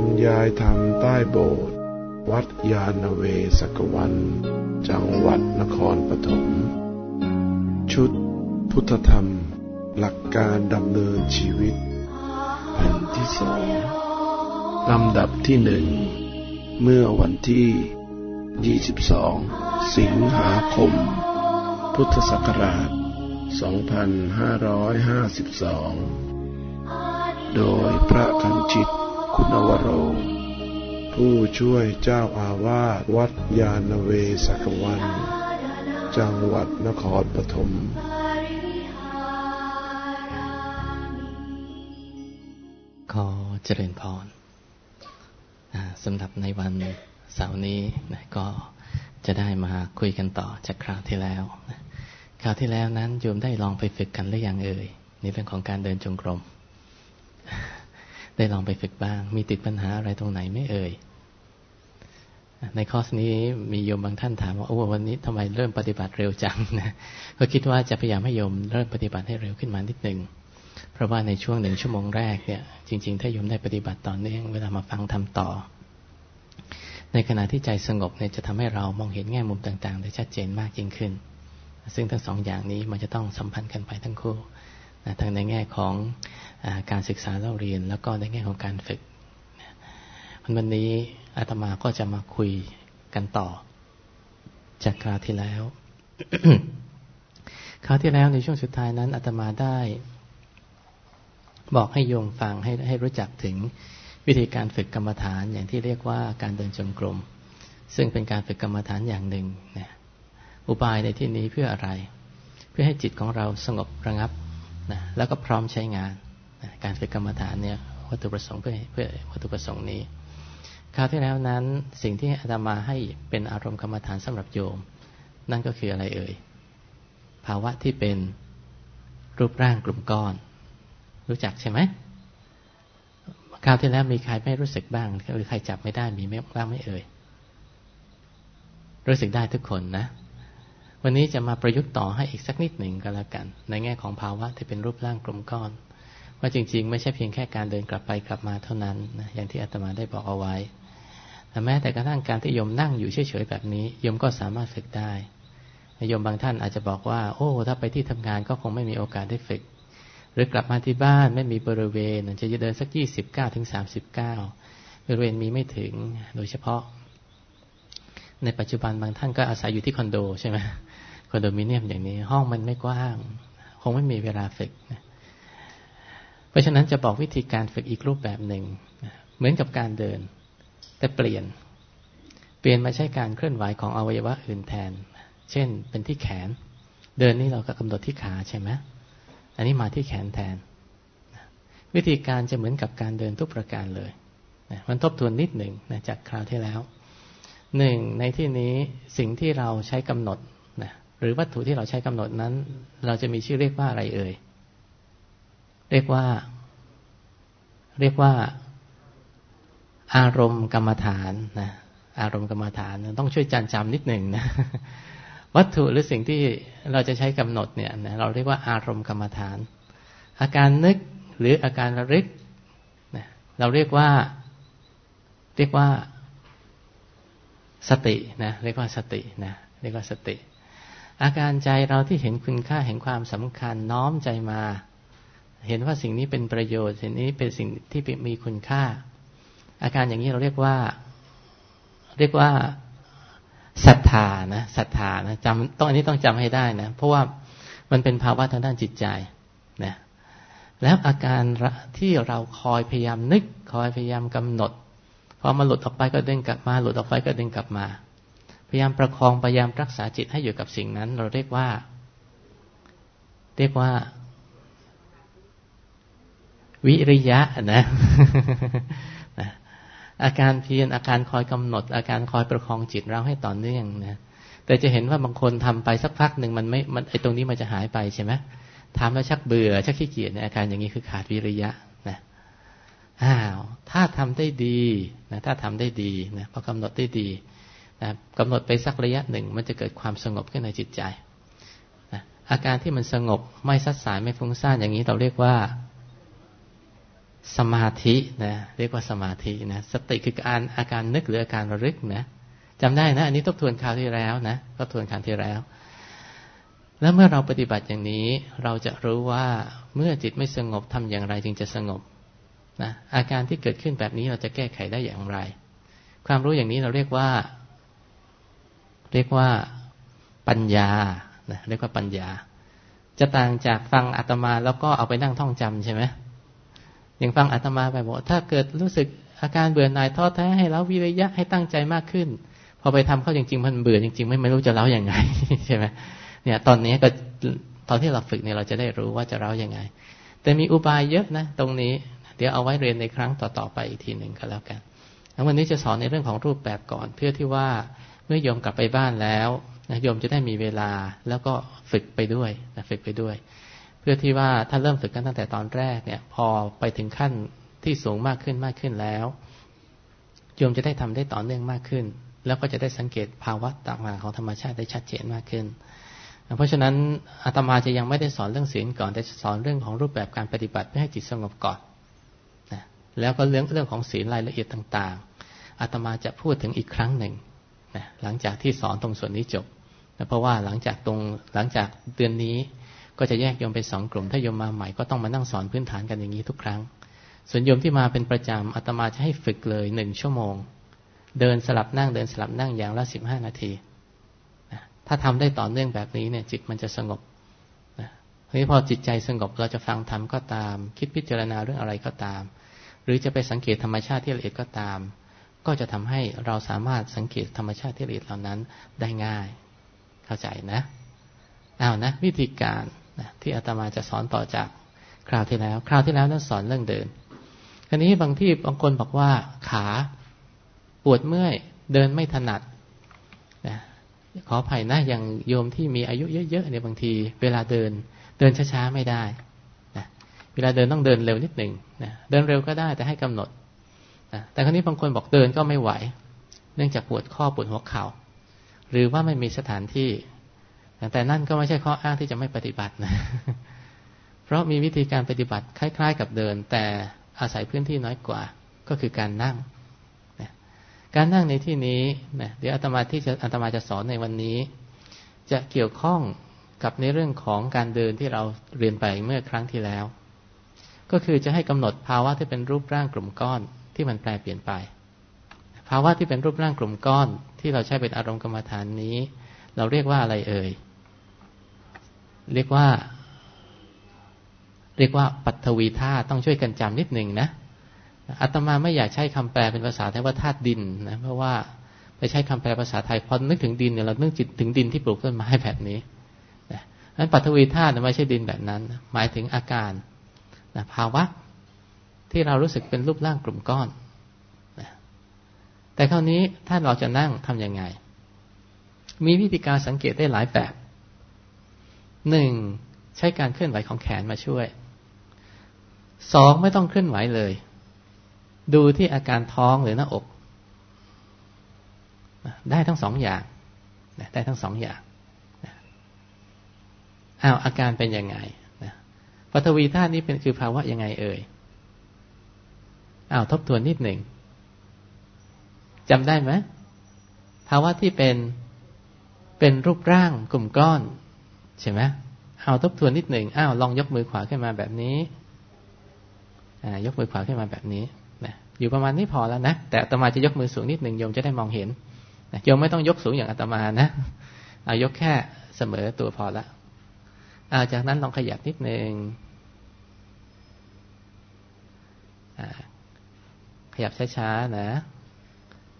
รยายธรรมใต้โบสถ์วัดยาณเวศกวัน จังหวัดนครปฐม ชุด พุทธธรรม หลักการดำเนินชีวิต แผ่นที่สองลำดับที่หนึ่ง เมื่อวันที่ 22 สิงหาคม พุทธศักราช 2552 โดยพระคันชิต คุณวโร ผู้ช่วยเจ้าอาวาสวัดยาณเวศกวัน จังหวัดนครปฐมขอเจริญพรสำหรับในวันเสาร์นี้นะก็จะได้มาคุยกันต่อจากคราวที่แล้วคราวที่แล้วนั้นโยมได้ลองไปฝึกกันหรือยังเอ่ยในเรื่องของการเดินจงกรม ได้ลองไปฝึกบ้าง มีติดปัญหาอะไรตรงไหนไม่เอ่ยในคอร์สนี้มีโยมบางท่านถามว่าโอ้วันนี้ทำไมเริ่มปฏิบัติเร็วจังนะก็คิดว่าจะพยายามให้โยมเริ่มปฏิบัติให้เร็วขึ้นมานิดหนึ่งเพราะว่าในช่วงหนึ่งชั่วโมงแรกเนี่ยจริง ๆ ถ้าโยมได้ปฏิบัติต่อเนื่องเวลามาฟังทำต่อ ในขณะที่ใจสงบเนี่ยจะทำให้เรามองเห็นแง่มุมต่างๆ ได้ชัดเจนมากยิ่งขึ้น ซึ่งทั้งสองอย่างนี้มันจะต้องสัมพันธ์กันไปทั้งคู่ นะทั้งในแง่ของอการศึกษาเล่าเรียน แล้วก็ในแง่ของการฝึกวันนี้อาตมาก็จะมาคุยกันต่อ จากคราวที่แล้วคราวที่แล้วในช่วงสุดท้ายนั้นอาตมาได้บอกให้โยมฟังให้ให้รู้จักถึงวิธีการฝึกกรรมฐานอย่างที่เรียกว่าการเดินจงกรม ซึ่งเป็นการฝึกกรรมฐานอย่างหนึ่งนะอุบายในที่นี้เพื่ออะไร เพื่อให้จิตของเราสงบระงับ นะแล้วก็พร้อมใช้งานนะการฝึกกรรมฐานเนี่ยวัตถุประสงค์เพื่อเพื่อวัตถุประสงค์นี้คราวที่แล้วนั้นสิ่งที่อาตมาให้เป็นอารมณ์กรรมฐานสำหรับโยม นั่นก็คืออะไรเอ่ย ภาวะที่เป็นรูปร่างกลุ่มก้อน รู้จักใช่ไหมคราวที่แล้วมีใครไม่รู้สึกบ้างหรือใครจับไม่ได้มีไม่บ้างไม่เอ่ย รู้สึกได้ทุกคนนะ วันนี้จะมาประยุกต์ต่อให้อีกสักนิดหนึ่งก็แล้วกัน ในแง่ของภาวะที่เป็นรูปร่างกลมก้อน ว่าจริง ๆ ไม่ใช่เพียงแค่การเดินกลับไปกลับมาเท่านั้นนะอย่างที่อาตมาได้บอกเอาไว้แต่แม้แต่กระทั่งการที่โยมนั่งอยู่เฉยๆแบบนี้โยมก็สามารถฝึกได้โยมบางท่านอาจจะบอกว่า โอ้ ถ้าไปที่ทำงานก็คงไม่มีโอกาสได้ฝึก หรือกลับมาที่บ้านไม่มีบริเวณจะเดินสักยี่สิบเก้าถึงสามสิบเก้าบริเวณมีไม่ถึงโดยเฉพาะ ในปัจจุบันบางท่านก็อาศัยอยู่ที่คอนโดใช่ไหม คอนโดมิเนียมอย่างนี้ ห้องมันไม่กว้าง คงไม่มีเวลาฝึกเพราะฉะนั้นจะบอกวิธีการฝึกอีกรูปแบบหนึ่ง เหมือนกับการเดิน แต่เปลี่ยน เปลี่ยนมาใช้การเคลื่อนไหวของอวัยวะอื่นแทน เช่น เป็นที่แขน เดินนี่เราก็กำหนดที่ขาใช่ไหมอันนี้มาที่แขนแทน วิธีการจะเหมือนกับการเดินทุกประการเลยมันทบทวนนิดหนึ่งจากคราวที่แล้วหนึ่งในที่นี้สิ่งที่เราใช้กำหนด หรือวัตถุที่เราใช้กำหนดนั้น เราจะมีชื่อเรียกว่าอะไรเอ่ย เรียกว่า เรียกว่า อารมณ์กรรมฐานนะอารมณ์กรรมฐานต้องช่วยจำจำนิดหนึ่งนะวัตถุหรือสิ่งที่เราจะใช้กำหนดเนี่ยเราเรียกว่าอารมณ์กรรมฐาน อาการนึกหรืออาการระลึกเราเรียกว่า เรียกว่าสตินะเรียกว่าสตินะเรียกว่าสติ อาการใจเราที่เห็นคุณค่าเห็นความสำคัญน้อมใจมา เห็นว่าสิ่งนี้เป็นประโยชน์สิ่งนี้เป็นสิ่งที่มีคุณค่า อาการอย่างนี้เราเรียกว่า เรียกว่าศรัทธานะศรัทธานะจำต้องอันนี้ต้องจำให้ได้นะเพราะว่ามันเป็นภาวะทางด้านจิตใจนะแล้วอาการที่เราคอยพยายามนึก คอยพยายามกำหนดพอมาหลุดออกไปก็เด้งกลับมา หลุดออกไปก็เด้งกลับมา พยายามประคองพยายามรักษาจิตให้อยู่กับสิ่งนั้น เราเรียกว่า เรียกว่า วิริยะนะอาการเพียรอาการคอยกำหนด อาการคอยประคองจิตเราให้ต่อเนื่องนะแต่จะเห็นว่าบางคนทำไปสักพักหนึ่งมันไม่มันไอตรงนี้มันจะหายไปใช่ไหมทำแล้วชักเบื่อชักขี้เกียจอาการอย่างนี้คือขาดวิริยะนะอ้าวถ้าทำได้ดีนะถ้าทำได้ดีนะพอกำหนดได้ดี นะกำหนดไปสักระยะหนึ่ง มันจะเกิดความสงบขึ้นในจิตใจนะอาการที่มันสงบไม่ซัดสายไม่ฟุ้งซ่านอย่างนี้เราเรียกว่าสมาธินะเรียกว่าสมาธินะสติคือการอาการนึกหรืออาการระลึกนะจำได้นะ อันนี้ทบทวนคราวที่แล้วนะทบทวนคราวที่แล้ว แล้วเมื่อเราปฏิบัติอย่างนี้ เราจะรู้ว่าเมื่อจิตไม่สงบทำอย่างไรจึงจะสงบนะอาการที่เกิดขึ้นแบบนี้เราจะแก้ไขได้อย่างไร ความรู้อย่างนี้เราเรียกว่า เรียกว่าปัญญานะเรียกว่าปัญญา จะต่างจากฟังอาตมาแล้วก็เอาไปนั่งท่องจำใช่ไหมอย่างฟังอาตมาไปบอกถ้าเกิดรู้สึกอาการเบื่อหน่ายท้อแท้ให้เราวิริยะให้ตั้งใจมากขึ้น พอไปทำเข้าจริง ๆ มันเบื่อจริง ๆ ไม่ไม่รู้จะเล่าอย่างไงใช่ไหมเนี่ย ตอนนี้ก็ตอนที่เราฝึกเนี่ยเราจะได้รู้ว่าจะเล่ายังไง แต่มีอุบายเยอะนะตรงนี้ เดี๋ยวเอาไว้เรียนในครั้งต่อๆไปอีกทีหนึ่งก็แล้วกันแล้ววันนี้จะสอนในเรื่องของรูปแบบก่อนเพื่อที่ว่า เมื่อโยมกลับไปบ้านแล้วนะโยมจะได้มีเวลาแล้วก็ฝึกไปด้วยนะฝึกไปด้วย เพื่อที่ว่าถ้าเริ่มฝึกกันตั้งแต่ตอนแรกเนี่ย พอไปถึงขั้นที่สูงมากขึ้นมากขึ้นแล้วโยมจะได้ทำได้ต่อเนื่องมากขึ้น แล้วก็จะได้สังเกตภาวะต่างๆของธรรมชาติได้ชัดเจนมากขึ้น เพราะฉะนั้นอาตมาจะยังไม่ได้สอนเรื่องศีลก่อน แต่สอนเรื่องของรูปแบบการปฏิบัติเพื่อให้จิตสงบก่อนนะแล้วก็เรื่องเรื่องของศีลรายละเอียดต่าง ๆอาตมาจะพูดถึงอีกครั้งหนึ่ง นะหลังจากที่สอนตรงส่วนนี้จบนะเพราะว่าหลังจากตรงหลังจากเดือนนี้ก็จะแยกโยมเป็นสองกลุ่ม ถ้าโยมมาใหม่ก็ต้องมานั่งสอนพื้นฐานกันอย่างนี้ทุกครั้ง ส่วนโยมที่มาเป็นประจำอาตมาจะให้ฝึกเลยหนึ่งชั่วโมง เดินสลับนั่งเดินสลับนั่งอย่างละสิบห้านาทีถ้าทำได้ต่อเนื่องแบบนี้เนี่ยจิตมันจะสงบทีนี้พอจิตใจสงบเราจะฟังธรรมก็ตาม คิดพิจารณาเรื่องอะไรก็ตาม หรือจะไปสังเกตธรรมชาติที่ละเอียดก็ตาม ก็จะทำให้เราสามารถสังเกตธรรมชาติที่ละเอียดเหล่านั้นได้ง่าย เข้าใจนะเอานะ วิธีการนะที่อาตมาจะสอนต่อจากคราวที่แล้ว คราวที่แล้วนั้นสอนเรื่องเดินคราวนี้บางที่บางคนบอกว่าขาปวดเมื่อยเดินไม่ถนัดนะขออภัยนะอย่างโยมที่มีอายุเยอะๆเนี่ยบางที เวลาเดิน เดินช้าๆไม่ได้นะเวลาเดินต้องเดินเร็วนิดหนึ่งนะเดินเร็วก็ได้แต่ให้กำหนด แต่คราวนี้บางคนบอกเดินก็ไม่ไหว เนื่องจากปวดข้อปวดหัวเขา่า หรือว่าไม่มีสถานที่ แต่นั่นก็ไม่ใช่ข้ออ้างที่จะไม่ปฏิบัตินะ เพราะมีวิธีการปฏิบัติคล้าย ๆ กับเดิน แต่อาศัยพื้นที่น้อยกว่า ก็คือการนั่งการนั่งในที่นี้นะเดี๋ยวอาตมาที่จะอาตมาจะสอนในวันนี้ จะเกี่ยวข้องกับในเรื่องของการเดินที่เราเรียนไปเมื่อครั้งที่แล้ว ก็คือจะให้กำหนดภาวะที่เป็นรูปร่างกลุ่มก้อน ที่มันแปลเปลี่ยนไป ภาวะที่เป็นรูปร่างกลุ่มก้อนที่เราใช้เป็นอารมณ์กรรมฐานนี้ เราเรียกว่าอะไรเอ่ย เรียกว่า เรียกว่าปัทวีธาต้องช่วยกันจำนิดหนึ่งนะอาตมาไม่อยากใช้คำแปลเป็นภาษาไทยว่าธาตุดินนะเพราะว่าไปใช้คำแปลภาษาไทยพอนึกถึงดินเนี่ยเรานึกจิตถึงดินที่ปลูกต้นไม้แบบนี้นะนั้นปัทวีธาตุไม่ใช่ดินแบบนั้น หมายถึงอาการนะภาวะ ที่เรารู้สึกเป็นรูปร่างกลุ่มก้อนนะแต่คราวนี้ถ้าเราจะนั่งทำยังไง มีวิธีการสังเกตได้หลายแบบหนึ่งใช้การเคลื่อนไหวของแขนมาช่วยสองไม่ต้องเคลื่อนไหวเลย ดูที่อาการท้องหรือหน้าอก ได้ทั้งสองอย่างได้ทั้งสองอย่างอ้าวอาการเป็นยังไงปฐวีธาตุนี้เป็นคือภาวะยังไงเอ่ย อ้าวทบทวนนิดหนึ่งจำได้ไหมภาวะที่เป็นเป็นรูปร่างกลุ่มก้อน ใช่ไหมเอาทบทวนนิดหนึ่งอ้าวลองยกมือขวาขึ้นมาแบบนี้อ่ายกมือขวาขึ้นมาแบบนี้นะอยู่ประมาณนี้พอแล้วนะแต่อาตมาจะยกมือสูงนิดหนึ่งโยมจะได้มองเห็นนะโยมไม่ต้องยกสูงอย่างอาตมานะเอายกแค่เสมอตัวพอละอาจากนั้นลองขยับนิดหนึ่ง ขยับช้าๆนะ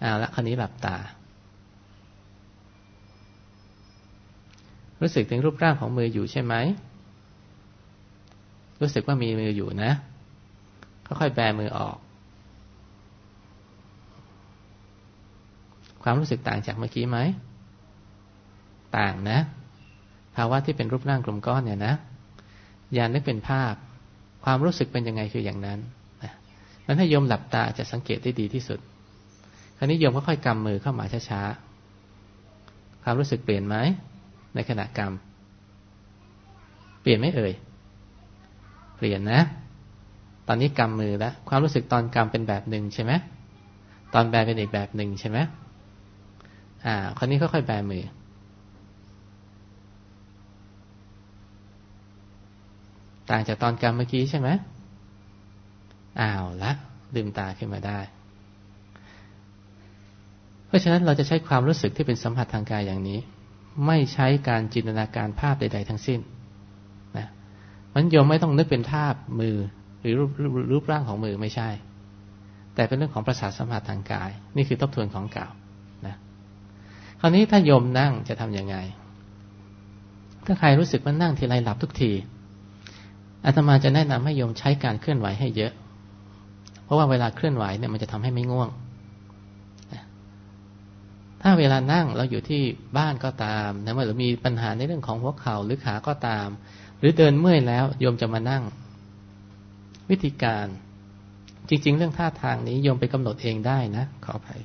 เอาละคราวนี้หลับตา รู้สึกถึงรูปร่างของมืออยู่ใช่ไหม รู้สึกว่ามีมืออยู่นะ ค่อยๆแบมือออก ความรู้สึกต่างจากเมื่อกี้ไหม ต่างนะ ภาวะที่เป็นรูปร่างกลมก้อนเนี่ยนะ อย่านึกเป็นภาพ ความรู้สึกเป็นยังไงคืออย่างนั้น นะมันให้โยมหลับตาจะสังเกตได้ดีที่สุด คราวนี้โยมค่อยๆกำมือเข้ามาช้าๆ ความรู้สึกเปลี่ยนไหมในขณะกรรมเปลี่ยนไหมเอ่ย เปลี่ยนนะ ตอนนี้กำมือแล้ว ความรู้สึกตอนกำเป็นแบบหนึ่งใช่ไหม ตอนแบเป็นอีกแบบหนึ่งใช่ไหมอ่า คราวนี้ค่อยๆแบมือ ต่างจากตอนกำเมื่อกี้ใช่ไหม อ้าวละลืมตาขึ้นมาได้ เพราะฉะนั้นเราจะใช้ความรู้สึกที่เป็นสัมผัสทางกายอย่างนี้ ไม่ใช้การจินตนาการภาพใด ๆ ทั้งสิ้นนะมันโยมไม่ต้องนึกเป็นภาพมือหรือรูปรูปร่างของมือไม่ใช่ แต่เป็นเรื่องของประสาทสัมผัสทางกาย นี่คือทบทวนของเก่านะคราวนี้ถ้าโยมนั่งจะทํำยังไง ถ้าใครรู้สึกว่านั่งทีไรหลับทุกทีอาตมาจะแนะนำให้โยมใช้การเคลื่อนไหวให้เยอะ ราะว่าเวลาเคลื่อนไหวเนี่ยมันจะทำให้ไม่ง่วง ถ้าเวลานั่งเราอยู่ที่บ้านก็ตามนะหรือมีปัญหาในเรื่องของหัวเข่าหรือขาก็ตาม หรือเดินเมื่อยแล้วโยมจะมานั่ง วิธีการจริง ๆ เรื่องท่าทางนี้โยมไปกำหนดเองได้นะขออภัย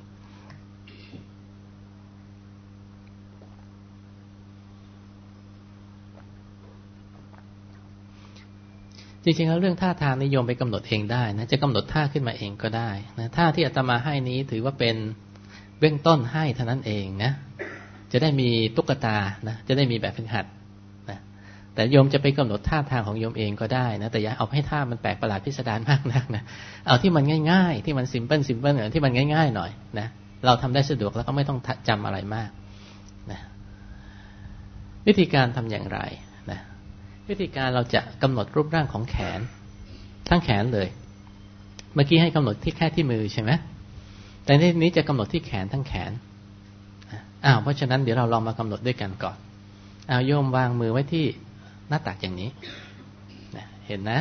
จริงๆแล้วเรื่องท่าทางนิยมไปกำหนดเองได้นะจะกำหนดท่าขึ้นมาเองก็ได้นะท่าที่อาตมาให้นี้ถือว่าเป็นเบื้องต้นให้เท่านั้นเองนะจะได้มีตุ๊กตานะจะได้มีแบบฝึกหัดนะแต่โยมจะไปกำหนดท่าทางของโยมเองก็ได้นะแต่อย่าเอาให้ท่ามันแปลกประหลาดพิสดารมากนักนะเอาที่มันง่าย ๆ ที่มันซิมเพิลซิมเพิลที่มันง่าย ๆ หน่อยนะเราทำได้สะดวกแล้วก็ไม่ต้องจำอะไรมากนะวิธีการทำอย่างไร วิธีการเราจะกำหนดรูปร่างของแขน ทั้งแขนเลย เมื่อกี้ให้กำหนดที่แค่ที่มือใช่ไหมแต่ในนี้จะกำหนดที่แขนทั้งแขนอ้าวเพราะฉะนั้นเดี๋ยวเราลองมากำหนดด้วยกันก่อนเอาโยมวางมือไว้ที่หน้าตักอย่างนี้เห็นนะ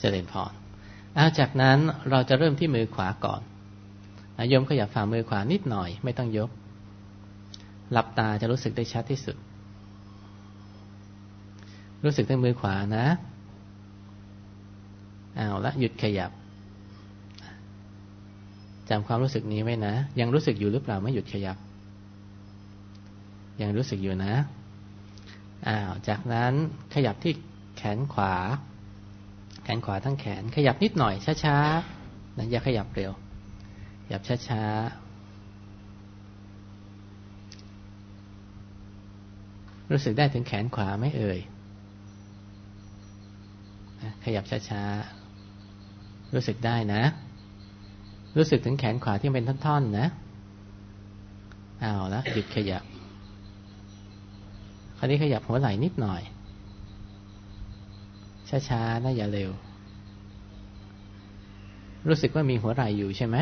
เจริญพรเอาจากนั้นเราจะเริ่มที่มือขวาก่อนโยมขยับฝ่ามือขวานิดหน่อย ไม่ต้องยก หลับตาจะรู้สึกได้ชัดที่สุด รู้สึกทั้งมือขวานะเอาละหยุดขยับจำความรู้สึกนี้ไว้นะ ยังรู้สึกอยู่หรือเปล่าไม่หยุดขยับ ยังรู้สึกอยู่นะอ้าวจากนั้นขยับที่แขนขวา แขนขวาทั้งแขน ขยับนิดหน่อยช้าๆนะอย่าขยับเร็วขยับช้าๆรู้สึกได้ถึงแขนขวาไม่เอ่ย ขยับช้าๆ รู้สึกได้นะ รู้สึกถึงแขนขวาที่เป็นท่อนๆนะเอาละหยุดขยับ คราวนี้ขยับหัวไหล่นิดหน่อย ช้าๆนะอย่าเร็ว รู้สึกว่ามีหัวไหล่อยู่ใช่ไหม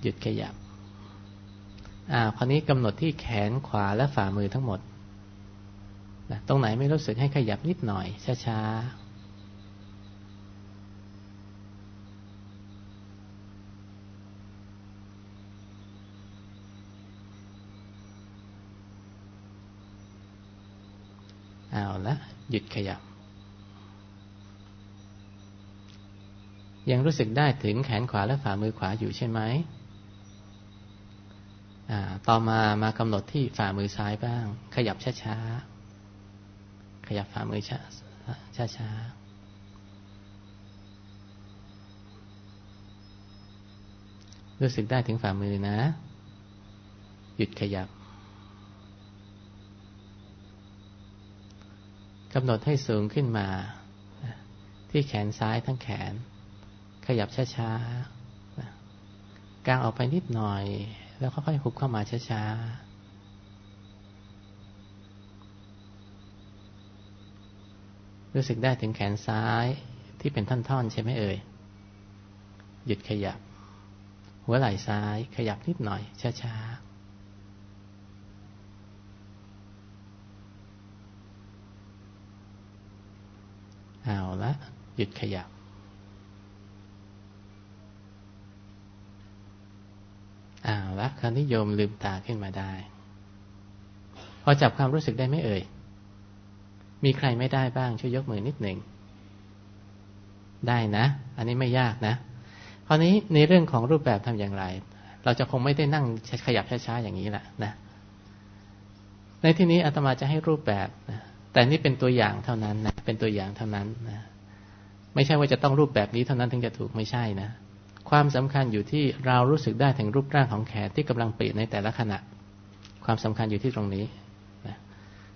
หยุดขยับอ่าคราวนี้กำหนดที่แขนขวาและฝ่ามือทั้งหมด นะตรงไหนไม่รู้สึกให้ขยับนิดหน่อย ช้าๆเอาละหยุดขยับ ยังรู้สึกได้ถึงแขนขวาและฝ่ามือขวาอยู่ใช่ไหมต่อมา มากำหนดที่ฝ่ามือซ้ายบ้าง ขยับช้าๆ ขยับฝ่ามือช้าช้าช้ารู้สึกได้ถึงฝ่ามือนะ หยุดขยับกำหนดให้สูงขึ้นมา ที่แขนซ้ายทั้งแขน ขยับช้าๆกางออกไปนิดหน่อย แล้วค่อยๆหุบเข้ามาช้าๆ รู้สึกได้ถึงแขนซ้ายที่เป็นท่อนๆ ใช่ไหมเอ่ย หยุดขยับ หัวไหล่ซ้ายขยับนิดหน่อยช้าๆเอาละหยุดขยับ เอาละคราวนี้โยมลืมตาขึ้นมาได้ พอจับความรู้สึกได้ไหมเอ่ย มีใครไม่ได้บ้าง ช่วยยกมือนิดหนึ่ง ได้นะ อันนี้ไม่ยากนะ คราวนี้ในเรื่องของรูปแบบทำอย่างไร เราจะคงไม่ได้นั่งขยับช้าๆอย่างนี้แหละนะ ในที่นี้อาตมาจะให้รูปแบบนะแต่นี่เป็นตัวอย่างเท่านั้นนะ เป็นตัวอย่างเท่านั้นนะ ไม่ใช่ว่าจะต้องรูปแบบนี้เท่านั้นถึงจะถูกไม่ใช่นะ ความสำคัญอยู่ที่เรารู้สึกได้ถึงรูปร่างของแขนที่กำลังเปลี่ยนในแต่ละขณะ ความสำคัญอยู่ที่ตรงนี้นะ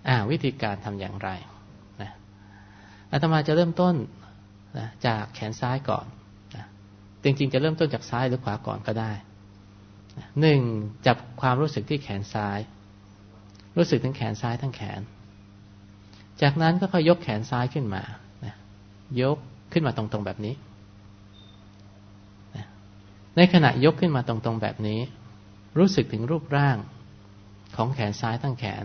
อ่าวิธีการทำอย่างไร อาตมาจะเริ่มต้นนะจากแขนซ้ายก่อนนะจริงๆ จะเริ่มต้นจากซ้ายหรือขวาก่อนก็ได้หนึ่งจับความรู้สึกที่แขนซ้าย รู้สึกถึงแขนซ้ายทั้งแขน จากนั้นก็ค่อยยกแขนซ้ายขึ้นมานะยกขึ้นมาตรงๆแบบนี้ในขณะยกขึ้นมาตรงๆแบบนี้ รู้สึกถึงรูปร่างของแขนซ้ายทั้งแขน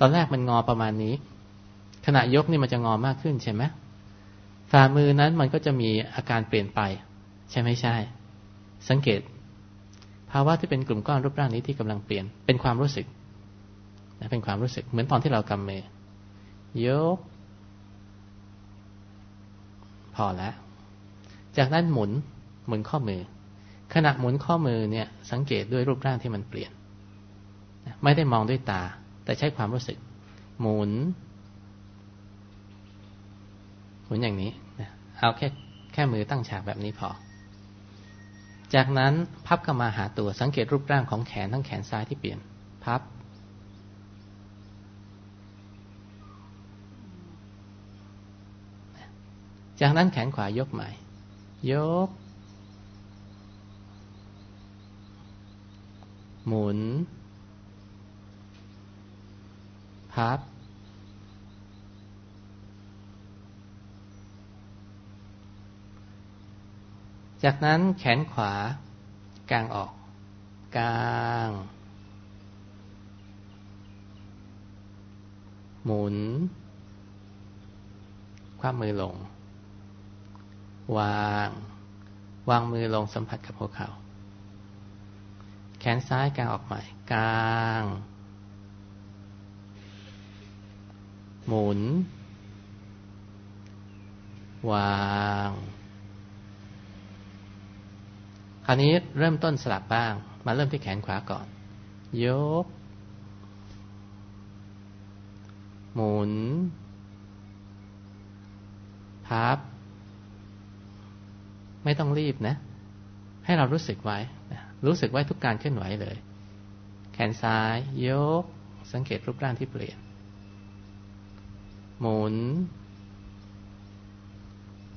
ตอนแรกมันงอประมาณนี้ ขณะยกนี่มันจะงอมากขึ้นใช่ไหมฝ่ามือนั้นมันก็จะมีอาการเปลี่ยนไป ใช่ไม่ใช่ สังเกต ภาวะที่เป็นกลุ่มก้อนรูปร่างนี้ที่กำลังเปลี่ยน เป็นความรู้สึกนะเป็นความรู้สึกเหมือนตอนที่เรากำเมยก พอแล้ว จากนั้นหมุนหมุนข้อมือ ขณะหมุนข้อมือเนี่ย สังเกตด้วยรูปร่างที่มันเปลี่ยน ไม่ได้มองด้วยตา แต่ใช้ความรู้สึก หมุน มุนอย่างนี้เอาแค่แค่มือตั้งฉากแบบนี้พอ จากนั้นพับเข้ามาหาตัวสังเกตรูปร่างของแขนทั้งแขนซ้ายที่เปลี่ยน พับ จากนั้นแขนขวายกใหม่ ยก หมุน พับ จากนั้นแขนขวากางออก กาง หมุน ความมือลง วาง วางมือลงสัมผัสกับหัวเขา่า แขนซ้ายกางออกใหม่ กาง หมุน วาง ราวนี้เริ่มต้นสลับบ้าง มาเริ่มที่แขนขวาก่อน ยก หมุน พับ ไม่ต้องรีบนะ ให้เรารู้สึกไว้ รู้สึกไว้ทุกการเคลื่อนไหวเลย แขนซ้าย ยก สังเกตรูปร่างที่เปลี่ยน หมุน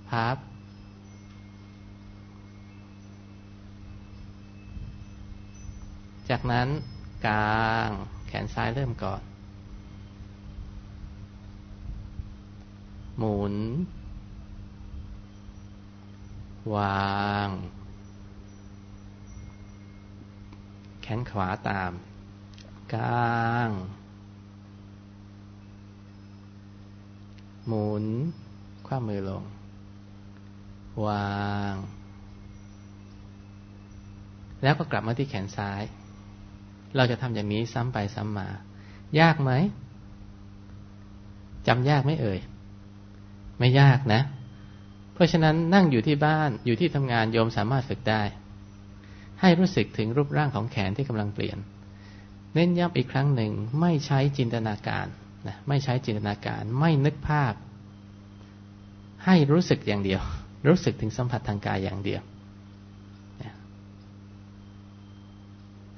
พับ จากนั้นกลางแขนซ้ายเริ่มก่อน หมุน วาง แขนขวาตามกลาง หมุน คว้ามือลง วาง แล้วก็กลับมาที่แขนซ้าย เราจะทำอย่างนี้ซ้ำไปซ้ำมา ยากไหมจำยากไหมเอ่ย ไม่ยากนะ เพราะฉะนั้นนั่งอยู่ที่บ้านอยู่ที่ทำงานโยมสามารถฝึกได้ ให้รู้สึกถึงรูปร่างของแขนที่กำลังเปลี่ยน เน้นย้ำอีกครั้งหนึ่งไม่ใช้จินตนาการนะไม่ใช้จินตนาการไม่นึกภาพ ให้รู้สึกอย่างเดียว รู้สึกถึงสัมผัสทางกายอย่างเดียว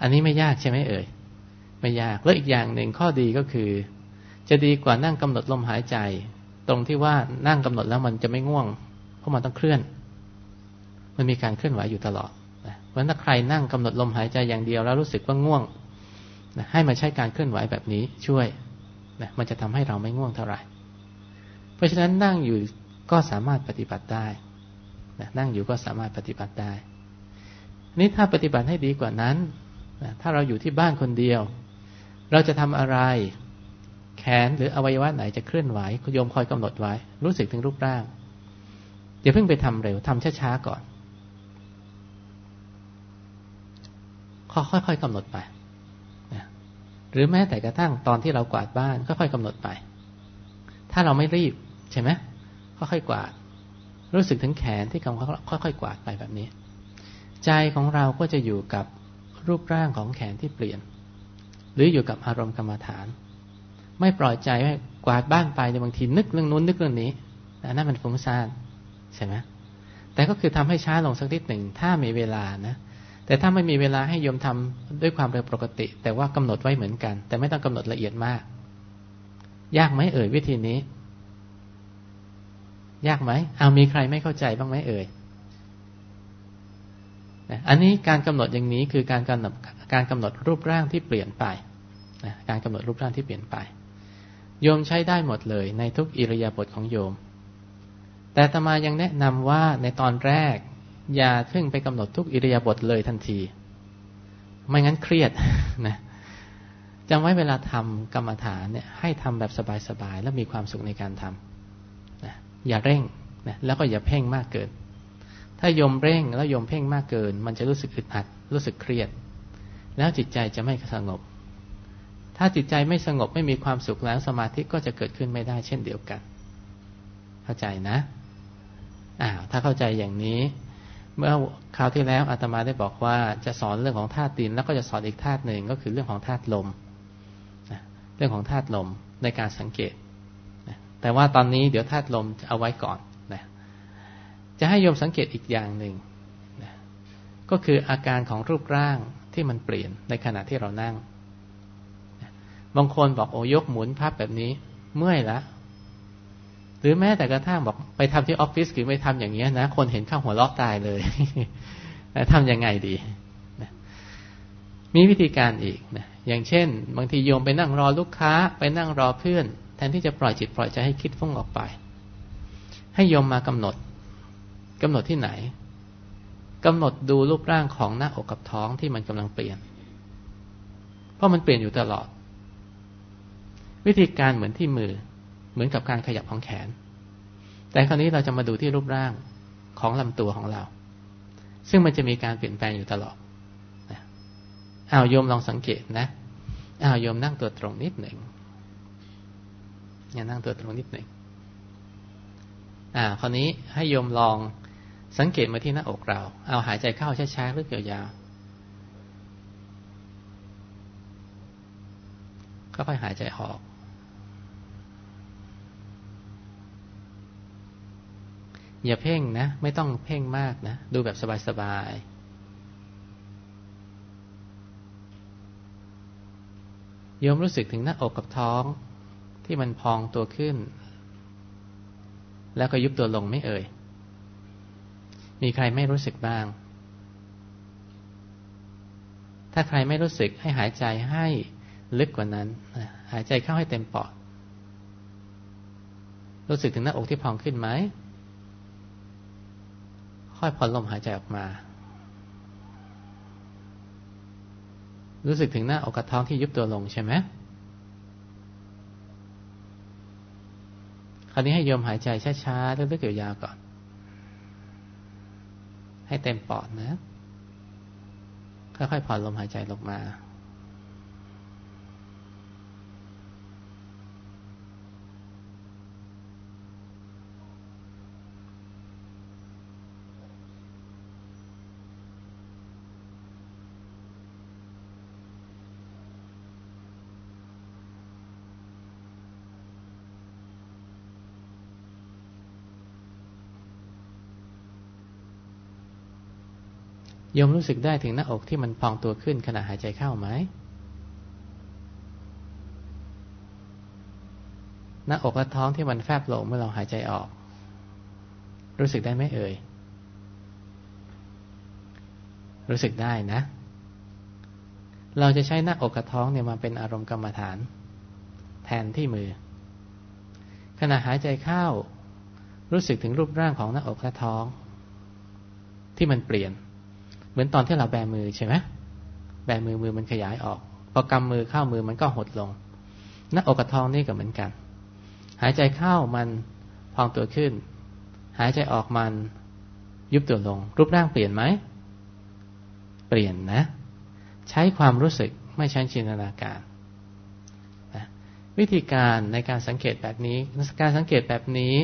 อันนี้ไม่ยากใช่ไหมเอ่ย ไม่ยาก แล้วอีกอย่างหนึ่งข้อดีก็คือ จะดีกว่านั่งกำหนดลมหายใจ ตรงที่ว่านั่งกำหนดแล้วมันจะไม่ง่วง เพราะมันต้องเคลื่อน มันมีการเคลื่อนไหวอยู่ตลอดนะเพราะถ้าใครนั่งกำหนดลมหายใจอย่างเดียวแล้วรู้สึกว่าง่วงนะให้มาใช้การเคลื่อนไหวแบบนี้ช่วยนะมันจะทำให้เราไม่ง่วงเท่าไหร่ เพราะฉะนั้นนั่งอยู่ก็สามารถปฏิบัติได้นะนั่งอยู่ก็สามารถปฏิบัติได้นี่ถ้าปฏิบัติให้ดีกว่านั้น ถ้าเราอยู่ที่บ้านคนเดียว เราจะทำอะไร แขนหรืออวัยวะไหนจะเคลื่อนไหวโยมคอยกำหนดไว้ รู้สึกถึงรูปร่างอย่าเพิ่งไปทำเร็วทำช้าๆก่อนค่อยๆกำหนดไปหรือแม้แต่กระทั่งตอนที่เรากวาดบ้านค่อยๆกำหนดไป ถ้าเราไม่รีบใช่ไหมค่อยๆกวาด รู้สึกถึงแขนที่กำลังค่อยๆกวาดไปแบบนี้ ใจของเราก็จะอยู่กับ รูปร่างของแขนที่เปลี่ยน หรืออยู่กับอารมณ์กรรมฐาน ไม่ปล่อยใจให้กวาดบ้านไปในบางทีนึกเรื่องนู้นนึกเรื่องนี้นั่นมันฟุ้งซ่านใช่ไหมแต่ก็คือทำให้ช้าลงสักนิดหนึ่งถ้ามีเวลานะแต่ถ้าไม่มีเวลาให้โยมทำด้วยความเร็วปกติ แต่ว่ากำหนดไว้เหมือนกัน แต่ไม่ต้องกำหนดละเอียดมาก ยากไหมเอ่ยวิธีนี้ ยากไหมเอามีใครไม่เข้าใจบ้างไหมเอ่ย อันนี้การกำหนดอย่างนี้คือการกำหนดการกำหนดรูปร่างที่เปลี่ยนไปการกำหนดรูปร่างที่เปลี่ยนไป โยมใช้ได้หมดเลย ในทุกอิริยาบถของโยม แต่ตมายังแนะนำว่าในตอนแรก อย่าเพิ่งไปกำหนดทุกอิริยาบถเลยทันที ไม่งั้นเครียดนะจำไว้เวลาทำกรรมฐานเนี่ยให้ทำแบบสบายๆ แล้วมีความสุขในการทำนะอย่าเร่งนะแล้วก็อย่าเพ่งมากเกิน ถ้ายมเร่งแล้วยมเพ่งมากเกิน มันจะรู้สึกอึดอัด รู้สึกเครียด แล้วจิตใจจะไม่สงบ ถ้าจิตใจไม่สงบไม่มีความสุขแล้วสมาธิก็จะเกิดขึ้นไม่ได้เช่นเดียวกัน เข้าใจนะอ้าวถ้าเข้าใจอย่างนี้ เมื่อคราวที่แล้วอาตมาได้บอกว่าจะสอนเรื่องของธาตุดิน แล้วก็จะสอนอีกธาตุหนึ่งก็คือเรื่องของธาตุลมเรื่องของธาตุลมในการสังเกต แต่ว่าตอนนี้เดี๋ยวธาตุลมจะเอาไว้ก่อน จะให้โยมสังเกตอีกอย่างหนึ่งนะก็คืออาการของรูปร่างที่มันเปลี่ยนในขณะที่เรานั่งบางคนบอกโอ้ยกหมุนพับแบบนี้ เมื่อยละหรือแม้แต่กระทั่งบอกไปทำที่ออฟฟิศหรือไปทำอย่างเงี้ยนะคนเห็นข้าหัวล็อกตายเลยทํำยังไงดีนะมีวิธีการอีกนะอย่างเช่น บางทีโยมไปนั่งรอลูกค้า ไปนั่งรอเพื่อน แทนที่จะปล่อยจิตปล่อยใจให้คิดฟุ้งออกไป ให้โยมมากำหนด กำหนดที่ไหนกำหนดดูรูปร่างของหน้าอกกับท้องที่มันกำลังเปลี่ยน เพราะมันเปลี่ยนอยู่ตลอด วิธีการเหมือนที่มือ เหมือนกับการขยับของแขน แต่คราวนี้เราจะมาดูที่รูปร่างของลำตัวของเรา ซึ่งมันจะมีการเปลี่ยนแปลงอยู่ตลอดอ้าวโยมลองสังเกตนะอ้าวโยมนั่งตัวตรงนิดหนึ่งอย่านั่งตัวตรงนิดหนึ่งอ่า คราวนี้ให้โยมลอง สังเกตมาที่หน้าอกเรา เอาหายใจเข้าช้าๆหรือยาวๆก็ค่อยหายใจออก อย่าเพ่งนะ ไม่ต้องเพ่งมากนะ ดูแบบสบายๆโยมรู้สึกถึงหน้าอกกับท้องที่มันพองตัวขึ้น แล้วก็ยุบตัวลงไม่เอ่ย มีใครไม่รู้สึกบ้าง ถ้าใครไม่รู้สึกให้หายใจให้ลึกกว่านั้น หายใจเข้าให้เต็มปอด รู้สึกถึงหน้าอกที่พองขึ้นไหม ค่อยผ่อนลมหายใจออกมา รู้สึกถึงหน้าอกกระท้องที่ยุบตัวลงใช่ไหมคราวนี้ให้โยมหายใจช้าๆลึกๆยาวๆก่อน ให้เต็มปอดนะ ค่อยๆผ่อนลมหายใจลงมา ยมรู้สึกได้ถึงหน้าอกที่มันพองตัวขึ้นขณะหายใจเข้าไหม หน้าอกและท้องที่มันแฟบลงเมื่อเราหายใจออก รู้สึกได้ไหมเอ่ย รู้สึกได้นะ เราจะใช้หน้าอกกับท้องเนี่ยมาเป็นอารมณ์กรรมฐาน แทนที่มือ ขณะหายใจเข้า รู้สึกถึงรูปร่างของหน้าอกและท้อง ที่มันเปลี่ยน เหมือนตอนที่เราแบมือใช่ไหมแบมือมือมันขยายออกพอกำมือเข้ามือมันก็หดลง หน้าอกกับท้องนี่ก็เหมือนกัน หายใจเข้ามันพองตัวขึ้น หายใจออกมันยุบตัวลง รูปร่างเปลี่ยนไหม เปลี่ยนนะ ใช้ความรู้สึกไม่ใช้จินตนาการนะวิธีการในการสังเกตแบบนี้ การสังเกตแบบนี้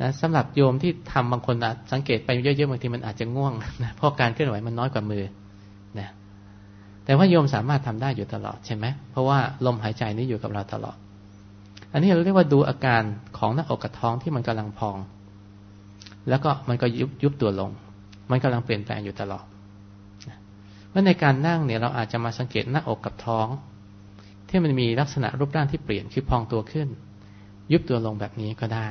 นะสำหรับโยมที่ทำบางคนสังเกตไปเยอะๆบางทีมันอาจจะง่วงนะเพราะการเคลื่อนไหวมันน้อยกว่ามือนะแต่ว่าโยมสามารถทำได้อยู่ตลอดใช่ไหมเพราะว่าลมหายใจนี้อยู่กับเราตลอด อันนี้เราเรียกว่าดูอาการของหน้าอกกับท้องที่มันกำลังพอง แล้วก็มันก็ยุบยุบตัวลง มันกำลังเปลี่ยนแปลงอยู่ตลอดว่าในการนั่งเนี่ยเราอาจจะมาสังเกตหน้าอกกับท้อง ที่มันมีลักษณะรูปร่างที่เปลี่ยนคือพองตัวขึ้น ยุบตัวลงแบบนี้ก็ได้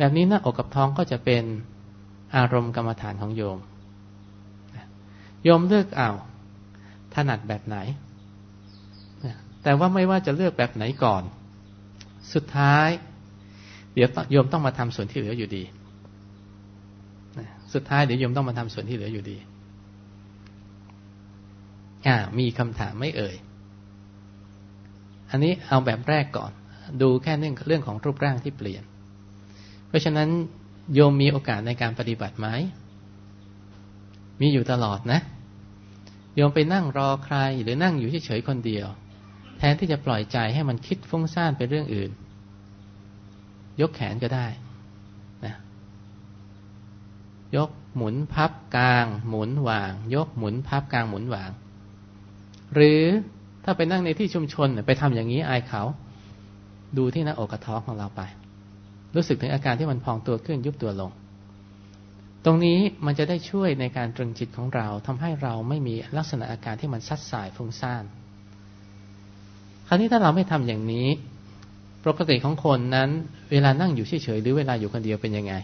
แบบนี้หน้าอกกับท้องก็จะเป็นอารมณ์กรรมฐานของโยม โยมเลือกเอาถนัดแบบไหน แต่ว่าไม่ว่าจะเลือกแบบไหนก่อน สุดท้าย เดี๋ยวโยมต้องมาทำส่วนที่เหลืออยู่ดี สุดท้ายเดี๋ยวโยมต้องมาทำส่วนที่เหลืออยู่ดีอ่ามีคำถามไม่เอ่ย อันนี้เอาแบบแรกก่อน ดูแค่เรื่องเรื่องของรูปร่างที่เปลี่ยน เพราะฉะนั้นโยมมีโอกาสในการปฏิบัติไหมมีอยู่ตลอดนะ โยมไปนั่งรอใครหรือนั่งอยู่เฉยๆคนเดียว แทนที่จะปล่อยใจให้มันคิดฟุ้งซ่านไปเรื่องอื่น ยกแขนก็ได้นะยกหมุนพับกลาง หมุนวาง ยกหมุนพับกลางหมุนวาง หรือถ้าไปนั่งในที่ชุมชนไปทำอย่างนี้อายเขา ดูที่หน้าอกกระท้องของเราไป รู้สึกถึงอาการที่มันพองตัวขึ้นยุบตัวลง ตรงนี้มันจะได้ช่วยในการตรึงจิตของเราทำให้เราไม่มีลักษณะอาการที่มันซัดสายฟุ้งซ่านคราวนี้ถ้าเราไม่ทำอย่างนี้ปกติของคนนั้น เวลานั่งอยู่เฉยๆหรือเวลาอยู่คนเดียวเป็นยังไง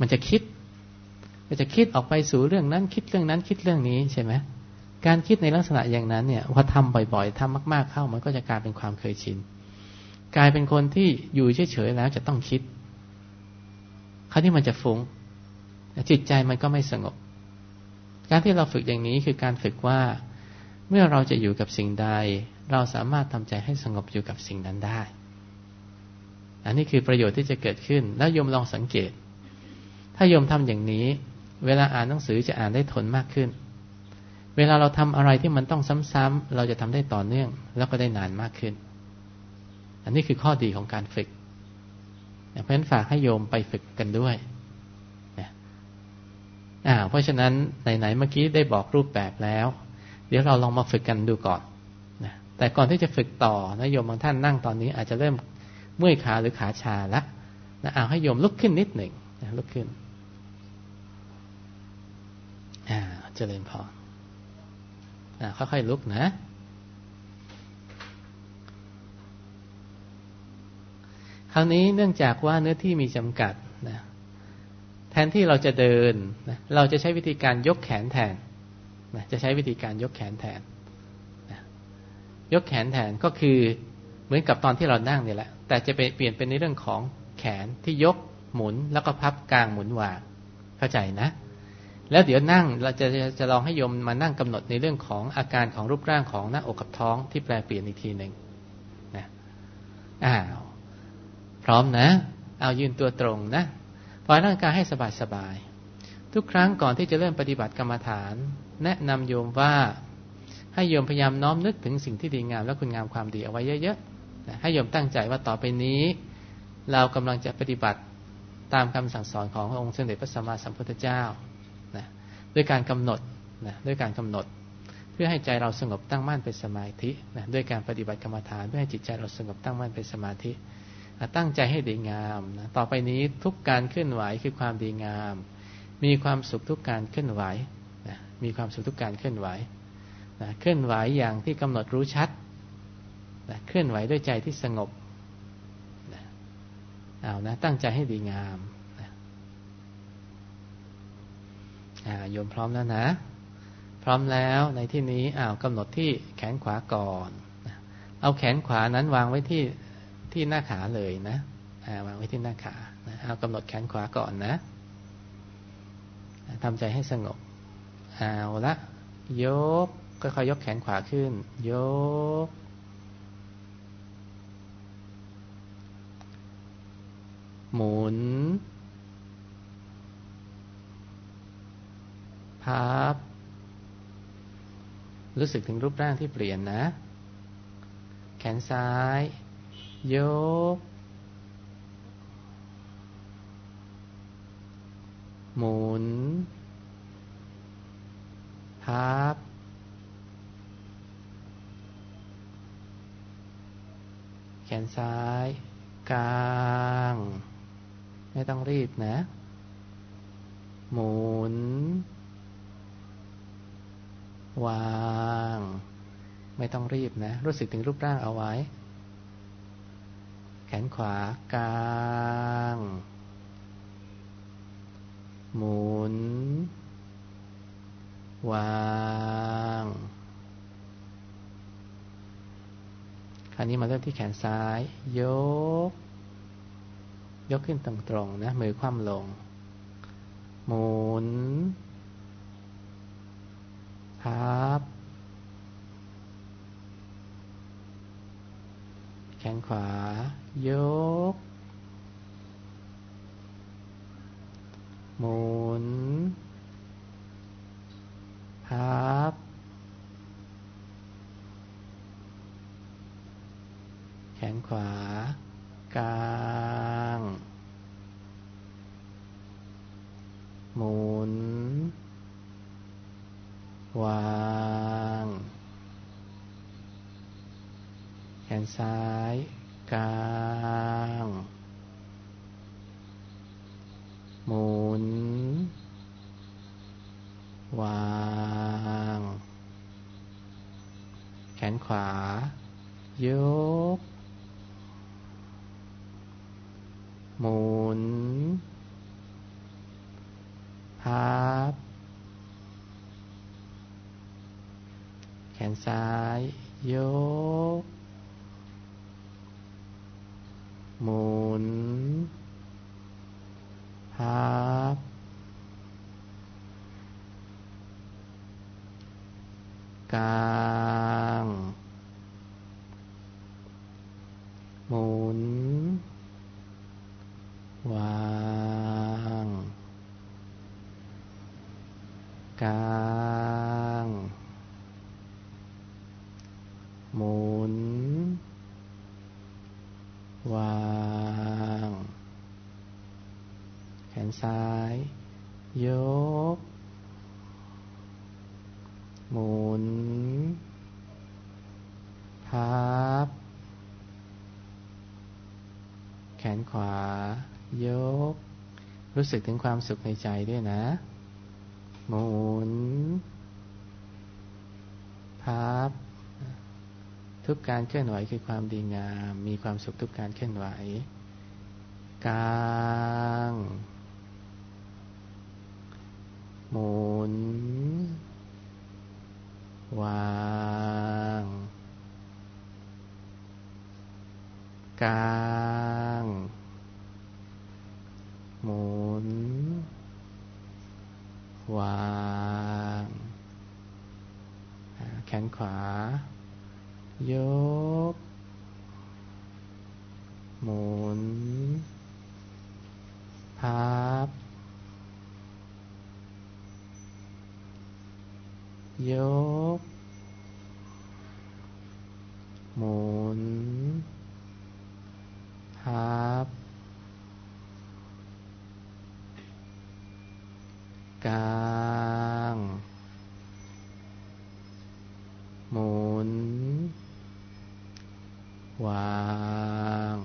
มันจะคิด มันจะคิดออกไปสู่เรื่องนั้น คิดเรื่องนั้นคิดเรื่องนี้ใช่ไหมการคิดในลักษณะอย่างนั้นเนี่ยพอทำบ่อย ๆทำมาก ๆเข้ามันก็จะกลายเป็นความเคยชิน กลายเป็นคนที่อยู่เฉยๆแล้วจะต้องคิด คราวนี้มันจะฟุง้งจิตใจมันก็ไม่สงบ การที่เราฝึกอย่างนี้คือการฝึกว่า เมื่อเราจะอยู่กับสิ่งใด เราสามารถทำใจให้สงบอยู่กับสิ่งนั้นได้ อันนี้คือประโยชน์ที่จะเกิดขึ้น แล้วโยมลองสังเกต ถ้าโยมทำอย่างนี้ เวลาอ่านหนังสือจะอ่านได้ทนมากขึ้น เวลาเราทำอะไรที่มันต้องซ้ำๆเราจะทำได้ต่อเนื่อง แล้วก็ได้นานมากขึ้น อันนี้คือข้อดีของการฝึก เพราะฉะนั้นฝากให้โยมไปฝึกกันด้วยอ่าเพราะฉะนั้นไหนๆเมื่อกี้ได้บอกรูปแบบแล้ว เดี๋ยวเราลองมาฝึกกันดูก่อนนะแต่ก่อนที่จะฝึกต่อนะโยมบางท่านนั่งตอนนี้ อาจจะเริ่มเมื่อยขาหรือขาชาแล้วนะเอาให้โยมลุกขึ้นนิดหนึ่งนะลุกขึ้นอ่าเจริญพรค่อยๆลุกนะ ราวนี้เนื่องจากว่าเนื้อที่มีจำกัดนะแทนที่เราจะเดินนะเราจะใช้วิธีการยกแขนแทนนะจะใช้วิธีการยกแขนแทนนะยกแขนแทนก็คือเหมือนกับตอนที่เรานั่งนี่แหละ แต่จะเปลี่ยนเป็นในเรื่องของแขนที่ยกหมุนแล้วก็พับกลางหมุนวางเข้าใจนะ แล้วเดี๋ยวนั่งเราจะจะลองให้โยมมานั่งกำหนดในเรื่องของอาการของรูปร่างของหน้าอกกับท้องที่แปลเปลี่ยนอีกทีหนึ่งนะอ้าว พร้อมนะ เอายืนตัวตรงนะปล่อยร่างกายให้สบายสบายทุกครั้งก่อนที่จะเริ่มปฏิบัติกรรมฐาน แนะนำโยมว่าให้โยมพยายามน้อมนึกถึงสิ่งที่ดีงามและคุณงามความดีเอาไว้เยอะๆให้โยมตั้งใจว่าต่อไปนี้ เรากำลังจะปฏิบัติตามคำสั่งสอนขององค์สมเด็จพระสัมมาสัมพุทธเจ้าด้วยการกำหนดนะด้วยการกำหนด เพื่อให้ใจเราสงบตั้งมั่นเป็นสมาธินะด้วยการปฏิบัติกรรมฐานเพื่อให้จิตใจเราสงบตั้งมั่นเป็นสมาธิ ตั้งใจให้ดีงามนะต่อไปนี้ทุกการเคลื่อนไหวคือความดีงาม มีความสุขทุกการเคลื่อนไหวนะมีความสุขทุกการเคลื่อนไหวนะเคลื่อนไหวอย่างที่กำหนดรู้ชัดนะเคลื่อนไหวด้วยใจที่สงบนะเอานะตั้งใจให้ดีงามโยมพร้อมแล้วนะ พร้อมแล้วในที่นี้อ้าวกำหนดที่แขนขวาก่อน เอาแขนขวานั้นวางไว้ที่ ที่หน้าขาเลยนะวางไว้ที่หน้าขาเอากำหนดแขนขวาก่อนนะทำใจให้สงบเอาละยกก็ค่อยยกแขนขวาขึ้น ยก หมุน พับ รู้สึกถึงรูปร่างที่เปลี่ยนนะ แขนซ้าย ยก หมุน พับ แขนซ้าย กลาง ไม่ต้องรีบนะ หมุน วาง ไม่ต้องรีบนะ รู้สึกถึงรูปร่างเอาไว้ แขนขวากลาง หมุน วาง คราวนี้มาเริ่มที่แขนซ้าย ยก ยกขึ้นตรงๆนะ มือคว่ำลง หมุนพับ ขนขวา ยก หมุน พับ แขนขวา กลาง หมุน วาง แขนซ้ายกลางหมุน วาง แขนขวา ยก หมุน พับ แขนซ้าย ยก หมุน พับ กลาง หมุน วาง กลาง หมุน วาง แขนซ้าย ยก หมุน พับ แขนขวา ยก รู้สึกถึงความสุขในใจด้วยนะ หมุน พับ ทุกการเคลื่อนไหวคือความดีงาม มีความสุขทุกการเคลื่อนไหว กลาง หมุน วางกลางหมุน วาง แขนขวา ยก หมุน พับ ยก หมุน พับ กลาง หมุน วาง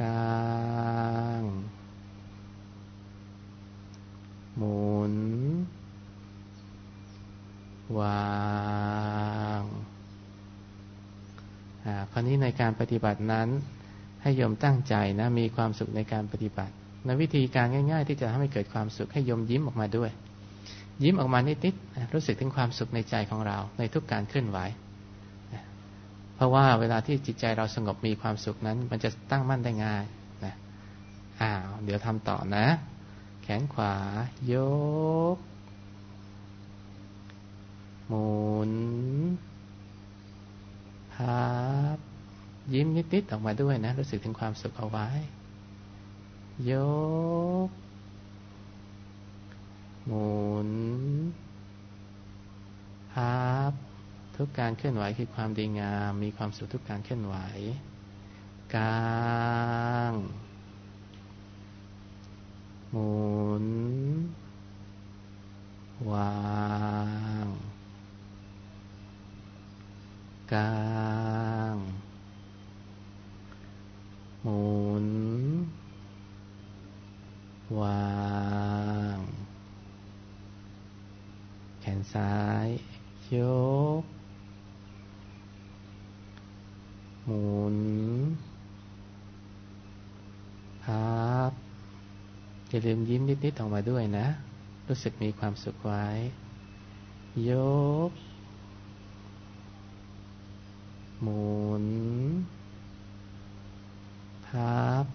กลางหมุน วางคราวนี้ในการปฏิบัตินั้น ให้โยมตั้งใจนะ มีความสุขในการปฏิบัติในวิธีการง่าย ๆ ที่จะทำให้เกิดความสุขให้โยมยิ้มออกมาด้วย ยิ้มออกมานิดๆรู้สึกถึงความสุขในใจของเราในทุกการเคลื่อนไหว เพราะว่าเวลาที่จิตใจเราสงบมีความสุขนั้น มันจะตั้งมั่นได้ง่ายนะอ้าวเดี๋ยวทำต่อนะ แขนขวายก หมุนพับยิ้มนิดๆออกมาด้วยนะ รู้สึกถึงความสุขเอาไว้ ยก หมุนพับ ทุกการเคลื่อนไหวคือความดีงาม มีความสุขทุกการเคลื่อนไหว กลาง หมุน วางกลางหมุน วาง แขนซ้าย ยก หมุนพับอย่าลืมยิ้มนิดๆออกมาด้วยนะ รู้สึกมีความสุขไว้ ยก หมุนพับ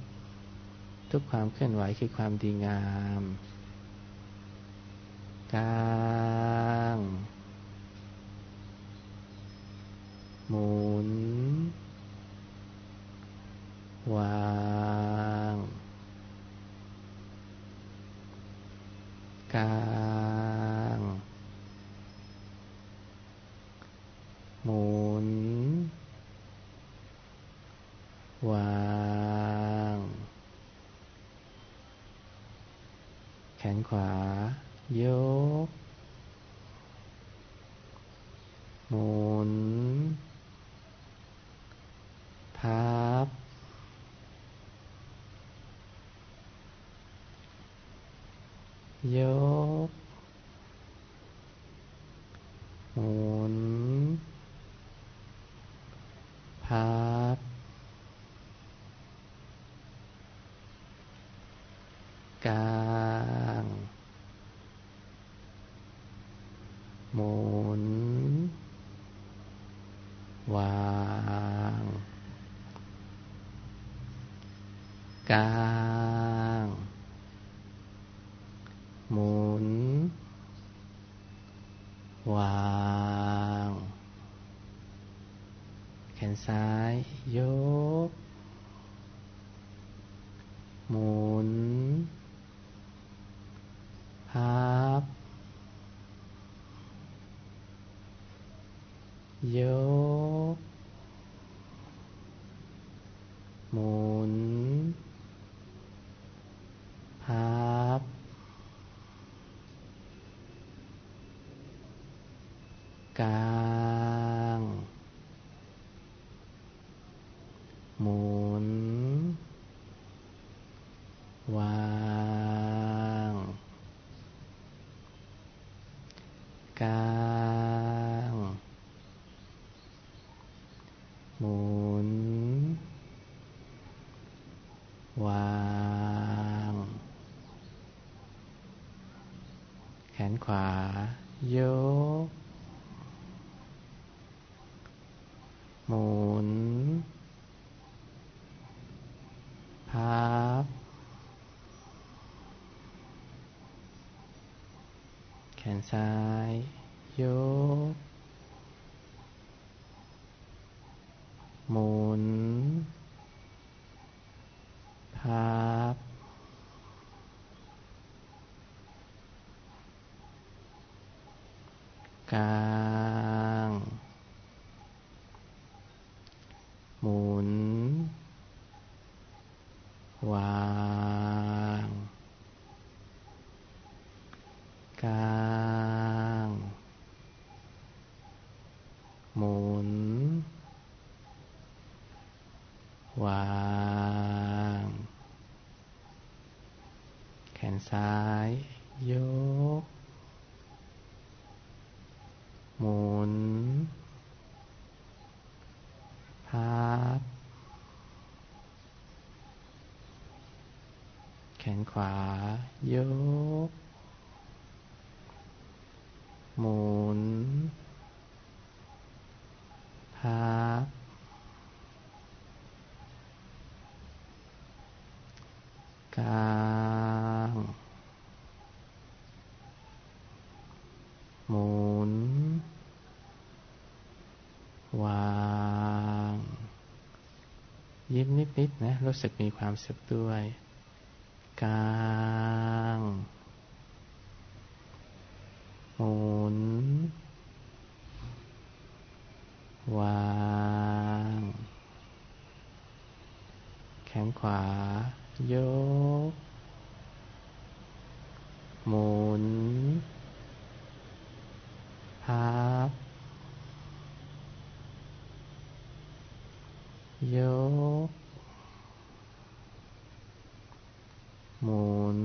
ทุกความเคลื่อนไหวคือความดีงามกลาง หมุน แขนซ้าย ยก หมุนพับกลางหมุน วางกลางหมุน วางแขนซ้าย ยก หมุน พับ แขนขวายก หมุนพับกลางหมุน วาง ยิ้มนิดๆนะ รู้สึกมีความสุขด้วย กางหมุน วาง แขนขวา ยก หมุนพับ ยก หมุน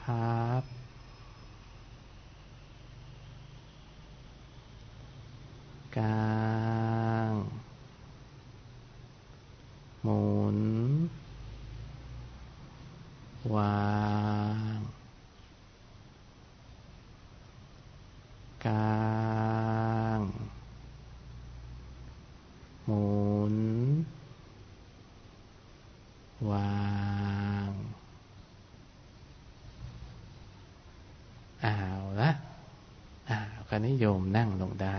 พับกลาง หมุน วาง อ้าวละอ้าวคราว นี้โยมนั่งลงได้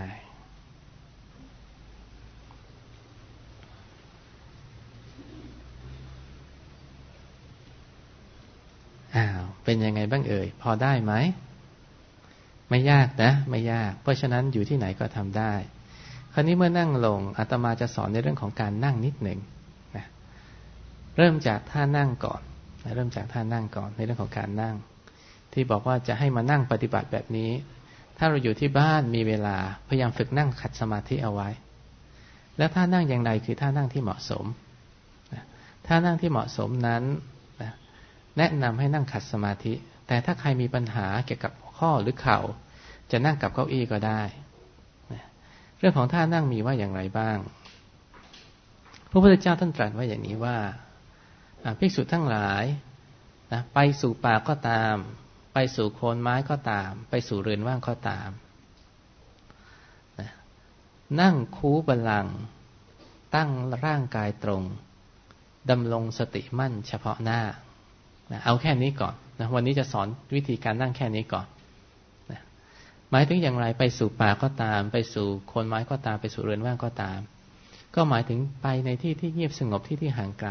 อ้าว เป็นยังไงบ้างเอ่ย พอได้ไหม ไม่ยากนะ ไม่ยาก เพราะฉะนั้นอยู่ที่ไหนก็ทำได้ คราวนี้เมื่อนั่งลงอาตมาจะสอนในเรื่องของการนั่งนิดหนึ่งนะเริ่มจากท่านั่งก่อนนะเริ่มจากท่านั่งก่อนในเรื่องของการนั่งที่บอกว่าจะให้มานั่งปฏิบัติแบบนี้ ถ้าเราอยู่ที่บ้านมีเวลาพยายามฝึกนั่งขัดสมาธิเอาไว้ แล้วท่านั่งอย่างไรคือท่านั่งที่เหมาะสมท่านั่งที่เหมาะสมนั้นแนะนำให้นั่งขัดสมาธิ แต่ถ้าใครมีปัญหาเกี่ยวกับข้อหรือเข่า จะนั่งกับเก้าอี้ก็ได้ เรื่องของท่านั่งมีว่าอย่างไรบ้าง พระพุทธเจ้าท่านตรัสว่าอย่างนี้ว่าภิกษุทั้งหลายนะไปสู่ป่าก็ตาม ไปสู่โคนไม้ก็ตาม ไปสู่เรือนว่างก็ตามนะนั่งคูบัลลัง ตั้งร่างกายตรงดำรงสติมั่นเฉพาะหน้านะเอาแค่นี้ก่อนนะวันนี้จะสอนวิธีการนั่งแค่นี้ก่อนนะหมายถึงอย่างไรไปสู่ป่าก็ตาม ไปสู่โคนไม้ก็ตาม ไปสู่เรือนว่างก็ตาม ก็หมายถึงไปในที่ที่เงียบสงบที่ที่ห่างไกล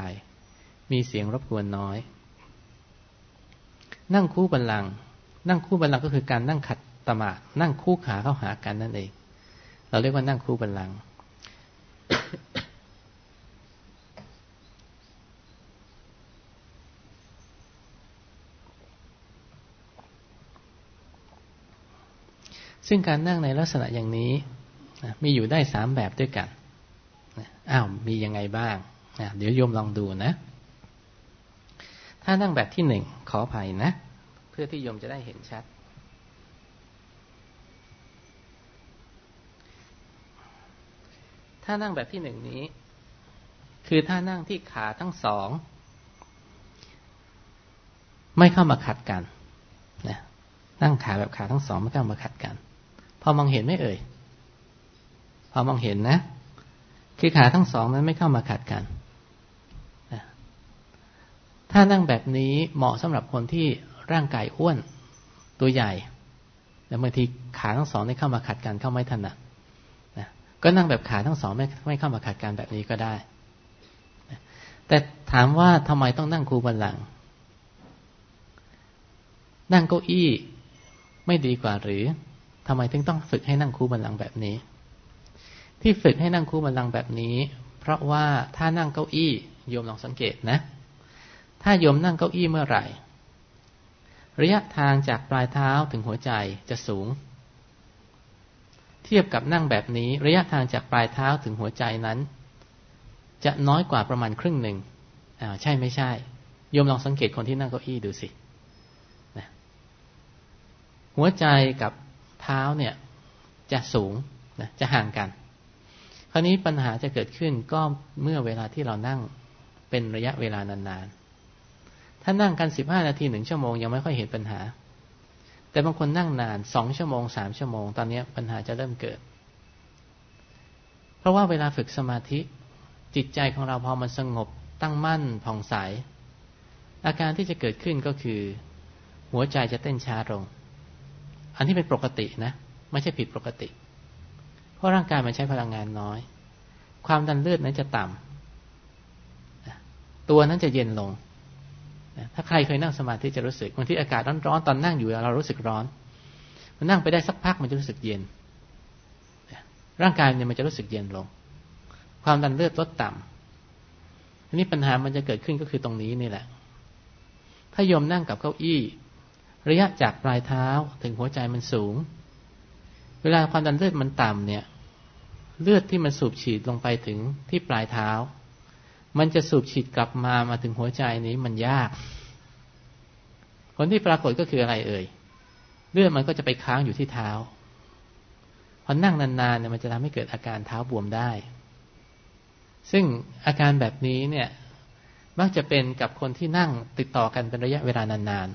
มีเสียงรบกวนน้อย นั่งคู่บันลังนั่งคู่บันลังก็คือการนั่งขัดตมานั่งคู่ขาเข้าหากันนั่นเอง เราเรียกว่านั่งคู่บันลังซึ่งการนั่งในลักษณะอย่างนี้มีอยู่ได้สามแบบด้วยกันอ้าวมียังไงบ้าง เดี๋ยวโยมลองดูนะ ถ้านั่งแบบที่หนึ่งขออภัยนะ เพื่อที่โยมจะได้เห็นชัด ถ้านั่งแบบที่หนึ่งนี้ คือถ้านั่งที่ขาทั้งสอง ไม่เข้ามาขัดกันนะนั่งขาแบบขาทั้งสองไม่เข้ามาขัดกัน พอมองเห็นไม่เอ่ย พอมองเห็นนะ คือขาทั้งสองนั้นไม่เข้ามาขัดกัน ถ้านั่งแบบนี้เหมาะสำหรับคนที่ร่างกายอ้วนตัวใหญ่ แล้วบางทีขาทั้งสองไม่เข้ามาขัดกันเข้าไม่ถนัดนะก็นั่งแบบขาทั้งสองไม่ไม่เข้ามาขัดกันแบบนี้ก็ได้ แต่ถามว่าทำไมต้องนั่งคูบันหลัง นั่งเก้าอี้ไม่ดีกว่าหรือทำไมถึงต้องฝึกให้นั่งคู่บันหลังแบบนี้ ที่ฝึกให้นั่งคู่บันหลังแบบนี้ เพราะว่าถ้านั่งเก้าอี้โยมลองสังเกตนะ ถ้าโยมนั่งเก้าอี้เมื่อไหร่ ระยะทางจากปลายเท้าถึงหัวใจจะสูง เทียบกับนั่งแบบนี้ ระยะทางจากปลายเท้าถึงหัวใจนั้น จะน้อยกว่าประมาณครึ่งหนึ่งอ่าใช่ไม่ใช่ โยมลองสังเกตคนที่นั่งเก้าอี้ดูสินะหัวใจกับเท้าเนี่ยจะสูงนะจะห่างกัน คราวนี้ปัญหาจะเกิดขึ้นก็เมื่อเวลาที่เรานั่งเป็นระยะเวลานานๆ ถ้านั่งกันสิบห้านาทีหนึ่งชั่วโมงยังไม่ค่อยเห็นปัญหา แต่บางคนนั่งนานสองชั่วโมงสามชั่วโมง ตอนนี้ปัญหาจะเริ่มเกิด เพราะว่าเวลาฝึกสมาธิ จิตใจของเราพอมันสงบตั้งมั่นผ่องใส อาการที่จะเกิดขึ้นก็คือ หัวใจจะเต้นช้าลง อันที่เป็นปกตินะ ไม่ใช่ผิดปกติ เพราะร่างกายมันใช้พลังงานน้อย ความดันเลือดนั้นจะต่ำตัวนั้นจะเย็นลง ถ้าใครเคยนั่งสมาธิจะรู้สึกบางทีอากาศร้อนๆตอนนั่งอยู่เรารู้สึกร้อนมันนั่งไปได้สักพักมันจะรู้สึกเย็น ร่างกายเนี่ยมันจะรู้สึกเย็นลง ความดันเลือดลดต่ำทีนี้ปัญหามันจะเกิดขึ้นก็คือตรงนี้นี่แหละ ถ้าโยมนั่งกับเก้าอี้ ระยะจากปลายเท้าถึงหัวใจมันสูง เวลาความดันเลือดมันต่ำเนี่ย เลือดที่มันสูบฉีดลงไปถึงที่ปลายเท้า มันจะสูบฉีดกลับมามาถึงหัวใจนี้มันยาก ผลที่ปรากฏก็คืออะไรเอ่ยเลือดมันก็จะไปค้างอยู่ที่เท้าพอนั่งนานๆเนี่ยมันจะทำให้เกิดอาการเท้าบวมได้ ซึ่งอาการแบบนี้เนี่ย มักจะเป็นกับคนที่นั่งติดต่อกันเป็นระยะเวลานาน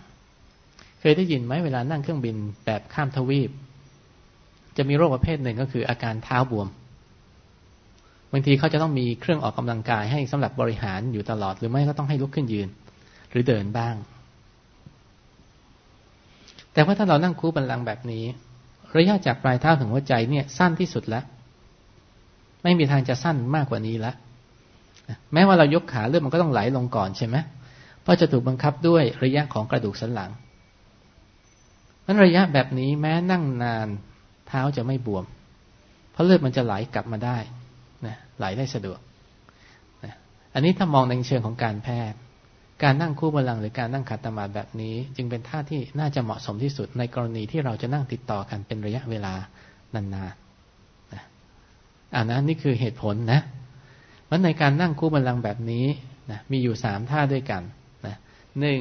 ๆ เคยได้ยินไหมเวลานั่งเครื่องบินแบบข้ามทวีป จะมีโรคประเภทหนึ่งก็คืออาการเท้าบวม บางทีเขาจะต้องมีเครื่องออกกำลังกายให้สำหรับบริหารอยู่ตลอด หรือไม่ก็ต้องให้ลุกขึ้นยืน หรือเดินบ้าง แต่ว่าถ้าเรานั่งคูบันลังแบบนี้ ระยะจากปลายเท้าถึงหัวใจเนี่ยสั้นที่สุดแล้ว ไม่มีทางจะสั้นมากกว่านี้แล้วแม้ว่าเรายกขาเลือดมันก็ต้องไหลลงก่อนใช่ไหมเพราะจะถูกบังคับด้วยระยะของกระดูกสันหลังนั้นระยะแบบนี้แม้นั่งนานเท้าจะไม่บวม เพราะเลือดมันจะไหลกลับมาได้ นะไหลได้สะดวกนะอันนี้ถ้ามองในเชิงของการแพทย์ การนั่งคู่บาลังหรือการนั่งขัดตมาแบบนี้ จึงเป็นท่าที่น่าจะเหมาะสมที่สุดในกรณีที่เราจะนั่งติดต่อกันเป็นระยะเวลานานๆนะอันนั้นนี่คือเหตุผลนะมันในการนั่งคู่บาลังแบบนี้นะมีอยู่สามท่าด้วยกันนะหนึ่ง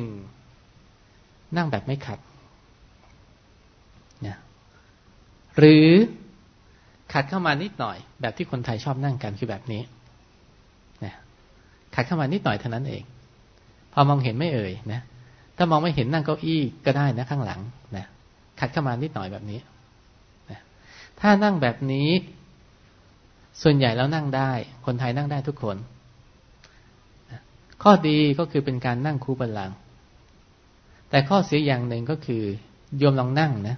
นั่งแบบไม่ขัดนะหรือ ขัดเข้ามานิดหน่อย แบบที่คนไทยชอบนั่งกันคือแบบนี้นะขัดเข้ามานิดหน่อยเท่านั้นเอง พอมองเห็นไม่เอ่ยนะถ้ามองไม่เห็นนั่งเก้าอี้ก็ได้นะข้างหลังนะขัดเข้ามานิดหน่อยแบบนี้นะถ้านั่งแบบนี้ ส่วนใหญ่แล้วนั่งได้ คนไทยนั่งได้ทุกคนนะข้อดีก็คือเป็นการนั่งคู่บัลลังแต่ข้อเสียอย่างหนึ่งก็คือโยมลองนั่งนะ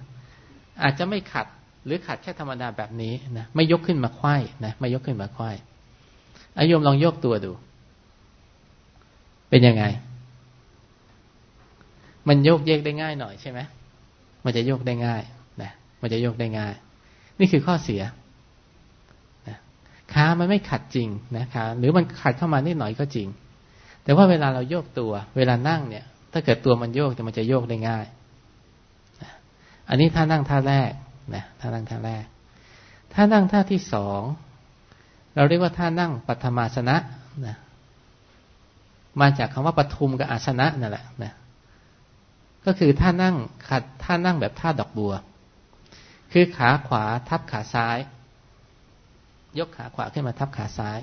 อาจจะไม่ขัด หรือขัดแค่ธรรมดาแบบนี้นะไม่ยกขึ้นมาควายนะไม่ยกขึ้นมาควายอายมลองยกตัวดู เป็นยังไง มันโยกเยกได้ง่ายหน่อยใช่ไหมมันจะโยกได้ง่ายนะมันจะโยกได้ง่าย นี่คือข้อเสียนะขามันไม่ขัดจริงนะคะหรือมันขัดเข้ามานิดหน่อยก็จริง แต่ว่าเวลาเราโยกตัว เวลานั่งเนี่ย ถ้าเกิดตัวมันโยกแต่มันจะโยกได้ง่าย อันนี้ท่านั่งท่าแรก นะท่านั่งท่าแรก ท่านั่งท่าที่สองเราเรียกว่าท่านั่งปัทมาสนะนะมาจากคำว่าปทุมกับอาสนะนั่นแหละนะก็คือท่านั่งขัดท่านั่งแบบท่าดอกบัว คือขาขวาทับขาซ้าย ยกขาขวาขึ้นมาทับขาซ้าย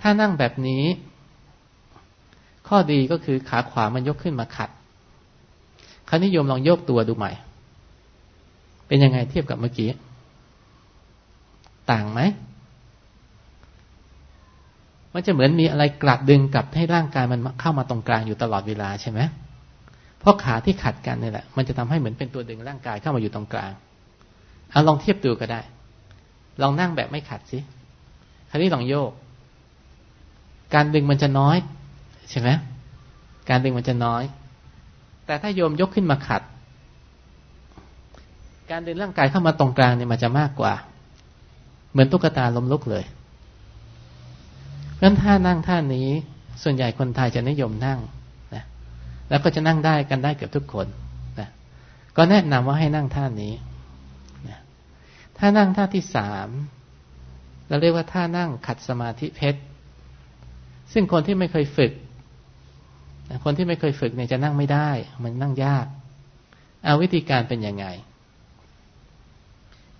ถ้านั่งแบบนี้ ข้อดีก็คือขาขวามันยกขึ้นมาขัด คราวนี้โยมลองโยกตัวดูใหม่ เป็นยังไงเทียบกับเมื่อกี้ ต่างไหม มันจะเหมือนมีอะไรกลัดดึงกลับให้ร่างกายมันเข้ามาตรงกลางอยู่ตลอดเวลาใช่ไหมเพราะขาที่ขัดกันนี่แหละ มันจะทำให้เหมือนเป็นตัวดึงร่างกายเข้ามาอยู่ตรงกลางเอาลองเทียบดูก็ได้ ลองนั่งแบบไม่ขัดสิ คราวนี้ลองโยก การดึงมันจะน้อย ใช่ไหมการดึงมันจะน้อย แต่ถ้าโยมยกขึ้นมาขัด การดึงร่างกายเข้ามาตรงกลางเนี่ยมันจะมากกว่า เหมือนตุ๊กตาล้มลุกเลยเพราะท่านั่งท่านี้ส่วนใหญ่คนไทยจะนิยมนั่งนะแล้วก็จะนั่งได้กันได้เกือบทุกคนนะก็แนะนำว่าให้นั่งท่านี้นะถ้านั่งท่าที่สามเราเรียกว่าท่านั่งขัดสมาธิเพชรซึ่งคนที่ไม่เคยฝึก คนที่ไม่เคยฝึกเนี่ยจะนั่งไม่ได้ มันนั่งยาก เอาวิธีการเป็นยังไง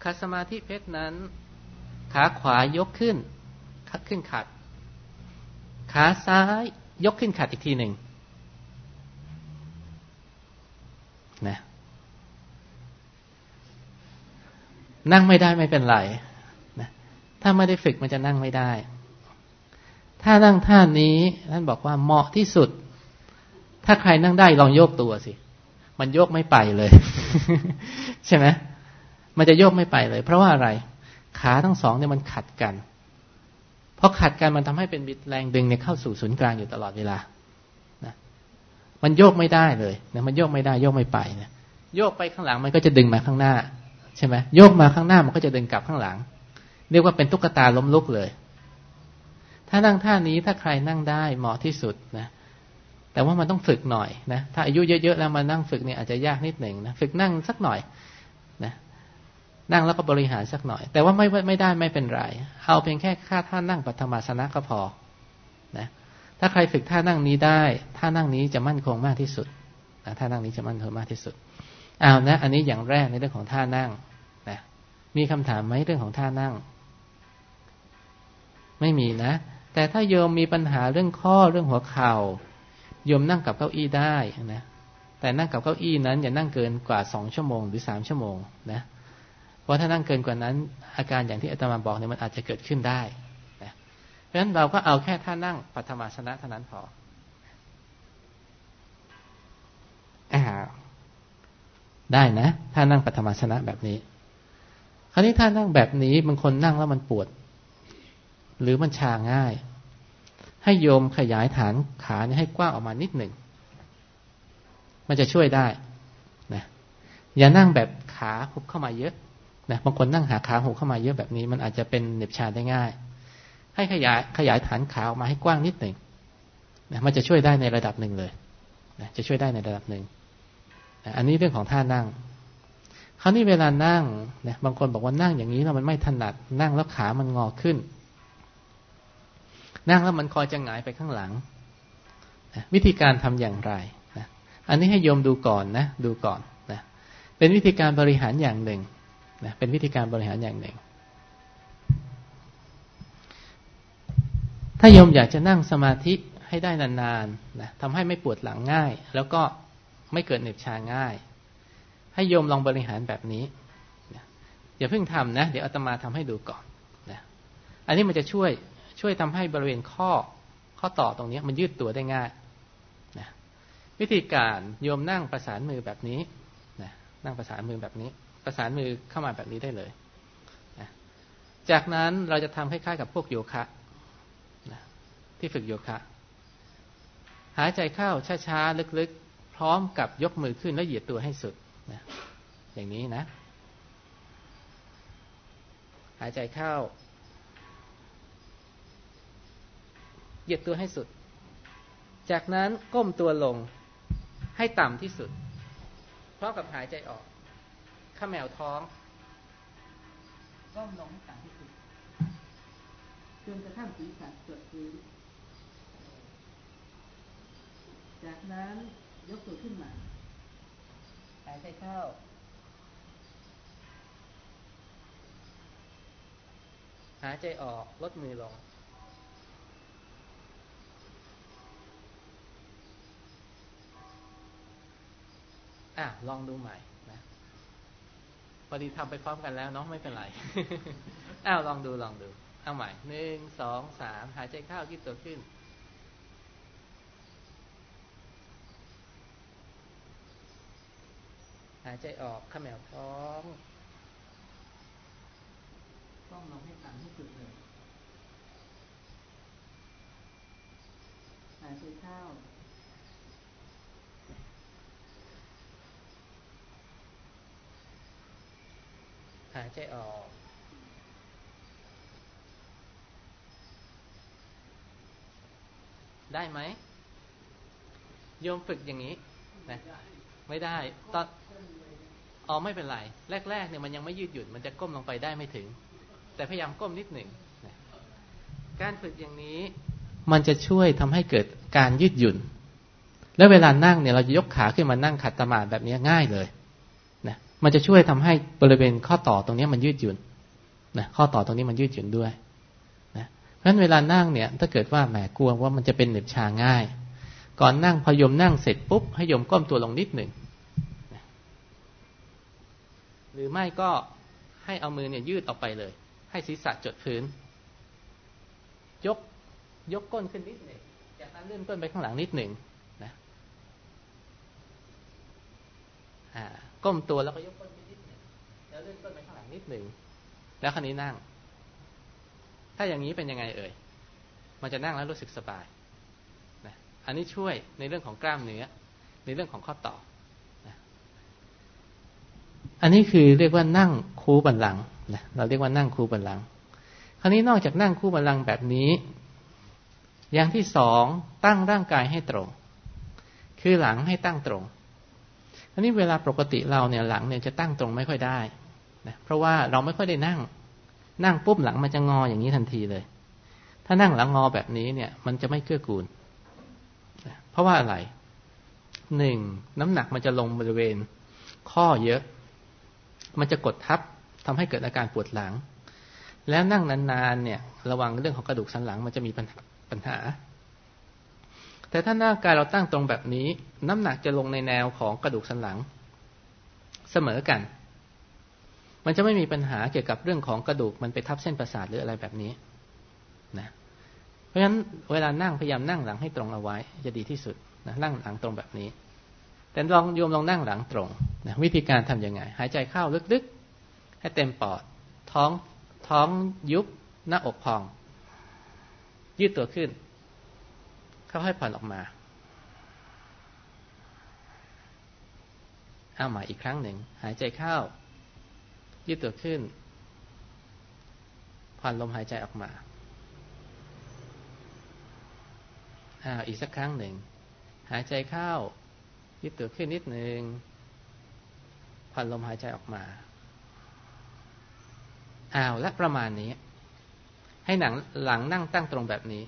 ขัดสมาธิเพชรนั้น ขาขวายกขึ้นขัดขึ้นขัด ขาซ้ายยกขึ้นขัดอีกทีหนึ่งนะนั่งไม่ได้ไม่เป็นไรนะถ้าไม่ได้ฝึกมันจะนั่งไม่ได้ ถ้านั่งท่านี้ท่านบอกว่าเหมาะที่สุด ถ้าใครนั่งได้ลองโยกตัวสิ มันโยกไม่ไปเลย ใช่ไหมมันจะโยกไม่ไปเลย เพราะว่าอะไร ขาทั้งสองเนี่ยมันขัดกันเพราะขัดกันมันทำให้เป็นบิดแรงดึงเนี่ยเข้าสู่ศูนย์กลางอยู่ตลอดเวลานะมันโยกไม่ได้เลยนะมันโยกไม่ได้โยกไม่ไปนะโยกไปข้างหลังมันก็จะดึงมาข้างหน้า ใช่ไหมโยกมาข้างหน้ามันก็จะดึงกลับข้างหลัง เรียกว่าเป็นตุ๊กตาล้มลุกเลย ถ้านั่งท่านี้ถ้าใครนั่งได้เหมาะที่สุดนะ แต่ว่ามันต้องฝึกหน่อยนะถ้าอายุเยอะๆแล้วมานั่งฝึกเนี่ยอาจจะยากนิดหนึ่งนะฝึกนั่งสักหน่อยนะนั่งแล้วก็บริหารสักหน่อย แต่ว่าไม่ไม่ได้ไม่เป็นไร เอาเพียงแค่ค่าท่านั่งปัทมาสนะก็พอนะถ้าใครฝึกท่านั่งนี้ได้ท่านั่งนี้จะมั่นคงมากที่สุดนะท่านั่งนี้จะมั่นคงมากที่สุดเอานะ อันนี้อย่างแรกในเรื่องของท่านั่งนะมีคำถามไหมเรื่องของท่านั่ง ไม่มีนะ แต่ถ้าโยมมีปัญหาเรื่องข้อเรื่องหัวเข่า โยมนั่งกับเก้าอี้ได้นะแต่นั่งกับเก้าอี้นั้นอย่านั่งเกินกว่าสองชั่วโมงหรือสามชั่วโมงนะเพราะถ้านั่งเกินกว่านั้น อาการอย่างที่อาตมาบอกเนี่ยมันอาจจะเกิดขึ้นได้นะเพราะฉะนั้นเราก็เอาแค่ท่านั่งปัทมาสนะเท่านั้นพออาได้นะถ้านั่งปัทมาสนะแบบนี้ คราวนี้ถ้านั่งแบบนี้บางคนนั่งแล้วมันปวด หรือมันชาง่าย ให้โยมขยายฐานขาให้กว้างออกมานิดหนึ่ง มันจะช่วยได้นะอย่านั่งแบบขาคุบเข้ามาเยอะนะบางคนนั่งหาขาหุบเข้ามาเยอะแบบนี้ มันอาจจะเป็นเหน็บชาได้ง่าย ให้ขยายขยายฐานขาออกมาให้กว้างนิดหนึ่งนะมันจะช่วยได้ในระดับหนึ่งเลยนะจะช่วยได้ในระดับหนึ่งนะอันนี้เรื่องของท่านั่งคราวนี้เวลานั่งนะบางคนบอกว่านั่งอย่างนี้แล้วมันไม่ถนัดนั่งแล้วขามันงอขึ้น นั่งแล้วมันคอยจะหงายไปข้างหลังนะวิธีการทำอย่างไรนะอันนี้ให้โยมดูก่อนนะ ดูก่อนนะเป็นวิธีการบริหารอย่างหนึ่งนะเป็นวิธีการบริหารอย่างหนึ่ง ถ้าโยมอยากจะนั่งสมาธิให้ได้นานๆนะทำให้ไม่ปวดหลังง่าย แล้วก็ไม่เกิดเหน็บชาง่าย ให้โยมลองบริหารแบบนี้นะอย่าเพิ่งทำนะ เดี๋ยวอาตมาทำให้ดูก่อนนะอันนี้มันจะช่วย ช่วยทำให้บริเวณข้อข้อต่อตรงนี้มันยืดตัวได้ง่ายนะวิธีการโยมนั่งประสานมือแบบนี้นะนั่งประสานมือแบบนี้ ประสานมือเข้ามาแบบนี้ได้เลยนะจากนั้นเราจะทำคล้ายๆกับพวกโยคะนะที่ฝึกโยคะ หายใจเข้าช้าๆลึกๆ พร้อมกับยกมือขึ้นแล้วเหยียดตัวให้สุดนะอย่างนี้นะ หายใจเข้า เหยียดตัวให้สุด จากนั้นก้มตัวลงให้ต่ำที่สุดพร้อมกับหายใจออกข้าแมวท้อง ก้มลงให้ต่ำที่สุดจนกระทั่งศีรษะจดพื้นจากนั้นยกตัวขึ้นมาหายใจเข้าหายใจออกลดมือลง อะลองดูใหม่นะพอดีทำไปพร้อมกันแล้วเนาะไม่เป็นไรอ้าวลองดูลองดูเอาใหม่หนึ่งสองสามหายใจเข้ายืดตัวขึ้น หายใจออกขมแมวท้องต้องลงให้ต่ำที่สุดเลยหายใจเข้าายใจออก ได้ไหมโยมฝึกอย่างนี้นะไม่ได้ตอนอ๋อไม่เป็นไร แรก ๆ เนี่ยมันยังไม่ยืดหยุ่นมันจะก้มลงไปได้ไม่ถึง แต่พยายามก้มนิดหนึ่งนะการฝึกอย่างนี้ มันจะช่วยทำให้เกิดการยืดหยุ่น แล้วเวลานั่งเนี่ยเราจะยกขาขึ้นมานั่งขัดสมาธิแบบนี้ง่ายเลย มันจะช่วยทำให้บริเวณข้อต่อตรงนี้มันยืดหยุ่นนะข้อต่อตรงนี้มันยืดหยุ่นด้วยนะเพราะฉะนั้นเวลานั่งเนี่ย ถ้าเกิดว่าแหมกลัวว่ามันจะเป็นเหน็บชาง่าย ก่อนนั่งพยมนั่งเสร็จปุ๊บให้ยมก้มตัวลงนิดหนึ่งหรือไม่ก็ให้เอามือเนี่ยยืดออกไปเลย ให้ศีรษะจดพื้น ยกยกก้นขึ้นนิดหนึ่งจากนั้นเลื่อนก้นไปข้างหลังนิดหนึ่งนะอ่า ก้มตัวแล้วก็ยกก้นนิดหนึ่งแล้วเลื่อนก้นไปข้างหลังนิดหนึ่งแล้วคราวนี้นั่ง ถ้าอย่างนี้เป็นยังไงเอ่ย มันจะนั่งแล้วรู้สึกสบายนะอันนี้ช่วยในเรื่องของกล้ามเนื้อ ในเรื่องของข้อต่อนะอันนี้คือเรียกว่านั่งคูบันลังนะเราเรียกว่านั่งคูบันลัง คราวนี้นอกจากนั่งคูบันลังแบบนี้ อย่างที่สองตั้งร่างกายให้ตรง คือหลังให้ตั้งตรง นนี้เวลาปกติเราเนี่ยหลังเนี่ยจะตั้งตรงไม่ค่อยได้นะเพราะว่าเราไม่ค่อยได้นั่ง นั่งปุ๊บหลังมันจะงออย่างนี้ทันทีเลย ถ้านั่งหลังงอแบบนี้เนี่ย มันจะไม่เกื้อกูลนะเพราะว่าอะไรหนึ่งน้ำหนักมันจะลงบริเวณ ข้อเยอะ มันจะกดทับทำให้เกิดอาการปวดหลัง แล้วนั่งนานๆเนี่ย ระวังเรื่องของกระดูกสันหลังมันจะมีปัญหา แต่ถ้าหน้ากายเราตั้งตรงแบบนี้ น้ำหนักจะลงในแนวของกระดูกสันหลัง เสมอกัน มันจะไม่มีปัญหาเกี่ยวกับเรื่องของกระดูกมันไปทับเส้นประสาทหรืออะไรแบบนี้นะเพราะฉะนั้นเวลานั่งพยายามนั่งหลังให้ตรงเอาไว้ จะดีที่สุดนะนั่งหลังตรงแบบนี้ แต่ลองโยมลองนั่งหลังตรงนะวิธีการทำยังไง หายใจเข้าลึกๆ ให้เต็มปอด ท้องท้องยุบหน้าอกพอง ยืดตัวขึ้น ค่อยๆผ่อนออกมา เอาใหม่อีกครั้งหนึ่ง หายใจเข้า ยืดตัวขึ้น ผ่อนลมหายใจออกมาอ้าวอีกสักครั้งหนึ่ง หายใจเข้า ยืดตัวขึ้นนิดหนึ่งผ่อนลมหายใจออกมาอ้าวและประมาณนี้ ให้หนังหลังนั่งตั้งตรงแบบนี้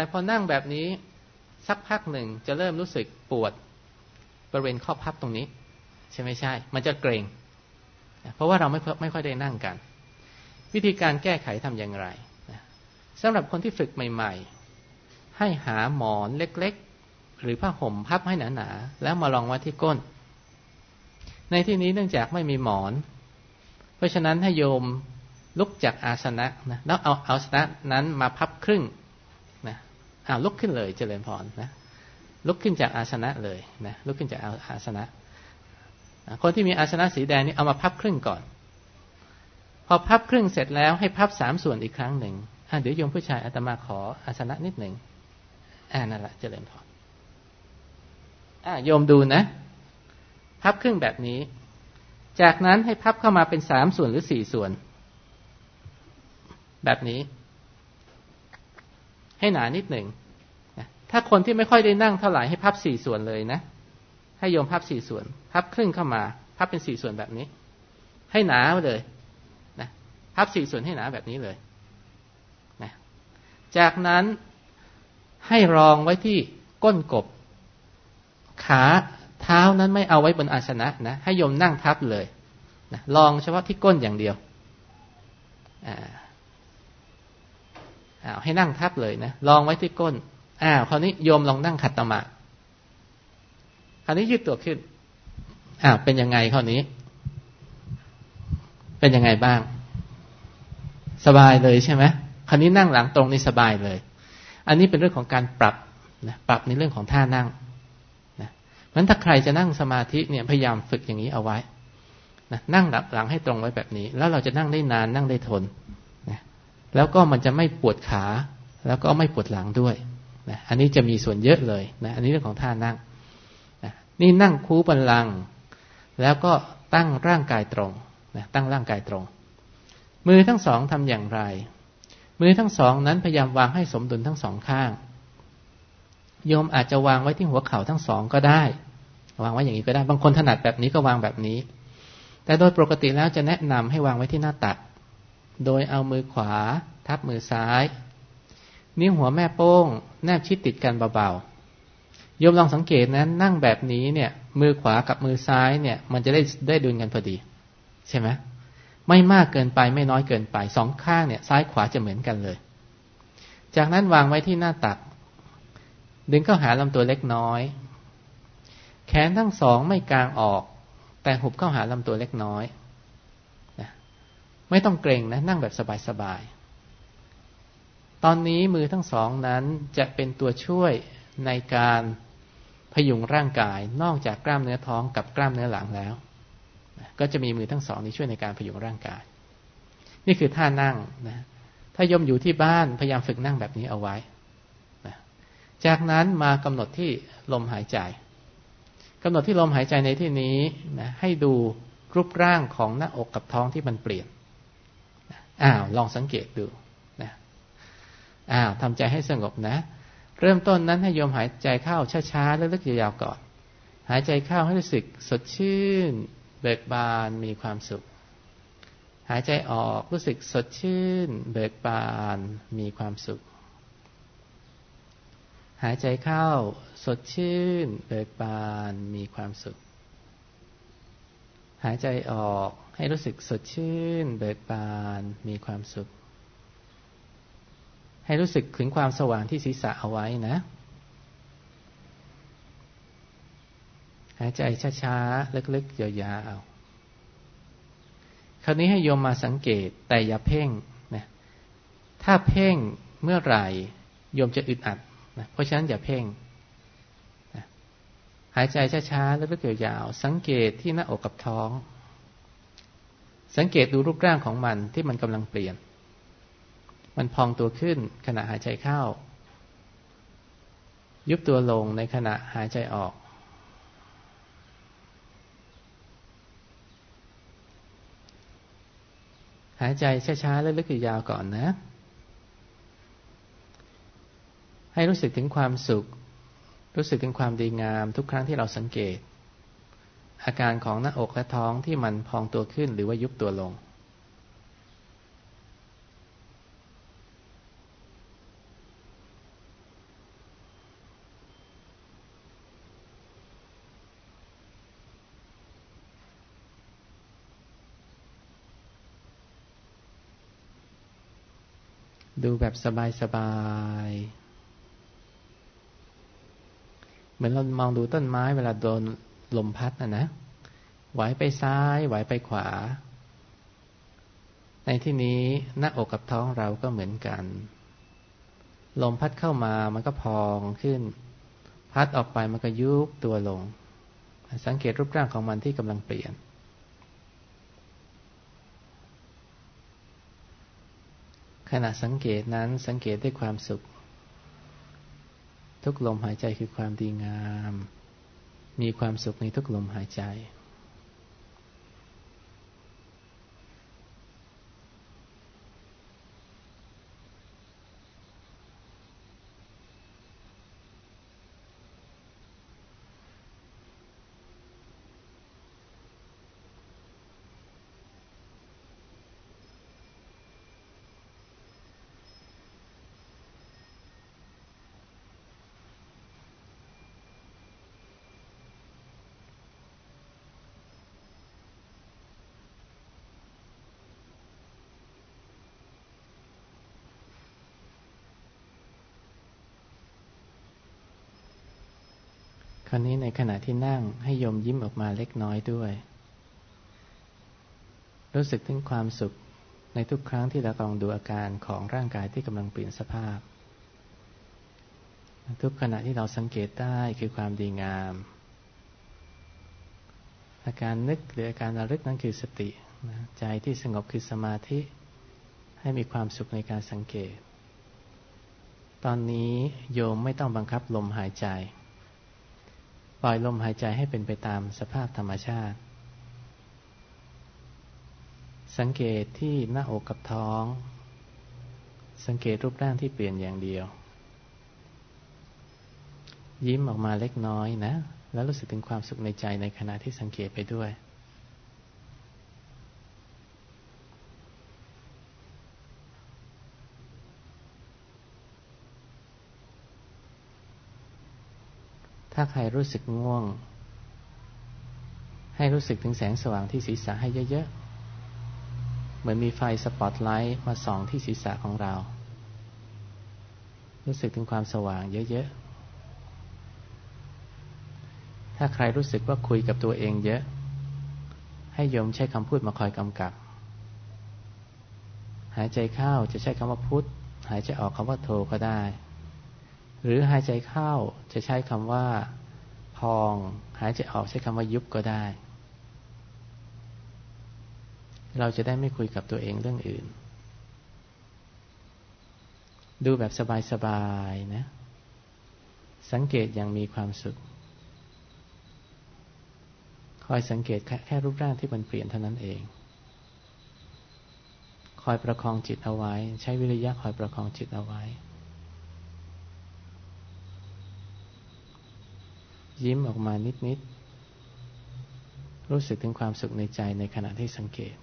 แต่พอนั่งแบบนี้สักพักหนึ่งจะเริ่มรู้สึกปวดบริเวณข้อพับตรงนี้ ใช่ไม่ใช่ มันจะเกรงเพราะว่าเราไม่ไม่ค่อยได้นั่งกัน วิธีการแก้ไขทำอย่างไรสำหรับคนที่ฝึกใหม่ ๆ ให้หาหมอนเล็กๆ หรือผ้าห่มพับให้หนาๆ แล้วมาลองไว้ที่ก้น ในที่นี้เนื่องจากไม่มีหมอน เพราะฉะนั้นให้โยมลุกจากอาสนะนะแล้วเอาอาสนะนั้นมาพับครึ่ง อ้าวลุกขึ้นเลยเจริญพรนะลุกขึ้นจากอาสนะเลยนะลุกขึ้นจากอาสนะคนที่มีอาสนะสีแดงนี่เอามาพับครึ่งก่อน พอพับครึ่งเสร็จแล้วให้พับสามส่วนอีกครั้งหนึ่งเดี๋ยวโยมผู้ชายอาตมาขออาสนะนิดหนึ่งอ่านั่นแหละเจริญพรอ่าโยมดูนะ พับครึ่งแบบนี้ จากนั้นให้พับเข้ามาเป็นสามส่วนหรือสี่ส่วน แบบนี้ ให้หนานิดหนึ่ง ถ้าคนที่ไม่ค่อยได้นั่งเท่าไหร่ให้พับสี่ส่วนเลยนะ ให้โยมพับสี่ส่วน พับครึ่งเข้ามา พับเป็นสี่ส่วนแบบนี้ ให้หนาเลยนะพับสี่ส่วนให้หนาแบบนี้เลยนะจากนั้นให้รองไว้ที่ก้นกบ ขาเท้านั้นไม่เอาไว้บนอาสนะนะ ให้โยมนั่งทับเลยนะลองเฉพาะที่ก้นอย่างเดียวอ่าให้นั่งทับเลยนะลองไว้ที่ก้น อ้าวคราวนี้โยมลองนั่งขัดตมะคราวนี้ยืดตัวขึ้นอ้าวเป็นยังไงคราวนี้ เป็นยังไงบ้าง สบายเลยใช่ไหมคราวนี้นั่งหลังตรงนี่สบายเลย อันนี้เป็นเรื่องของการปรับนะปรับในเรื่องของท่านั่งนะมันถ้าใครจะนั่งสมาธิเนี่ยพยายามฝึกอย่างนี้เอาไว้นะนั่งหลังให้ตรงไว้แบบนี้ แล้วเราจะนั่งได้นานนั่งได้ทนนะแล้วก็มันจะไม่ปวดขา แล้วก็ไม่ปวดหลังด้วย นะอันนี้จะมีส่วนเยอะเลยนะอันนี้เรื่องของท่านั่งนะนี่นั่งคูบันลัง แล้วก็ตั้งร่างกายตรงนะตั้งร่างกายตรง มือทั้งสองทำอย่างไร มือทั้งสองนั้นพยายามวางให้สมดุลทั้งสองข้าง โยมอาจจะวางไว้ที่หัวเข่าทั้งสองก็ได้ วางไว้อย่างนี้ก็ได้ บางคนถนัดแบบนี้ก็วางแบบนี้ แต่โดยปกติแล้วจะแนะนำให้วางไว้ที่หน้าตัก โดยเอามือขวา ทับมือซ้าย นิ้วหัวแม่โป้ง แนบชิดติดกันเบาๆโยมลองสังเกตนะนั่งแบบนี้เนี่ย มือขวากับมือซ้ายเนี่ย มันจะได้ได้ดุลกันพอดี ใช่ไหมไม่มากเกินไปไม่น้อยเกินไปสองข้างเนี่ย ซ้ายขวาจะเหมือนกันเลย จากนั้นวางไว้ที่หน้าตัก ดึงเข้าหาลำตัวเล็กน้อย แขนทั้งสองไม่กลางออก แต่หุบเข้าหาลำตัวเล็กน้อยไม่ต้องเกรงนะ นั่งแบบสบายๆ ตอนนี้มือทั้งสองนั้นจะเป็นตัวช่วยในการพยุงร่างกาย นอกจากกล้ามเนื้อท้องกับกล้ามเนื้อหลังแล้ว ก็จะมีมือทั้งสองนี้ช่วยในการพยุงร่างกาย นี่คือท่านั่งนะถ้ายมอยู่ที่บ้านพยายามฝึกนั่งแบบนี้เอาไว้นะจากนั้นมากำหนดที่ลมหายใจกำหนดที่ลมหายใจในที่นี้นะให้ดูรูปร่างของหน้าอกกับท้องที่มันเปลี่ยนอ้าวลองสังเกตดู อ้าวทำใจให้สงบนะ เริ่มต้นนั้นให้โยมหายใจเข้าช้าๆลึกๆยาวๆก่อน หายใจเข้าให้รู้สึกสดชื่น เบิกบานมีความสุข หายใจออกรู้สึกสดชื่น เบิกบานมีความสุข หายใจเข้าสดชื่น เบิกบานมีความสุข หายใจออกให้รู้สึกสดชื่น เบิกบานมีความสุข ให้รู้สึกถึงความสว่างที่ศีรษะเอาไว้นะ หายใจช้าๆลึกๆยาวๆคราวนี้ให้โยมมาสังเกตแต่อย่าเพ่งนะถ้าเพ่งเมื่อไหร่โยมจะอึดอัดนะเพราะฉะนั้นอย่าเพ่งนะหายใจช้าๆล้วก็เกี่ยาวๆสังเกตที่หน้าอกกับท้อง สังเกตดูรูปร่างของมันที่มันกำลังเปลี่ยน มันพองตัวขึ้นขณะหายใจเข้า ยุบตัวลงในขณะหายใจออก หายใจช้าๆและลึกยาวก่อนนะ ให้รู้สึกถึงความสุข รู้สึกถึงความดีงามทุกครั้งที่เราสังเกต อาการของหน้าอกและท้องที่มันพองตัวขึ้นหรือว่ายุบตัวลง ดูแบบสบายๆ เหมือนเรามองดูต้นไม้เวลาโดนลมพัดนะนะ ไหวไปซ้าย ไหวไปขวา ในที่นี้หน้าอกกับท้องเราก็เหมือนกัน ลมพัดเข้ามามันก็พองขึ้น พัดออกไปมันก็ยุบตัวลง สังเกตรูปร่างของมันที่กำลังเปลี่ยน ขณะสังเกตนั้นสังเกตด้วยความสุข ทุกลมหายใจคือความดีงาม มีความสุขในทุกลมหายใจ วนี้ในขณะที่นั่งให้โยมยิ้มออกมาเล็กน้อยด้วย รู้สึกถึงความสุขในทุกครั้งที่เรากำลังดูอาการของร่างกายที่กำลังเปลี่ยนสภาพ ทุกขณะที่เราสังเกตได้คือความดีงาม อาการนึกหรืออาการระลึกนั้นคือสติ ใจที่สงบคือสมาธิให้มีความสุขในการสังเกต ตอนนี้โยมไม่ต้องบังคับลมหายใจ ปล่อยลมหายใจให้เป็นไปตามสภาพธรรมชาติ สังเกตที่หน้าอกกับท้อง สังเกตรูปร่างที่เปลี่ยนอย่างเดียว ยิ้มออกมาเล็กน้อยนะ แล้วรู้สึกถึงความสุขในใจในขณะที่สังเกตไปด้วย ถ้าใครรู้สึกง่วง ให้รู้สึกถึงแสงสว่างที่ศีรษะให้เยอะๆ เหมือนมีไฟสปอตไลท์มาส่องที่ศีรษะของเรา รู้สึกถึงความสว่างเยอะๆ ถ้าใครรู้สึกว่าคุยกับตัวเองเยอะ ให้โยมใช้คำพูดมาคอยกำกับ หายใจเข้าจะใช้คำว่าพุทธ หายใจออกคำว่าโทก็ได้ หรือหายใจเข้าจะใช้คำว่า พอง หายใจออกใช้คำว่ายุบก็ได้ เราจะได้ไม่คุยกับตัวเองเรื่องอื่น ดูแบบสบายๆนะ สังเกตอย่างมีความสุข คอยสังเกตแค่รูปร่างที่มันเปลี่ยนเท่านั้นเอง คอยประคองจิตเอาไว้ ใช้วิริยะคอยประคองจิตเอาไว้ ยิ้มออกมานิดๆรู้สึกถึงความสุขในใจในขณะที่สังเกต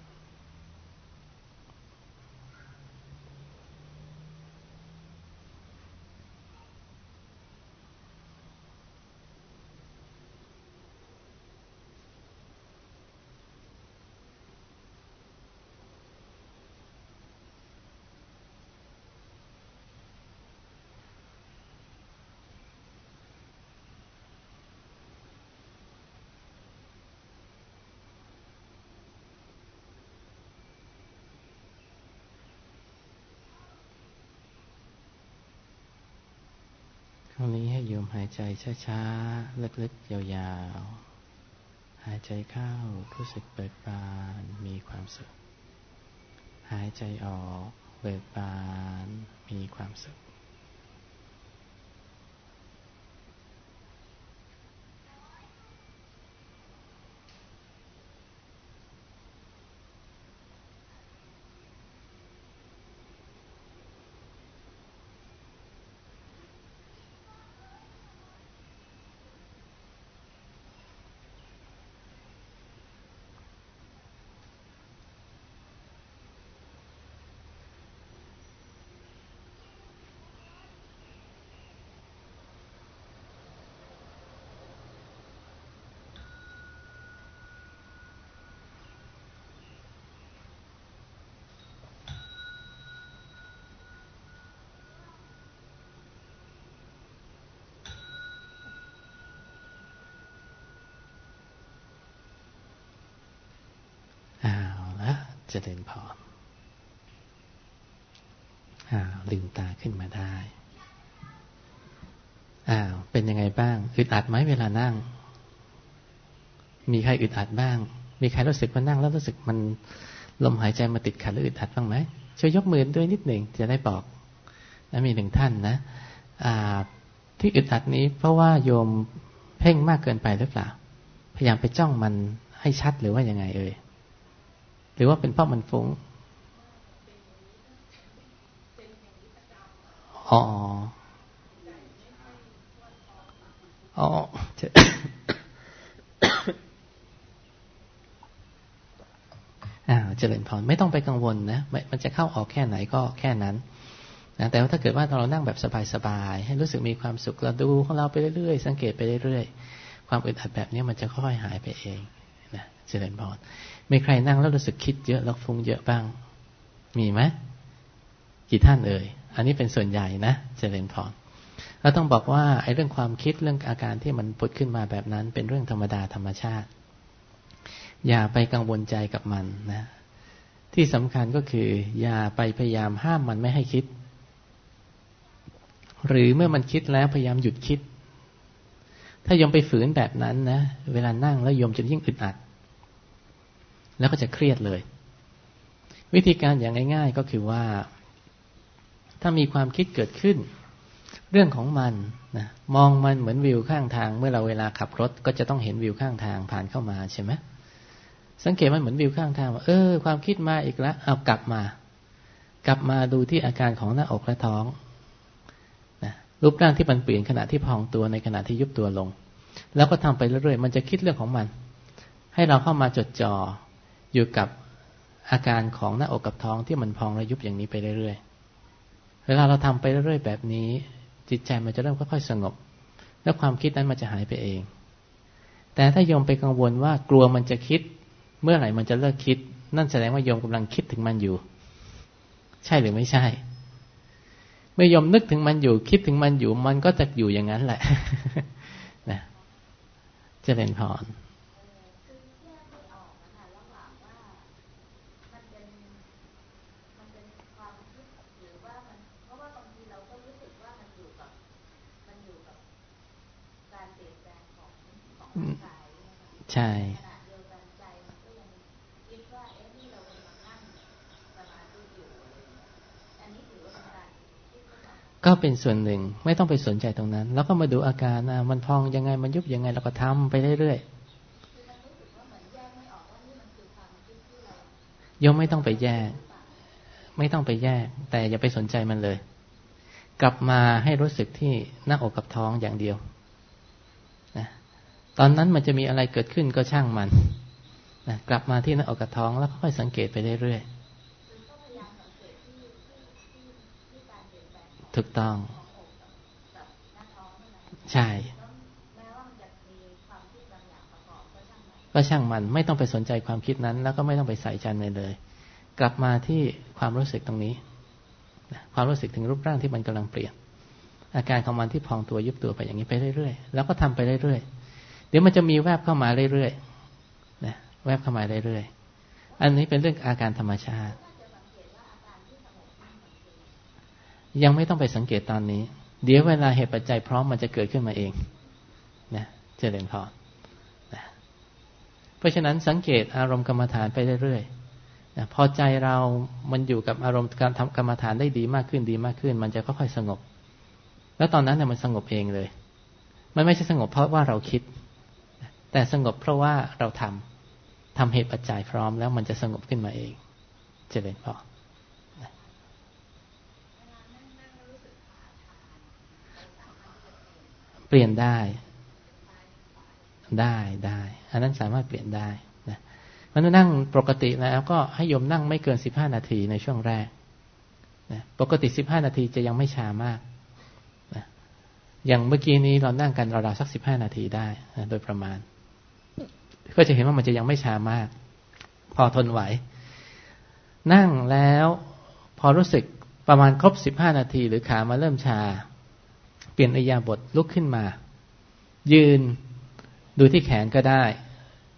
หายใจช้าๆลึกๆยาวๆ หายใจเข้ารู้สึกเบิกบานมีความสุข หายใจออกเบิกบานมีความสุข เจริญพรอ้าวลืมตาขึ้นมาได้ อ้าว เป็นยังไงบ้าง อึดอัดไหมเวลานั่ง มีใครอึดอัดบ้าง มีใครรู้สึกว่านั่ง แล้วรู้สึกมันลมหายใจมาติดขัดหรืออึดอัดบ้างไหม ช่วยยกมือด้วยนิดหนึ่งจะได้บอกนะมีหนึ่งท่านนะที่อึดอัดนี้ เพราะว่าโยมเพ่งมากเกินไปหรือเปล่า พยายามไปจ้องมันให้ชัดหรือว่ายังไงเอ่ย หรือว่าเป็นเพราะมันฟุง้งอ๋ออ๋ออ้าเจริญพรไม่ต้องไปกังวลนะมันจะเข้าออกแค่ไหนก็แค่นั้นนะแต่ว่าถ้าเกิดว่าเรานั่งแบบสบายๆให้รู้สึกมีความสุขเราดูของเราไปเรื่อยๆ สังเกตไปเรื่อยๆ ความอึดอัดแบบนี้มันจะค่อยๆหายไปเองนะเจริญพร มีใครนั่งแล้วรู้สึกคิดเยอะแล้วฟุ้งเยอะบ้าง มีไหมกี่ท่านเอ่ย อันนี้เป็นส่วนใหญ่นะเจริญพรเราต้องบอกว่าไอ้เรื่องความคิดเรื่องอาการที่มันปุดขึ้นมาแบบนั้น เป็นเรื่องธรรมดาธรรมชาติ อย่าไปกังวลใจกับมันนะ ที่สำคัญก็คือ อย่าไปพยายามห้ามมันไม่ให้คิด หรือเมื่อมันคิดแล้วพยายามหยุดคิด ถ้ายมไปฝืนแบบนั้นนะ เวลานั่งแล้วยมจะยิ่งอึดอัด แล้วก็จะเครียดเลย วิธีการอย่างง่าย ๆก็คือว่า ถ้ามีความคิดเกิดขึ้น เรื่องของมันนะมองมันเหมือนวิวข้างทาง เมื่อเราเวลาขับรถ ก็จะต้องเห็นวิวข้างทางผ่านเข้ามาใช่ไหมสังเกตมันเหมือนวิวข้างทางว่าเออ ความคิดมาอีกแล้วเอากลับมา กลับมาดูที่อาการของหน้าอกและท้องนะรูปร่างที่มันเปลี่ยนขณะที่พองตัวในขณะที่ยุบตัวลง แล้วก็ทำไปเรื่อยๆมันจะคิดเรื่องของมัน ให้เราเข้ามาจดจอ่อ อยู่กับอาการของหน้าอกกับท้องที่มันพองระยุบอย่างนี้ไปเรื่อยๆ เวลาเราทำไปเรื่อยๆแบบนี้ จิตใจมันจะเริ่มค่อยๆสงบ แล้วความคิดนั้นมันจะหายไปเอง แต่ถ้าโยมไปกังวลว่ากลัวมันจะคิด เมื่อไหร่มันจะเลิกคิด นั่นแสดงว่าโยมกำลังคิดถึงมันอยู่ ใช่หรือไม่ใช่ เมื่อโยมนึกถึงมันอยู่ คิดถึงมันอยู่ มันก็จะอยู่อย่างนั้นแหละ นะเจริญพร ใช่ ก็เป็นส่วนหนึ่ง ไม่ต้องไปสนใจตรงนั้น แล้วก็มาดูอาการนะมันพองยังไงมันยุบยังไงเราก็ทำไปเรื่อยๆยมไม่ต้องไปแยก ไม่ต้องไปแยก แต่อย่าไปสนใจมันเลย กลับมาให้รู้สึกที่หน้าอกกับท้องอย่างเดียว ตอนนั้นมันจะมีอะไรเกิดขึ้นก็ช่างมันนะกลับมาที่หน้าอกกระท้องแล้วค่อยสังเกตไปเรื่อยๆถูกต้อง ใช่ ก็ช่างมันไม่ต้องไปสนใจความคิดนั้น แล้วก็ไม่ต้องไปใส่ใจเลยเลย กลับมาที่ความรู้สึกตรงนี้ความรู้สึกถึงรูปร่างที่มันกำลังเปลี่ยน อาการของมันที่พองตัวยุบตัวไปอย่างนี้ไปเรื่อยๆ แล้วก็ทำไปเรื่อยๆ เดี๋ยวมันจะมีแวบเข้ามาเรื่อยๆนะแวบเข้ามาเรื่อยๆ อันนี้เป็นเรื่องอาการธรรมชาติ ยังไม่ต้องไปสังเกตตอนนี้ เดี๋ยวเวลาเหตุปัจจัยพร้อมมันจะเกิดขึ้นมาเอง นะเจริญพรนะเพราะฉะนั้นสังเกตอารมณ์กรรมฐานไปเรื่อยๆนะพอใจเรามันอยู่กับอารมณ์การทำกรรมฐานได้ดีมากขึ้นดีมากขึ้น มันจะค่อยๆสงบ แล้วตอนนั้นเนี่ยมันสงบเองเลย มันไม่ใช่สงบเพราะว่าเราคิด แต่สงบเพราะว่าเราทำทำเหตุปัจจัยพร้อมแล้วมันจะสงบขึ้นมาเอง เจริญพรเปลี่ยนได้ ได้ได้อันนั้นสามารถเปลี่ยนได้นะมันนั่งปกติแล้วก็ให้โยมนั่งไม่เกินสิบห้านาทีในช่วงแรกนะปกติสิบห้านาทีจะยังไม่ชามากนะอย่างเมื่อกี้นี้เรานั่งกันราวๆสักสิบห้านาทีได้นะโดยประมาณ ก็จะเห็นว่ามันจะยังไม่ชามาก พอทนไหว นั่งแล้วพอรู้สึกประมาณครบสิบห้านาที หรือขามาเริ่มชา เปลี่ยนอิยาบทลุกขึ้นมา ยืนดูที่แขนก็ได้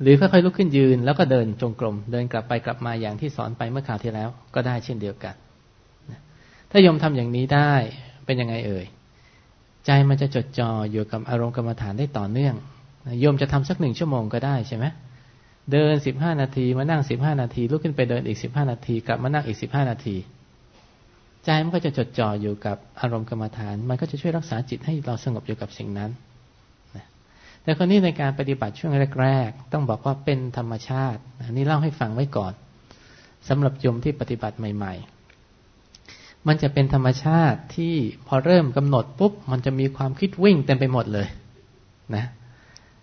หรือค่อยๆลุกขึ้นยืน แล้วก็เดินจงกรมเดินกลับไปกลับมาอย่างที่สอนไปเมื่อคราวที่แล้วก็ได้เช่นเดียวกัน ถ้ายมทำอย่างนี้ได้เป็นยังไงเอ่ย ใจมันจะจดจ่ออยู่กับอารมณ์กรรมฐานได้ต่อเนื่อง โยมจะทำสักหนึ่งชั่วโมงก็ได้ใช่ไหมเดินสิบห้านาทีมานั่งสิบห้านาทีลุกขึ้นไปเดินอีกสิบห้านาทีกลับมานั่งอีกสิบห้านาที ใจมันก็จะจดจ่ออยู่กับอารมณ์กรรมฐาน มันก็จะช่วยรักษาจิตให้เราสงบอยู่กับสิ่งนั้นแต่คนนี้ในการปฏิบัติช่วงแรก ๆ ต้องบอกว่าเป็นธรรมชาตินนี่เล่าให้ฟังไว้ก่อนสำหรับโยมที่ปฏิบัติใหม่ ๆ มันจะเป็นธรรมชาติที่พอเริ่มกำหนดปุ๊บมันจะมีความคิดวิ่งเต็มไปหมดเลย นะ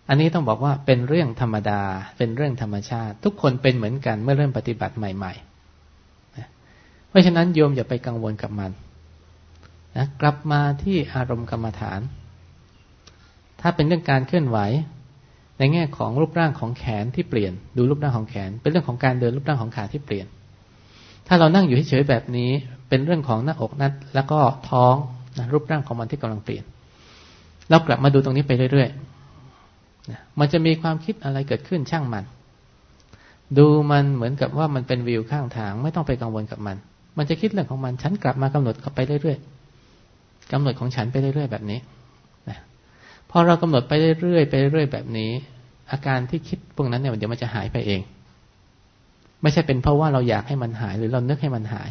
อันนี้ต้องบอกว่าเป็นเรื่องธรรมดา เป็นเรื่องธรรมชาติ ทุกคนเป็นเหมือนกันเมื่อเริ่มปฏิบัติใหม่ๆ เพราะฉะนั้นโยมอย่าไปกังวลกับมันนะกลับมาที่อารมณ์กรรมฐาน ถ้าเป็นเรื่องการเคลื่อนไหว ในแง่ของรูปร่างของแขนที่เปลี่ยน ดูรูปร่างของแขน เป็นเรื่องของการเดินรูปร่างของขาที่เปลี่ยน ถ้าเรานั่งอยู่เฉยๆแบบนี้ เป็นเรื่องของหน้าอกนัดแล้วก็ท้องนะรูปร่างของมันที่กำลังเปลี่ยน เรากลับมาดูตรงนี้ไปเรื่อยๆ มันจะมีความคิดอะไรเกิดขึ้นช่างมัน ดูมันเหมือนกับว่ามันเป็นวิวข้างทาง ไม่ต้องไปกังวลกับมัน มันจะคิดเรื่องของมัน ฉันกลับมากำหนดเข้าไปเรื่อยๆกำหนดของฉันไปเรื่อยๆแบบนี้นะพอเรากำหนดไปเรื่อยๆไปเรื่อยๆแบบนี้ อาการที่คิดพวกนั้นเนี่ยเดี๋ยวมันจะหายไปเอง ไม่ใช่เป็นเพราะว่าเราอยากให้มันหายหรือเรานึกให้มันหาย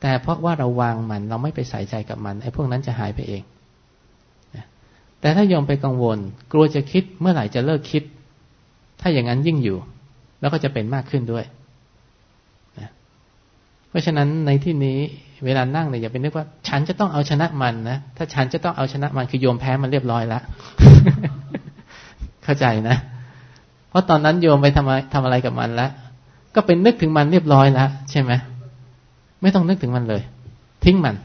แต่เพราะว่าเราวางมันเราไม่ไปใส่ใจกับมันไอ้พวกนั้นจะหายไปเอง แต่ถ้ายอมไปกังวล กลัวจะคิดเมื่อไหร่จะเลิกคิด ถ้าอย่างนั้นยิ่งอยู่ แล้วก็จะเป็นมากขึ้นด้วยเพราะฉะนั้นในที่นี้เวลานั่งเนี่ยอย่าไปนึกว่า ฉันจะต้องเอาชนะมันนะถ้าฉันจะต้องเอาชนะมันคือโยมแพ้มันเรียบร้อยแล้วเข้าใจนะ เพราะตอนนั้นโยมไปทำทำอะไรกับมันแล้วก็เป็นนึกถึงมันเรียบร้อยแล้วใช่ไหมไม่ต้องนึกถึงมันเลย ทิ้งมัน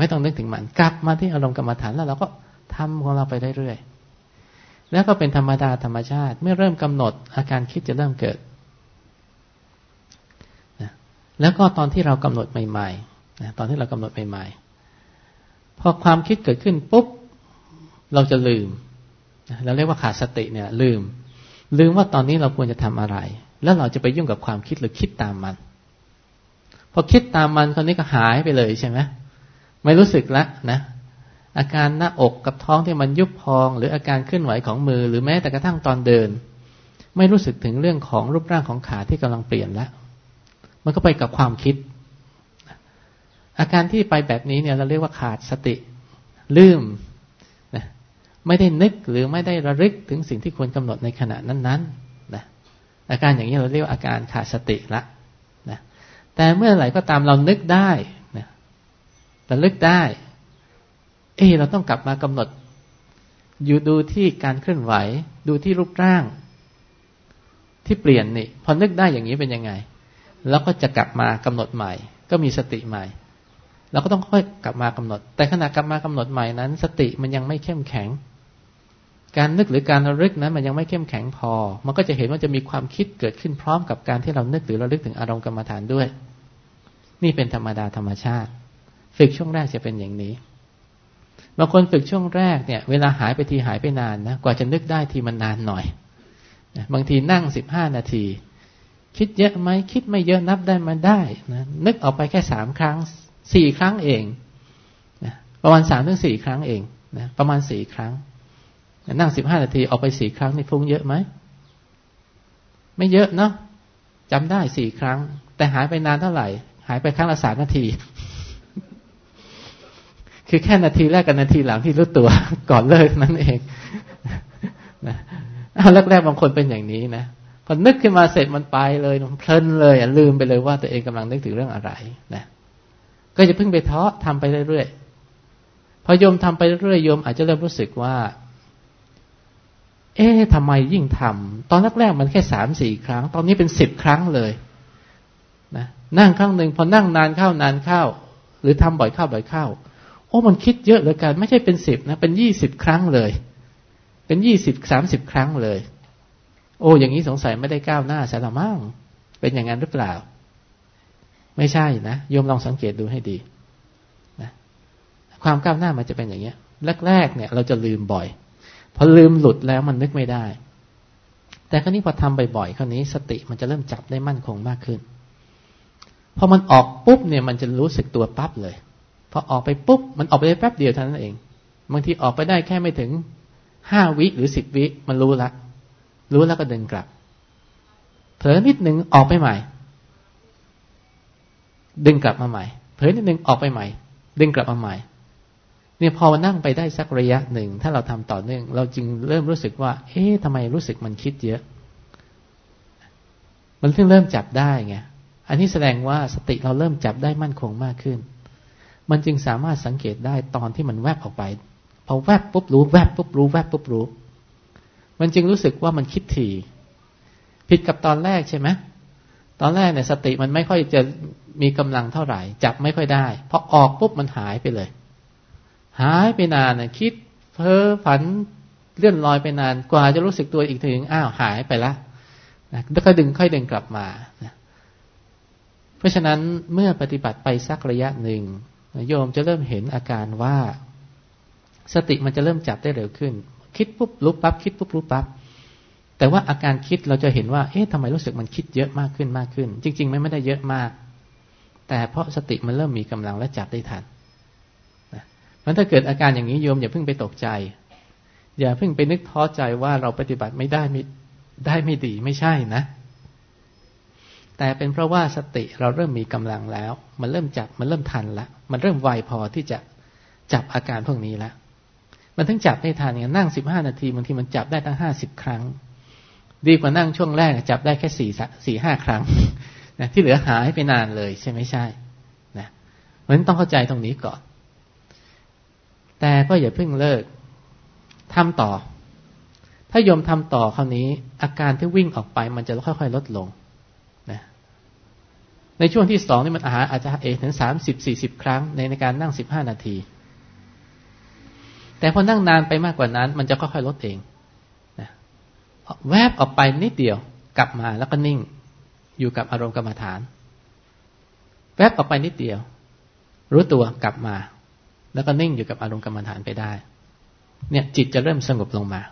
ไม่ต้องนึกถึงมัน กลับมาที่อารมณ์กรรมฐานแล้วเราก็ ทำของเราไปเรื่อยๆแล้วก็เป็นธรรมดาธรรมชาติ เมื่อเริ่มกำหนดอาการคิดจะเริ่มเกิดแล้วก็ตอนที่เรากำหนดใหม่ๆนะตอนที่เรากำหนดใหม่ๆพอความคิดเกิดขึ้นปุ๊บเราจะลืมเราเรียกว่าขาดสติเนี่ย ลืม ลืมว่าตอนนี้เราควรจะทำอะไร แล้วเราจะไปยุ่งกับความคิดหรือคิดตามมัน พอคิดตามมันคนนี้ก็หายไปเลยใช่ไหมไม่รู้สึกละนะ อาการหน้าอกกับท้องที่มันยุบพอง หรืออาการเคลื่อนไหวของมือ หรือแม้แต่กระทั่งตอนเดิน ไม่รู้สึกถึงเรื่องของรูปร่างของขาที่กำลังเปลี่ยนแล้วมันก็ไปกับความคิด อาการที่ไปแบบนี้เนี่ยเราเรียกว่าขาดสติ ลืมนะไม่ได้นึกหรือไม่ได้ระลึกถึงสิ่งที่ควรกำหนดในขณะนั้นๆนะอาการอย่างนี้เราเรียกว่าอาการขาดสติละนะแต่เมื่อไหร่ก็ตามเรานึกได้นะระลึกได้ เออเราต้องกลับมากำหนด อยู่ดูที่การเคลื่อนไหว ดูที่รูปร่าง ที่เปลี่ยนนี่พอนึกได้อย่างนี้เป็นยังไง แล้วก็จะกลับมากำหนดใหม่ ก็มีสติใหม่เราก็ต้องค่อยกลับมากำหนด แต่ขณะกลับมากำหนดใหม่นั้น สติมันยังไม่เข้มแข็ง การนึกหรือการระลึกนั้นมันยังไม่เข้มแข็งพอ มันก็จะเห็นว่าจะมีความคิดเกิดขึ้นพร้อมกับการที่เรานึกหรือระลึกถึงอารมณ์กรรมฐานด้วย นี่เป็นธรรมดาธรรมชาติ ฝึกช่วงแรกจะเป็นอย่างนี้ บางคนฝึกช่วงแรกเนี่ย เวลาหายไปทีหายไปนานนะกว่าจะนึกได้ทีมันนานหน่อยบางทีนั่งสิบห้านาที คิดเยอะไหมคิดไม่เยอะนับได้มาได้นะนึกออกไปแค่สามครั้งสี่ครั้งเองนะประมาณสามถึงสี่ครั้งเองนะประมาณสี่ครั้งนั่งสิบห้านาทีออกไปสี่ครั้งนี่ฟุ้งเยอะไหมไม่เยอะเนาะจำได้สี่ครั้ง แต่หายไปนานเท่าไหร่ หายไปครั้งละสามนาที คือแค่นาทีแรกกับนาทีหลังที่รู้ตัวก่อนเลิกนั่นเองนะแรกๆบางคนเป็นอย่างนี้นะพอนึกขึ้นมาเสร็จมันไปเลยมันเพลินเลยลืมไปเลยว่าตัวเองกำลังนึกถึงเรื่องอะไรนะก็จะเพิ่งไปท้อทำไปเรื่อยๆพอโยมทำไปเรื่อยโยมอาจจะเริ่มรู้สึกว่า เอ๊ะทำไมยิ่งทำตอนแรกๆมันแค่สามสี่ครั้ง ตอนนี้เป็นสิบครั้งเลยนะนั่งครั้งหนึ่งพอนั่งนานเข้านานเข้า หรือทำบ่อยเข้าบ่อยเข้า โอ้มันคิดเยอะเหลือเกินไม่ใช่เป็นสิบนะ เป็นยี่สิบครั้งเลย เป็นยี่สิบสามสิบครั้งเลย โอ้ อย่างนี้สงสัยไม่ได้ก้าวหน้าสารมั่งเป็นอย่างนั้นหรือเปล่า ไม่ใช่นะโยมลองสังเกตดูให้ดีนะความก้าวหน้ามันจะเป็นอย่างเงี้ยแรกๆเนี่ย เราจะลืมบ่อยพอลืมหลุดแล้วมันนึกไม่ได้ แต่ครั้นี้พอทำบ่อยๆคราวนี้สติมันจะเริ่มจับได้มั่นคงมากขึ้นพอมันออกปุ๊บเนี่ยมันจะรู้สึกตัวปั๊บเลย พอออกไปปุ๊บ มันออกไปได้แป๊บเดียวเท่านั้นเอง บางทีออกไปได้แค่ไม่ถึงห้าวิหรือสิบวิมันรู้ละ รู้แล้วก็เดึงกลับ เผลอนิดหนึ่งออกไปใหม่ ดึงกลับมาใหม่ เผลอนิดหนึ่งออกไปใหม่ ดึงกลับมาใหม่ เนี่ยพอนั่งไปได้สักระยะหนึ่ง ถ้าเราทำต่อเนื่อง เราจึงเริ่มรู้สึกว่า เอ๊ะทำไมรู้สึกมันคิดเยอะ มันเพิ่งเริ่มจับได้ไง อันนี้แสดงว่าสติเราเริ่มจับได้มั่นคงมากขึ้น มันจึงสามารถสังเกตได้ตอนที่มันแวบออกไปพอแวบปุ๊บรู้แวบปุ๊บรู้แวบปุ๊บรู้ มันจึงรู้สึกว่ามันคิดถี่ ผิดกับตอนแรกใช่ไหมตอนแรกเนี่ยสติมันไม่ค่อยจะมีกำลังเท่าไหร่ จับไม่ค่อยได้พอออกปุ๊บมันหายไปเลย หายไปนานน่ะคิดเพ้อฝันเลื่อนลอยไปนานกว่าจะรู้สึกตัวอีกถึงอ้าวหายไปละนะแล้วก็ดึงค่อยดึงกลับมานะเพราะฉะนั้นเมื่อปฏิบัติไปสักระยะหนึ่ง โยมจะเริ่มเห็นอาการว่า สติมันจะเริ่มจับได้เร็วขึ้น คิดปุ๊บรู้ปั๊บคิดปุ๊บรู้ปั๊บแต่ว่าอาการคิดเราจะเห็นว่า เอ๊ะทำไมรู้สึกมันคิดเยอะมากขึ้นมากขึ้น จริงๆไม่ได้เยอะมาก แต่เพราะสติมันเริ่มมีกำลังและจับได้ทันมันถ้าเกิดอาการอย่างนี้โยมอย่าเพิ่งไปตกใจ อย่าเพิ่งไปนึกท้อใจว่าเราปฏิบัติไม่ได้ไม่ได้ไม่ดีไม่ใช่นะ แต่เป็นเพราะว่าสติเราเริ่มมีกำลังแล้ว มันเริ่มจับมันเริ่มทันละ มันเริ่มไวพอที่จะจับอาการพวกนี้แล้ว มันถึงจับได้ทันอย่างนั่งสิบห้านาทีบางทีมันจับได้ตั้งห้าสิบครั้ง ดีกว่านั่งช่วงแรกจับได้แค่สี่สี่ห้าครั้งนะที่เหลือหายไปนานเลยใช่ไหมใช่นะเพราะฉะนั้นต้องเข้าใจตรงนี้ก่อน แต่ก็อย่าเพิ่งเลิกทำต่อ ถ้าโยมทำต่อคราวนี้ อาการที่วิ่งออกไปมันจะค่อยๆลดลง ในช่วงที่สองนี่มันอาหารอาจจะเอถึงสามสิบสี่สิบครั้งในในการนั่งสิบห้านาที แต่พอนั่งนานไปมากกว่านั้น มันจะค่อยๆลดเองนะแวบออกไปนิดเดียวกลับมาแล้วก็นิ่ง อยู่กับอารมณ์กรรมฐาน แวบออกไปนิดเดียว รู้ตัวกลับมา แล้วก็นิ่งอยู่กับอารมณ์กรรมฐานไปได้ เนี่ยจิตจะเริ่มสงบลงมา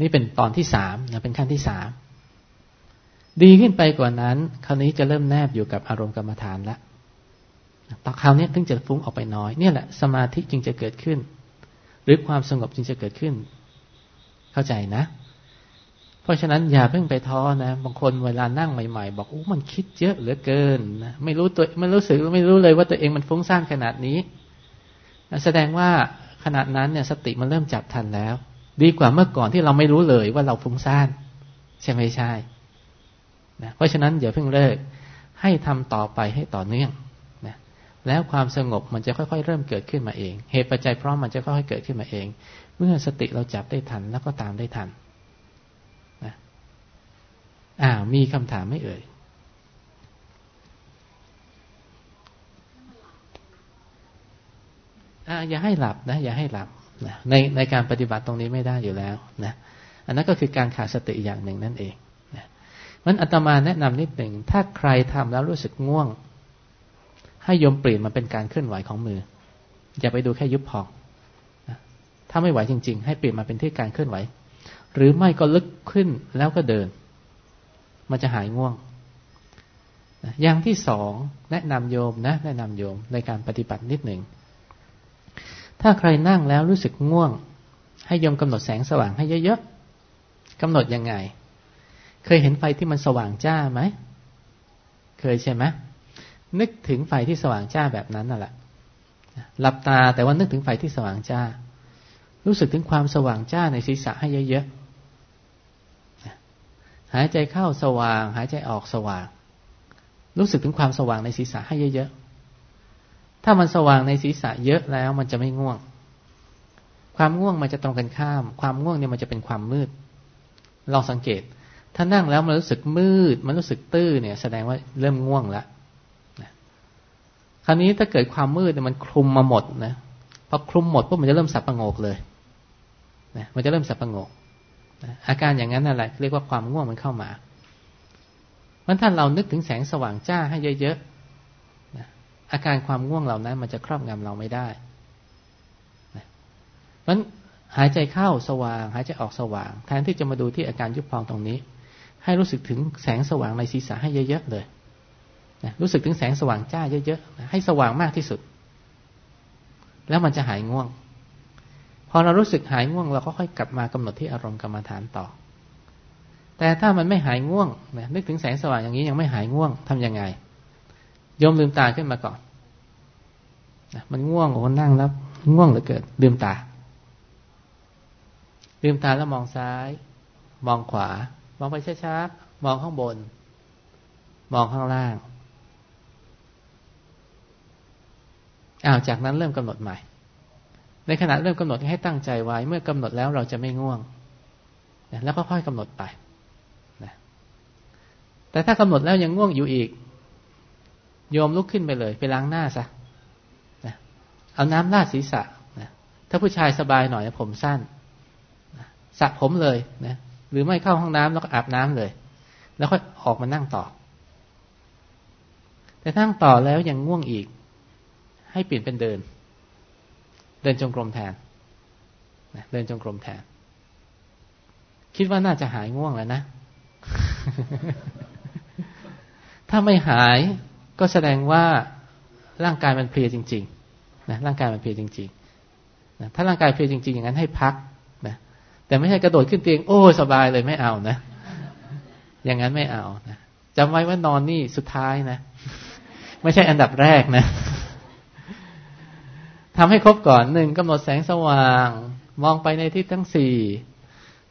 นี่เป็นตอนที่สามนะเป็นขั้นที่สาม ดีขึ้นไปกว่านั้น คราวนี้จะเริ่มแนบอยู่กับอารมณ์กรรมฐานละต่อคราวนี้ถึงจะฟุ้งออกไปน้อยเนี่ยแหละสมาธิจึงจะเกิดขึ้น หรือความสงบจึงจะเกิดขึ้น เข้าใจนะ เพราะฉะนั้นอย่าเพิ่งไปท้อนะ บางคนเวลานั่งใหม่ ๆ บอกโอ้มันคิดเยอะเหลือเกินนะไม่รู้ตัวไม่รู้สึกไม่รู้เลยว่าตัวเองมันฟุ้งซ่านขนาดนี้ แสดงว่าขณะนั้นเนี่ยสติมันเริ่มจับทันแล้ว ดีกว่าเมื่อก่อนที่เราไม่รู้เลยว่าเราฟุ้งซ่าน ใช่ไหมใช่ นะเพราะฉะนั้นอย่าเพิ่งเลิกให้ทำต่อไปให้ต่อเนื่องนะแล้วความสงบมันจะค่อยๆ เริ่มเกิดขึ้นมาเอง เหตุปัจจัยพร้อมมันจะค่อยๆเกิดขึ้นมาเอง เมื่อสติเราจับได้ทันแล้วก็ตามได้ทันนะอ่ามีคำถามไม่เอ่ยอย่าให้หลับนะอย่าให้หลับนะในในการปฏิบัติตรงนี้ไม่ได้อยู่แล้วนะอันนั้นก็คือการขาดสติอย่างหนึ่งนั่นเอง มันอาตมาแนะนำนิดหนึ่งถ้าใครทำแล้วรู้สึกง่วง ให้โยมเปลี่ยนมาเป็นการเคลื่อนไหวของมือ อย่าไปดูแค่ยุบพองถ้าไม่ไหวจริง ๆ ให้เปลี่ยนมาเป็นที่การเคลื่อนไหว หรือไม่ก็ลึกขึ้นแล้วก็เดิน มันจะหายง่วงอย่างที่สองแนะนำโยมนะ แนะนำโยมในการปฏิบัตินิดหนึ่ง ถ้าใครนั่งแล้วรู้สึกง่วง ให้ยมกำหนดแสงสว่างให้เยอะๆกำหนดยังไง เคยเห็นไฟที่มันสว่างจ้าไหม เคยใช่ไหมนึกถึงไฟที่สว่างจ้าแบบนั้นน่ะแหละหลับตาแต่ว่านึกถึงไฟที่สว่างจ้า รู้สึกถึงความสว่างจ้าในศีรษะให้เยอะๆหายใจเข้าสว่าง หายใจออกสว่าง รู้สึกถึงความสว่างในศีรษะให้เยอะๆถ้ามันสว่างในศีรษะเยอะแล้ว มันจะไม่ง่วง ความง่วงมันจะตรงกันข้าม ความง่วงเนี่ยมันจะเป็นความมืด ลองสังเกต ถ้านั่งแล้วมันรู้สึกมืด มันรู้สึกตื้อเนี่ย แสดงว่าเริ่มง่วงแล้วคราวนี้ถ้าเกิดความมืดเนี่ยมันคลุมมาหมดนะพอคลุมหมดปุ๊บมันจะเริ่มสับประงกเลยนะมันจะเริ่มสับประงกนะอาการอย่างนั้นนั่นแหละเรียกว่าความง่วงมันเข้ามามันถ้าเรานึกถึงแสงสว่างจ้าให้เยอะๆนะอาการความง่วงเหล่านั้น มันจะครอบงำเราไม่ได้นะมันหายใจเข้าสว่าง หายใจออกสว่างแทนที่จะมาดูที่อาการยุบพองตรงนี้ ให้รู้สึกถึงแสงสว่างในศีรษะให้เยอะๆเลยนะรู้สึกถึงแสงสว่างจ้าเยอะๆให้สว่างมากที่สุด แล้วมันจะหายง่วง พอเรารู้สึกหายง่วงเราก็ค่อยกลับมากำหนดที่อารมณ์กรรมฐานต่อ แต่ถ้ามันไม่หายง่วงนะนึกถึงแสงสว่างอย่างนี้ยังไม่หายง่วงทํำยังไงโยมลืมตาขึ้นมาก่อนนะมันง่วงโอ้นั่งแล้วง่วงเหลือเกินลืมตาลืมตาแล้วมองซ้าย มองขวา องไปช้าๆมองข้างบน มองข้างล่างอ้าวจากนั้นเริ่มกำหนดใหม่ ในขณะเริ่มกำหนดให้ตั้งใจไว้ เมื่อกำหนดแล้วเราจะไม่ง่วงแล้วก็ค่อยกำหนดไปนะแต่ถ้ากำหนดแล้วยังง่วงอยู่อีก โยมลุกขึ้นไปเลย ไปล้างหน้าซะนะเอาน้ำราดศีรษะนะถ้าผู้ชายสบายหน่อยผมสั้นนะสระผมเลยนะ หรือไม่เข้าห้องน้ำแล้วก็อาบน้ำเลย แล้วค่อยออกมานั่งต่อ แต่นั่งต่อแล้วยังง่วงอีก ให้เปลี่ยนเป็นเดิน เดินจงกรมแทนเดินจงกรมแทน คิดว่าน่าจะหายง่วงแล้วนะ ถ้าไม่หายก็แสดงว่าร่างกายมันเพลียจริงๆนะร่างกายมันเพลียจริงๆนะถ้าร่างกายเพลียจริง ๆ อย่างนั้นให้พัก แต่ไม่ใช่กระโดดขึ้นเตียงโอ้สบายเลยไม่เอานะ อย่างนั้นไม่เอานะจำไว้ว่านอนนี่สุดท้ายนะ ไม่ใช่อันดับแรกนะทำให้ครบก่อนหนึ่งกำหนดแสงสว่าง มองไปในทิศทั้งสี่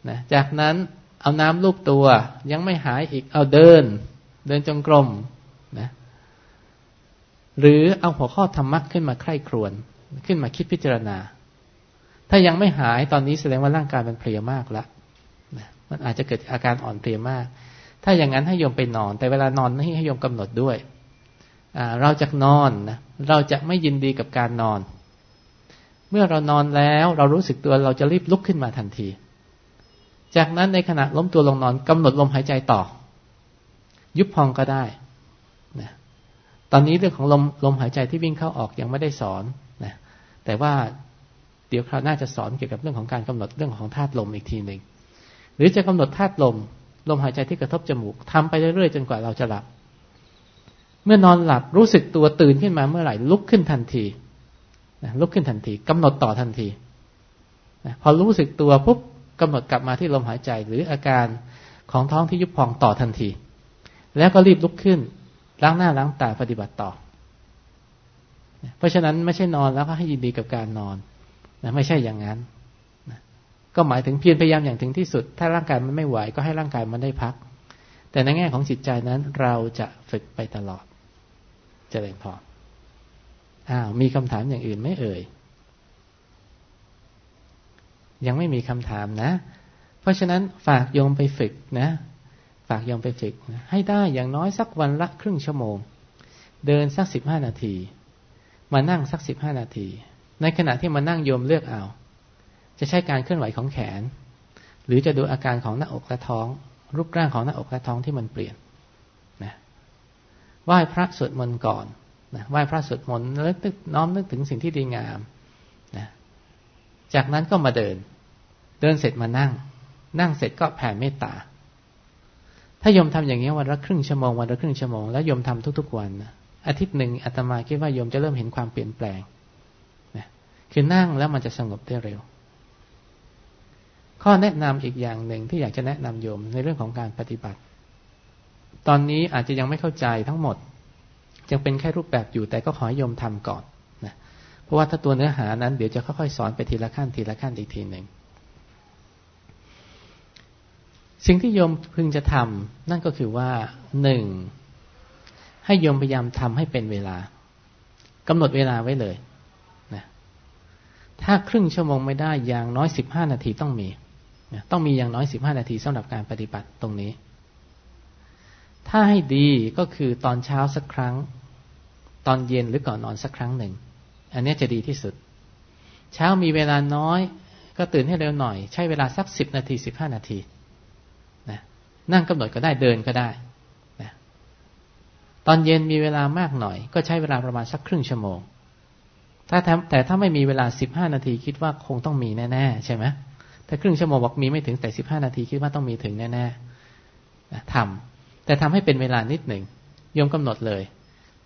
นะจากนั้นเอาน้ำลูบตัว ยังไม่หายอีกเอาเดิน เดินจงกรมนะ หรือเอาหัวข้อธรรมะขึ้นมาใคร่ครวญขึ้นมาคิดพิจารณา ถ้ายังไม่หายตอนนี้แสดงว่าร่างกายมันเพลียมากแล้วนะมันอาจจะเกิดอาการอ่อนเพลียมาก ถ้าอย่างนั้นให้โยมไปนอน แต่เวลานอนให้โยมกำหนดด้วยเราจะนอนนะเราจะไม่ยินดีกับการนอน เมื่อเรานอนแล้วเรารู้สึกตัวเราจะรีบลุกขึ้นมาทันที จากนั้นในขณะล้มตัวลงนอนกำหนดลมหายใจต่อ ยุบพองก็ได้นะตอนนี้เรื่องของลมลมหายใจที่วิ่งเข้าออกยังไม่ได้สอนนะแต่ว่า เดี๋ยวคราวหน้าจะสอนเกี่ยวกับเรื่องของการกำหนดเรื่องของธาตุลมอีกทีหนึ่งหรือจะกำหนดธาตุลม ลมหายใจที่กระทบจมูกทำไปเรื่อยๆจนกว่าเราจะหลับ เมื่อนอนหลับรู้สึกตัวตื่นขึ้นมาเมื่อไหร่ลุกขึ้นทันทีนะลุกขึ้นทันทีกำหนดต่อทันทีนะพอรู้สึกตัวปุ๊บกำหนดกลับมาที่ลมหายใจ หรืออาการของท้องที่ยุบพองต่อทันที แล้วก็รีบลุกขึ้นล้างหน้าล้างตาปฏิบัติต่อ เพราะฉะนั้นไม่ใช่นอนแล้วก็ให้ยินดีกับการนอน นะไม่ใช่อย่างนั้นนะก็หมายถึงเพียรพยายามอย่างถึงที่สุด ถ้าร่างกายมันไม่ไหวก็ให้ร่างกายมันได้พัก แต่ในแง่ของจิตใจนั้นเราจะฝึกไปตลอดเจริญพรอ้าวมีคำถามอย่างอื่นไม่เอ่ย ยังไม่มีคำถามนะ เพราะฉะนั้นฝากโยมไปฝึกนะ ฝากโยมไปฝึกนะให้ได้อย่างน้อยสักวันละครึ่งชั่วโมง เดินสักสิบห้านาที มานั่งสักสิบห้านาที ในขณะที่มานั่งโยมเลือกเอา จะใช้การเคลื่อนไหวของแขน หรือจะดูอาการของหน้าอกและท้อง รูปร่างของหน้าอกและท้องที่มันเปลี่ยนนะไหว้พระสวดมนต์ก่อนนะไหว้พระสวดมนต์แล้วนึกน้อมนึกถึงสิ่งที่ดีงามนะจากนั้นก็มาเดิน เดินเสร็จมานั่ง นั่งเสร็จก็แผ่เมตตา ถ้ายมทำอย่างนี้วันละครึ่งชั่วโมงวันละครึ่งชั่วโมงแล้วยมทำทุก ๆ วันนะอาทิตย์หนึ่งอาตมาคิดว่ายมจะเริ่มเห็นความเปลี่ยนแปลง คือนั่งแล้วมันจะสงบได้เร็ว ข้อแนะนำอีกอย่างหนึ่งที่อยากจะแนะนำโยมในเรื่องของการปฏิบัติ ตอนนี้อาจจะยังไม่เข้าใจทั้งหมด ยังเป็นแค่รูปแบบอยู่แต่ก็ขอให้โยมทำก่อนนะเพราะว่าถ้าตัวเนื้อหานั้นเดี๋ยวจะค่อยๆสอนไปทีละขั้นทีละขั้นอีกทีหนึ่งสิ่งที่โยมพึงจะทำนั่นก็คือว่าหนึ่งให้โยมพยายามทำให้เป็นเวลากำหนดเวลาไว้เลย ถ้าครึ่งชั่วโมงไม่ได้อย่างน้อยสิบห้านาทีต้องมีต้องมีอย่างน้อยสิบห้านาทีสำหรับการปฏิบัติตรงนี้ ถ้าให้ดีก็คือตอนเช้าสักครั้ง ตอนเย็นหรือก่อนนอนสักครั้งหนึ่ง อันนี้จะดีที่สุด เช้ามีเวลาน้อย ก็ตื่นให้เร็วหน่อย ใช้เวลาสักสิบนาทีสิบห้านาทีนะนั่งกำหนดก็ได้เดินก็ได้นะตอนเย็นมีเวลามากหน่อย ก็ใช้เวลาประมาณสักครึ่งชั่วโมง ถ้าแต่ถ้าไม่มีเวลาสิบห้านาทีคิดว่าคงต้องมีแน่ๆใช่ไหมถ้าครึ่งชั่วโมงบอกมีไม่ถึงแต่สิบห้านาทีคิดว่าต้องมีถึงแน่ๆนะทำแต่ทำให้เป็นเวลานิดหนึ่งโยมกำหนดเลย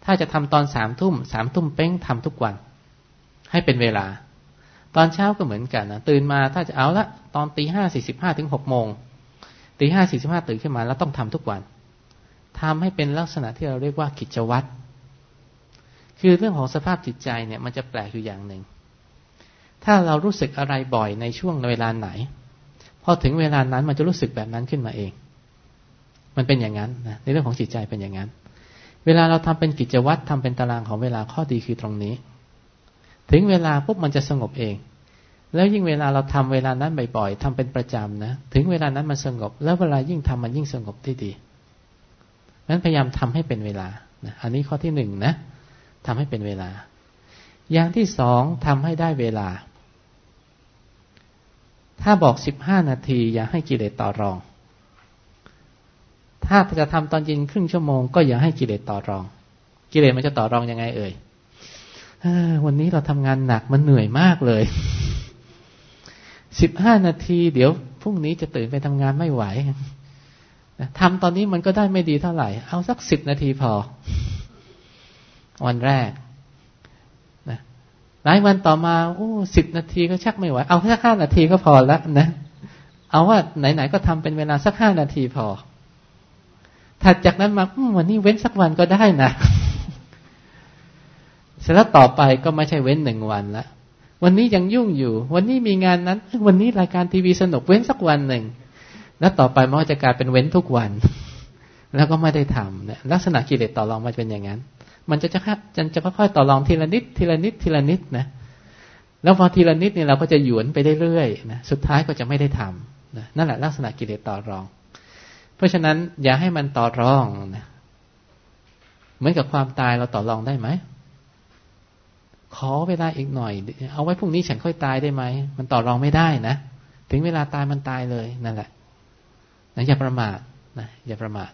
ถ้าจะทำตอนสามทุ่มสามทุ่มเป้งทำทุกวัน ให้เป็นเวลา ตอนเช้าก็เหมือนกันนะตื่นมาถ้าจะเอาละตอนตีห้าสี่สิบห้าถึงหกโมงตีห้าสี่สิบห้าตื่นขึ้นมาแล้วต้องทำทุกวันทำให้เป็นลักษณะที่เราเรียกว่ากิจวัตร คือเรื่องของสภาพจิตใจเนี่ย มันจะแปลกอยู่อย่างหนึ่ง ถ้าเรารู้สึกอะไรบ่อยในช่วงเวลาไหน พอถึงเวลานั้นมันจะรู้สึกแบบนั้นขึ้นมาเอง มันเป็นอย่างนั้นนะในเรื่องของจิตใจเป็นอย่างนั้น เวลาเราทำเป็นกิจวัตรทำเป็นตารางของเวลาข้อดีคือตรงนี้ ถึงเวลาปุ๊บมันจะสงบเองแล้วยิ่งเวลาเราทำเวลานั้นบ่อยๆทำเป็นประจำนะ ถึงเวลานั้นมันสงบ แล้วเวลายิ่งทำมันยิ่งสงบที่ดีนั้นพยายามทำให้เป็นเวลานะอันนี้ข้อที่หนึ่งนะ ทำให้เป็นเวลา อย่างที่สองทำให้ได้เวลา ถ้าบอกสิบห้านาที อย่าให้กิเลสต่อรอง ถ้าจะทำตอนเย็นครึ่งชั่วโมงก็อย่าให้กิเลสต่อรอง กิเลสมันจะต่อรองยังไงเอ่ยวันนี้เราทำงานหนักมันเหนื่อยมากเลยสิบห้านาที เดี๋ยวพรุ่งนี้จะตื่นไปทำงานไม่ไหวทำตอนนี้มันก็ได้ไม่ดีเท่าไหร่ เอาสักสิบนาทีพอ วันแรกนะหลายวันต่อมาโอ้สิบนาทีก็ชักไม่ไหว เอาแค่ห้านาทีก็พอแล้วนะเอาว่าไหนๆก็ทำเป็นเวลาสักห้านาทีพอ ถัดจากนั้นมาวันนี้เว้นสักวันก็ได้นะเสร็จแล้วต่อไปก็ไม่ใช่เว้นหนึ่งวันละวันนี้ยังยุ่งอยู่ วันนี้มีงานนั้น วันนี้รายการทีวีสนุกเว้นสักวันหนึ่ง แล้วต่อไปมันจะกลายเป็นเว้นทุกวัน แล้วก็ไม่ได้ทำเนี่ยลักษณะกิเลสต่อรองมันเป็นอย่างนั้น มันจะจะจะจะค่อยๆต่อรองทีละนิดทีละนิดทีละนิดนะ แล้วพอทีละนิดเนี่ยเราก็จะหยวนไปเรื่อยๆนะสุดท้ายก็จะไม่ได้ทำนะนั่นแหละลักษณะกิเลสต่อรอง เพราะฉะนั้นอย่าให้มันต่อรองนะเหมือนกับความตายเราต่อรองได้ไหมขอเวลาอีกหน่อย เอาไว้พรุ่งนี้ฉันค่อยตายได้ไหมมันต่อรองไม่ได้นะถึงเวลาตายมันตายเลยนั่นแหละนะอย่าประมาทนะอย่าประมาท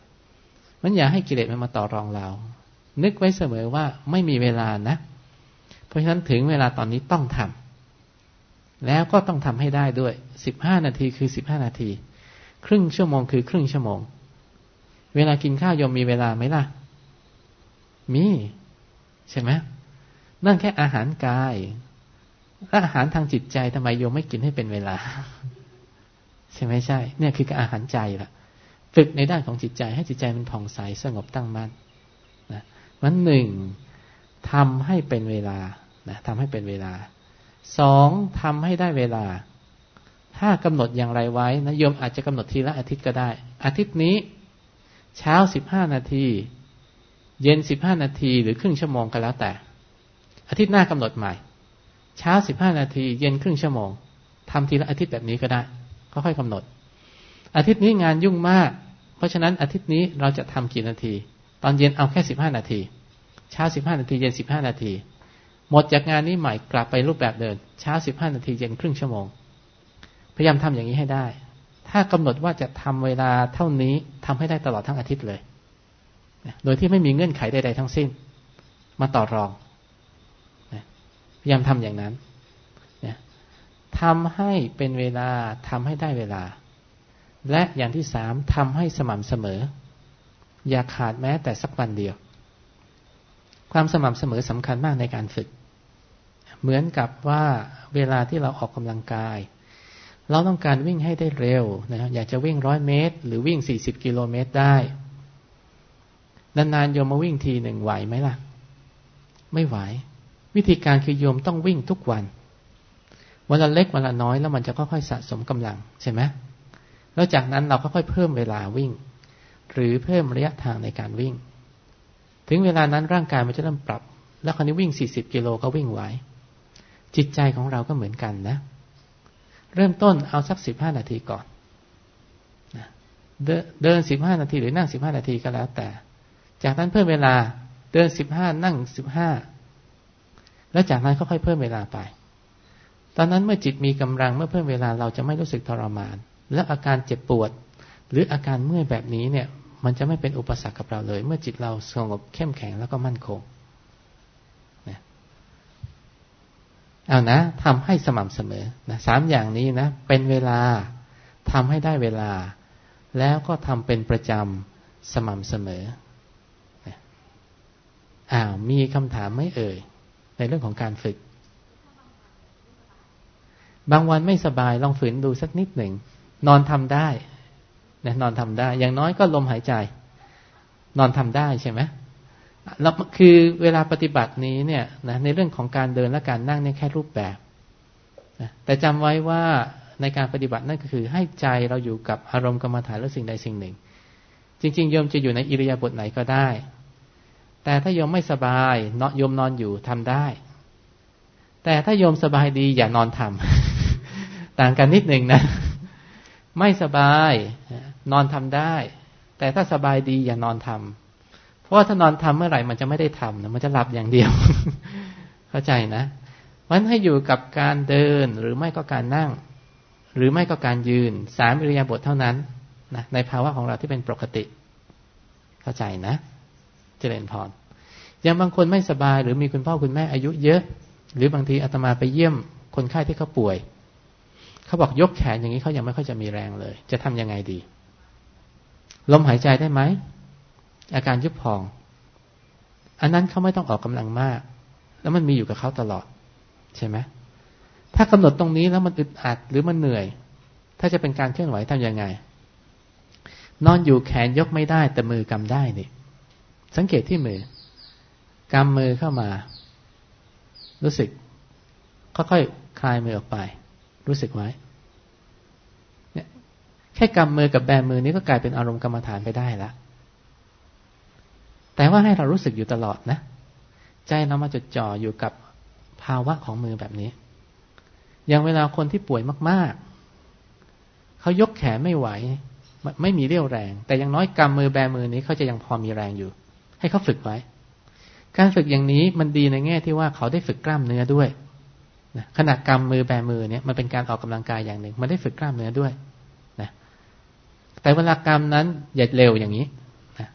มันอย่าให้กิเลสมันมาต่อรองเรา นึกไว้เสมอว่าไม่มีเวลานะ เพราะฉะนั้นถึงเวลาตอนนี้ต้องทำแล้วก็ต้องทำให้ได้ด้วยสิบห้านาทีคือสิบห้านาที ครึ่งชั่วโมงคือครึ่งชั่วโมง เวลากินข้าวยมมีเวลาไหมล่ะ มี ใช่ไหมนั่นแค่อาหารกาย อาหารทางจิตใจทำไมโยมไม่กินให้เป็นเวลา ใช่ไหมใช่ เนี่ยคืออาหารใจล่ะ ฝึกในด้านของจิตใจให้จิตใจมันผ่องใสสงบตั้งมั่น มันหนึ่งทำให้เป็นเวลานะทำให้เป็นเวลาสองทำให้ได้เวลา ถ้ากำหนดอย่างไรไว้นะโยมอาจจะกำหนดทีละอาทิตย์ก็ได้ อาทิตย์นี้ เช้าสิบห้านาที เย็นสิบห้านาทีหรือครึ่งชั่วโมงก็แล้วแต่ อาทิตย์หน้ากำหนดใหม่ เช้าสิบห้านาที เย็นครึ่งชั่วโมงทำทีละอาทิตย์แบบนี้ก็ได้ก็ค่อยกำหนด อาทิตย์นี้งานยุ่งมาก เพราะฉะนั้นอาทิตย์นี้เราจะทำกี่นาที ตอนเย็นเอาแค่สิบห้านาที เช้าสิบห้านาที เย็นสิบห้านาที หมดจากงานนี้ใหม่กลับไปรูปแบบเดิมเช้าสิบห้านาทีเย็นครึ่งชั่วโมง พยายามทำอย่างนี้ให้ได้ ถ้ากำหนดว่าจะทำเวลาเท่านี้ทำให้ได้ตลอดทั้งอาทิตย์เลย โดยที่ไม่มีเงื่อนไขใดๆทั้งสิ้น มาต่อรอง พยายามทำอย่างนั้นทำให้เป็นเวลาทำให้ได้เวลา และอย่างที่สามทำให้สม่ำเสมอ อย่าขาดแม้แต่สักวันเดียว ความสม่ำเสมอสำคัญมากในการฝึก เหมือนกับว่าเวลาที่เราออกกำลังกาย เราต้องการวิ่งให้ได้เร็วนะครับอยากจะวิ่งร้อยเมตร หรือวิ่งสี่สิบกิโลเมตรได้ นานๆโยมมาวิ่งทีหนึ่งไหวไหมล่ะ ไม่ไหว วิธีการคือโยมต้องวิ่งทุกวัน วันละเล็กวันละน้อยแล้วมันจะค่อยๆสะสมกำลังใช่ไหมแล้วจากนั้นเราก็ค่อยเพิ่มเวลาวิ่ง หรือเพิ่มระยะทางในการวิ่ง ถึงเวลานั้นร่างกายมันจะเริ่มปรับ แล้วคราวนี้วิ่ง 40 กิโลก็วิ่งไหวจิตใจของเราก็เหมือนกันนะ เริ่มต้นเอาสัก 15 นาทีก่อนเดิน 15 นาทีหรือนั่ง 15 นาทีก็แล้วแต่ จากนั้นเพิ่มเวลาเดิน 15 นั่ง 15 แล้วจากนั้นค่อยๆเพิ่มเวลาไป ตอนนั้นเมื่อจิตมีกำลังเมื่อเพิ่มเวลาเราจะไม่รู้สึกทรมาน และอาการเจ็บปวดหรืออาการเมื่อยแบบนี้เนี่ย มันจะไม่เป็นอุปสรรคกับเราเลย เมื่อจิตเราสงบเข้มแข็งแล้วก็มั่นคงนะเอานะทำให้สม่ำเสมอนะสามอย่างนี้นะ เป็นเวลาทำให้ได้เวลา แล้วก็ทำเป็นประจำสม่ำเสมออ้าวมีคำถามไม่เอ่ย ในเรื่องของการฝึก บางวันไม่สบายลองฝืนดูสักนิดหนึ่ง นอนทำได้ นะนอนทำได้ อย่างน้อยก็ลมหายใจ นอนทำได้ใช่ไหมแล้วคือเวลาปฏิบัตินี้เนี่ยนะในเรื่องของการเดินและการนั่งเนี่ยแค่รูปแบบนะแต่จำไว้ว่าในการปฏิบัตินั่นก็คือให้ใจเราอยู่กับอารมณ์กรรมฐานและสิ่งใดสิ่งหนึ่ง จริงๆโยมจะอยู่ในอิริยาบถไหนก็ได้ แต่ถ้าโยมไม่สบายเนาะโยมนอนอยู่ทำได้ แต่ถ้าโยมสบายดีอย่านอนทำต่างกันนิดหนึ่งนะ ไม่สบาย นอนทำได้ แต่ถ้าสบายดีอย่านอนทำเพราะว่าถ้านอนทำเมื่อไหร่มันจะไม่ได้ทำนะมันจะหลับอย่างเดียว เข้าใจนะมันให้อยู่กับการเดินหรือไม่ก็การนั่ง หรือไม่ก็การยืนสามอิริยาบถเท่านั้นนะในภาวะของเราที่เป็นปกติ เข้าใจนะเจริญพรอย่างบางคนไม่สบาย หรือมีคุณพ่อคุณแม่อายุเยอะ หรือบางทีอาตมาไปเยี่ยมคนไข้ที่เขาป่วย เขาบอกยกแขนอย่างนี้เขายังไม่ค่อยจะมีแรงเลย จะทํำยังไงดี ลมหายใจได้ไหม อาการยุบพอง อันนั้นเขาไม่ต้องออกกำลังมาก แล้วมันมีอยู่กับเขาตลอด ใช่ไหมถ้ากำหนดตรงนี้แล้วมันอึดอัดหรือมันเหนื่อย ถ้าจะเป็นการเคลื่อนไหวทํำยังไง นอนอยู่แขนยกไม่ได้ แต่มือกำได้นี่ สังเกตที่มือกำมือเข้ามา รู้สึก ค่อยๆคลายมือออกไป รู้สึกไหม แค่กำมือกับแบมือนี้ก็กลายเป็นอารมณ์กรรมฐานไปได้ละ แต่ว่าให้เรารู้สึกอยู่ตลอดนะ ใจเรามาจดจ่ออยู่กับภาวะของมือแบบนี้ อย่างเวลาคนที่ป่วยมาก ๆ เขายกแขนไม่ไหว ไม่มีเรี่ยวแรง แต่ยังน้อยกำมือแบมือนี้เขาจะยังพอมีแรงอยู่ ให้เขาฝึกไว้ การฝึกอย่างนี้มันดีในแง่ที่ว่าเขาได้ฝึกกล้ามเนื้อด้วยนะขณะกำมือแบมือเนี่ยมันเป็นการออกกำลังกายอย่างหนึ่ง มันได้ฝึกกล้ามเนื้อด้วย แต่เวลากำนั้นอย่าเร็วอย่างนี้นะ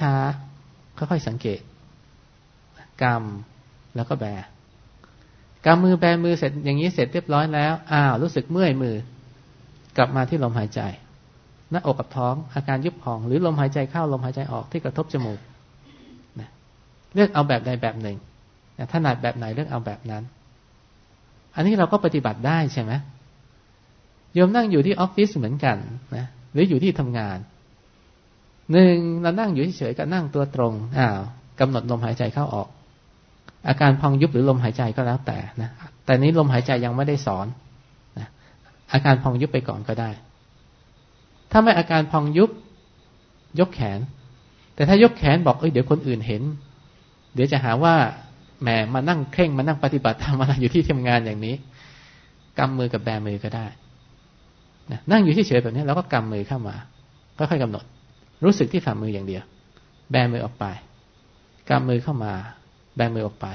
ช้าๆค่อยๆสังเกตกำแล้วก็แบกำมือแบมือเสร็จอย่างนี้เสร็จเรียบร้อยแล้วอ้าวรู้สึกเมื่อยมือ กลับมาที่ลมหายใจหน้าอกกับท้องอาการยุบพอง หรือลมหายใจเข้าลมหายใจออกที่กระทบจมูกนะเลือกเอาแบบใดแบบหนึ่งนะถนัดแบบไหนเลือกเอาแบบนั้น อันนี้เราก็ปฏิบัติได้ใช่ไหมโยมนั่งอยู่ที่ออฟฟิศเหมือนกันนะ หรืออยู่ที่ทำงานหนึ่งเรานั่งอยู่เฉยๆก็นั่งตัวตรงอ้าวกำหนดลมหายใจเข้าออก อาการพองยุบหรือลมหายใจก็แล้วแต่นะแต่นี้ลมหายใจยังไม่ได้สอนนะอาการพองยุบไปก่อนก็ได้ ถ้าไม่อาการพองยุบยกแขน แต่ถ้ายกแขนบอกเอ้ยเดี๋ยวคนอื่นเห็น เดี๋ยวจะหาว่าแหมมานั่งเคร่งมานั่งปฏิบัติทำอะไรอยู่ที่ทำงานอย่างนี้กำมือกับแบมือก็ได้ นั่งอยู่ที่เฉยแบบนี้เราก็กำมือเข้ามาก็ค่อยกำหนด รู้สึกที่ฝ่ามืออย่างเดียว แบมือออกไปกำมือเข้ามา แบมือออกไป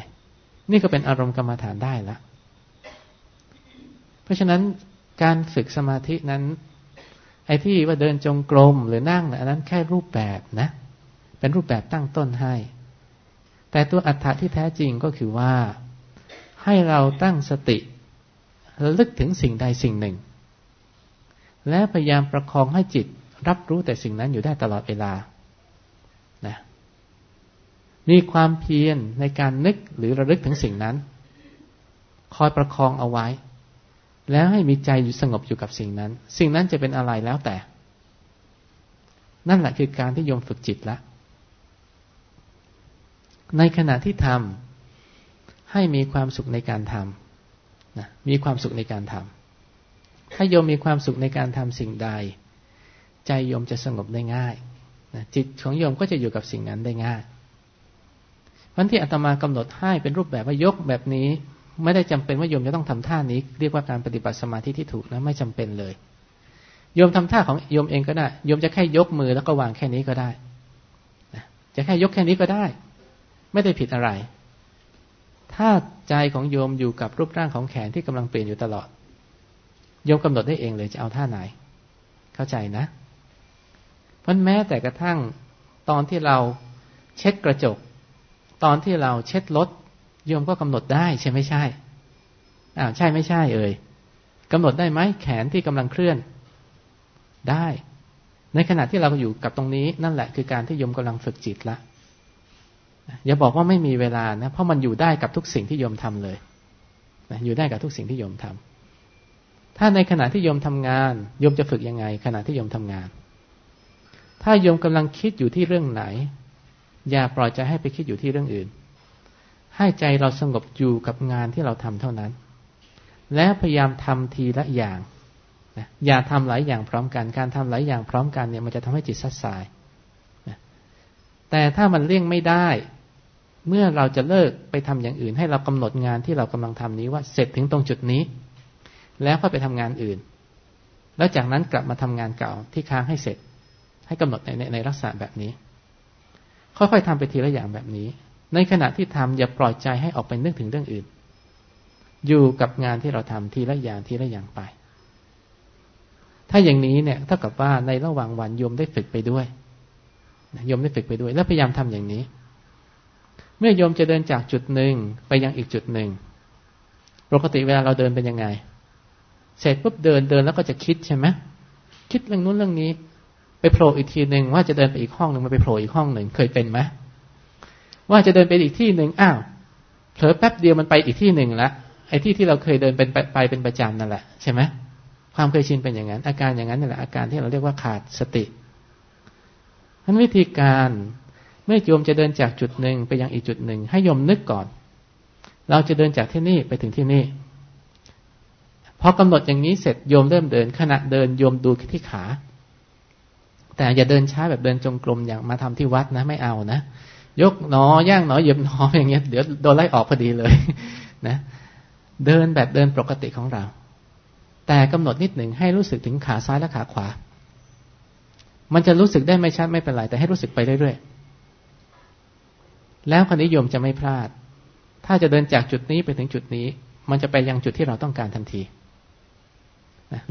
นี่ก็เป็นอารมณ์กรรมฐานได้ละเพราะฉะนั้นการฝึกสมาธินั้น ไอ้ที่ว่าเดินจงกรมหรือนั่งอันนั้นแค่รูปแบบนะ เป็นรูปแบบตั้งต้นให้ แต่ตัวอัฏฐะที่แท้จริงก็คือว่าให้เราตั้งสติระลึกถึงสิ่งใดสิ่งหนึ่ง และพยายามประคองให้จิตรับรู้แต่สิ่งนั้นอยู่ได้ตลอดเวลานะมีความเพียรในการนึกหรือระลึกถึงสิ่งนั้น คอยประคองเอาไว้ แล้วให้มีใจอยู่สงบอยู่กับสิ่งนั้น สิ่งนั้นจะเป็นอะไรแล้วแต่ นั่นแหละคือการที่โยมฝึกจิตละ ในขณะที่ทำให้มีความสุขในการทำนะมีความสุขในการทำ ถ้าโยมมีความสุขในการทำสิ่งใด ใจโยมจะสงบได้ง่ายนะจิตของโยมก็จะอยู่กับสิ่งนั้นได้ง่ายวันที่อาตมากำหนดให้เป็นรูปแบบว่ายกแบบนี้ ไม่ได้จำเป็นว่าโยมจะต้องทำท่านี้ เรียกว่าการปฏิบัติสมาธิที่ถูกนะไม่จำเป็นเลยโยมทำท่าของโยมเองก็ได้โยมจะแค่ยกมือแล้วก็วางแค่นี้ก็ได้จะแค่ยกแค่นี้ก็ได้ ไม่ได้ผิดอะไร ถ้าใจของโยมอยู่กับรูปร่างของแขนที่กำลังเปลี่ยนอยู่ตลอด โยมกำหนดได้เองเลยจะเอาท่าไหน เข้าใจนะ เพราะแม้แต่กระทั่งตอนที่เราเช็ดกระจก ตอนที่เราเช็ดรถโยมก็กำหนดได้ใช่ไม่ใช่อ้าวใช่ไม่ใช่ เอ่ยกำหนดได้ไหมแขนที่กำลังเคลื่อน ได้ ในขณะที่เราอยู่กับตรงนี้ นั่นแหละคือการที่โยมกำลังฝึกจิตละอย่าบอกว่าไม่มีเวลานะ เพราะมันอยู่ได้กับทุกสิ่งที่โยมทำเลยอยู่ได้กับทุกสิ่งที่โยมทำ ถ้าในขณะที่โยมทำงานโยมจะฝึกยังไง ขณะที่โยมทำงาน ถ้าโยมกำลังคิดอยู่ที่เรื่องไหน อย่าปล่อยใจให้ไปคิดอยู่ที่เรื่องอื่น ให้ใจเราสงบอยู่กับงานที่เราทำเท่านั้น แล้วพยายามทำทีละอย่างนะอย่าทำหลายอย่างพร้อมกัน การทำหลายอย่างพร้อมกันเนี่ยมันจะทำให้จิตสัดสายนะแต่ถ้ามันเลี่ยงไม่ได้ เมื่อเราจะเลิกไปทำอย่างอื่น ให้เรากำหนดงานที่เรากำลังทำนี้ว่าเสร็จถึงตรงจุดนี้ แล้วก็ไปทำงานอื่น แล้วจากนั้นกลับมาทำงานเก่าที่ค้างให้เสร็จ ให้กำหนดในในในลักษณะแบบนี้ ค่อยๆทำไปทีละอย่างแบบนี้ ในขณะที่ทำอย่าปล่อยใจให้ออกไปนึกถึงเรื่องอื่น อยู่กับงานที่เราทำทีละอย่างทีละอย่างไป ถ้าอย่างนี้เนี่ยเท่ากับว่าในระหว่างวันโยมได้ฝึกไปด้วยโยมได้ฝึกไปด้วย แล้วพยายามทำอย่างนี้ เมื่อโยมจะเดินจากจุดหนึ่งไปยังอีกจุดหนึ่งปกติเวลาเราเดินเป็นยังไง เสร็จปุ๊บเดินเดินแล้วก็จะคิดใช่ไหมคิดเรื่องนู้นเรื่องนี้ ไปโผล่อีกทีหนึ่งว่าจะเดินไปอีกห้องหนึ่งมาไปโผล่อีกห้องหนึ่งเคยเป็นไหมว่าจะเดินไปอีกที่หนึ่งอ้าวเผลอแป๊บเดียวมันไปอีกที่หนึ่งละไอ้ที่ที่เราเคยเดินเป็นไปเป็นประจำนั่นแหละใช่ไหมความเคยชินเป็นอย่างนั้น อาการอย่างนั้นนี่แหละอาการที่เราเรียกว่าขาดสติทั้นวิธีการเมื่อโยมจะเดินจากจุดหนึ่งไปยังอีกจุดหนึ่งให้โยมนึกก่อน เราจะเดินจากที่นี่ไปถึงที่นี่ พอกำหนดอย่างนี้เสร็จโยมเริ่มเดิน ขณะเดินโยมดูที่ขา แต่อย่าเดินช้าแบบเดินจงกรมอย่างมาทำที่วัดนะไม่เอานะยกหนอย่างหนอเหยียบหนออย่างเงี้ยเดี๋ยวโดนไล่ออกพอดีเลย นะ เดินแบบเดินปกติของเรา แต่กำหนดนิดหนึ่งให้รู้สึกถึงขาซ้ายและขาขวา มันจะรู้สึกได้ไม่ชัดไม่เป็นไร แต่ให้รู้สึกไปเรื่อยๆแล้วคณิยมจะไม่พลาด ถ้าจะเดินจากจุดนี้ไปถึงจุดนี้ มันจะไปยังจุดที่เราต้องการทันที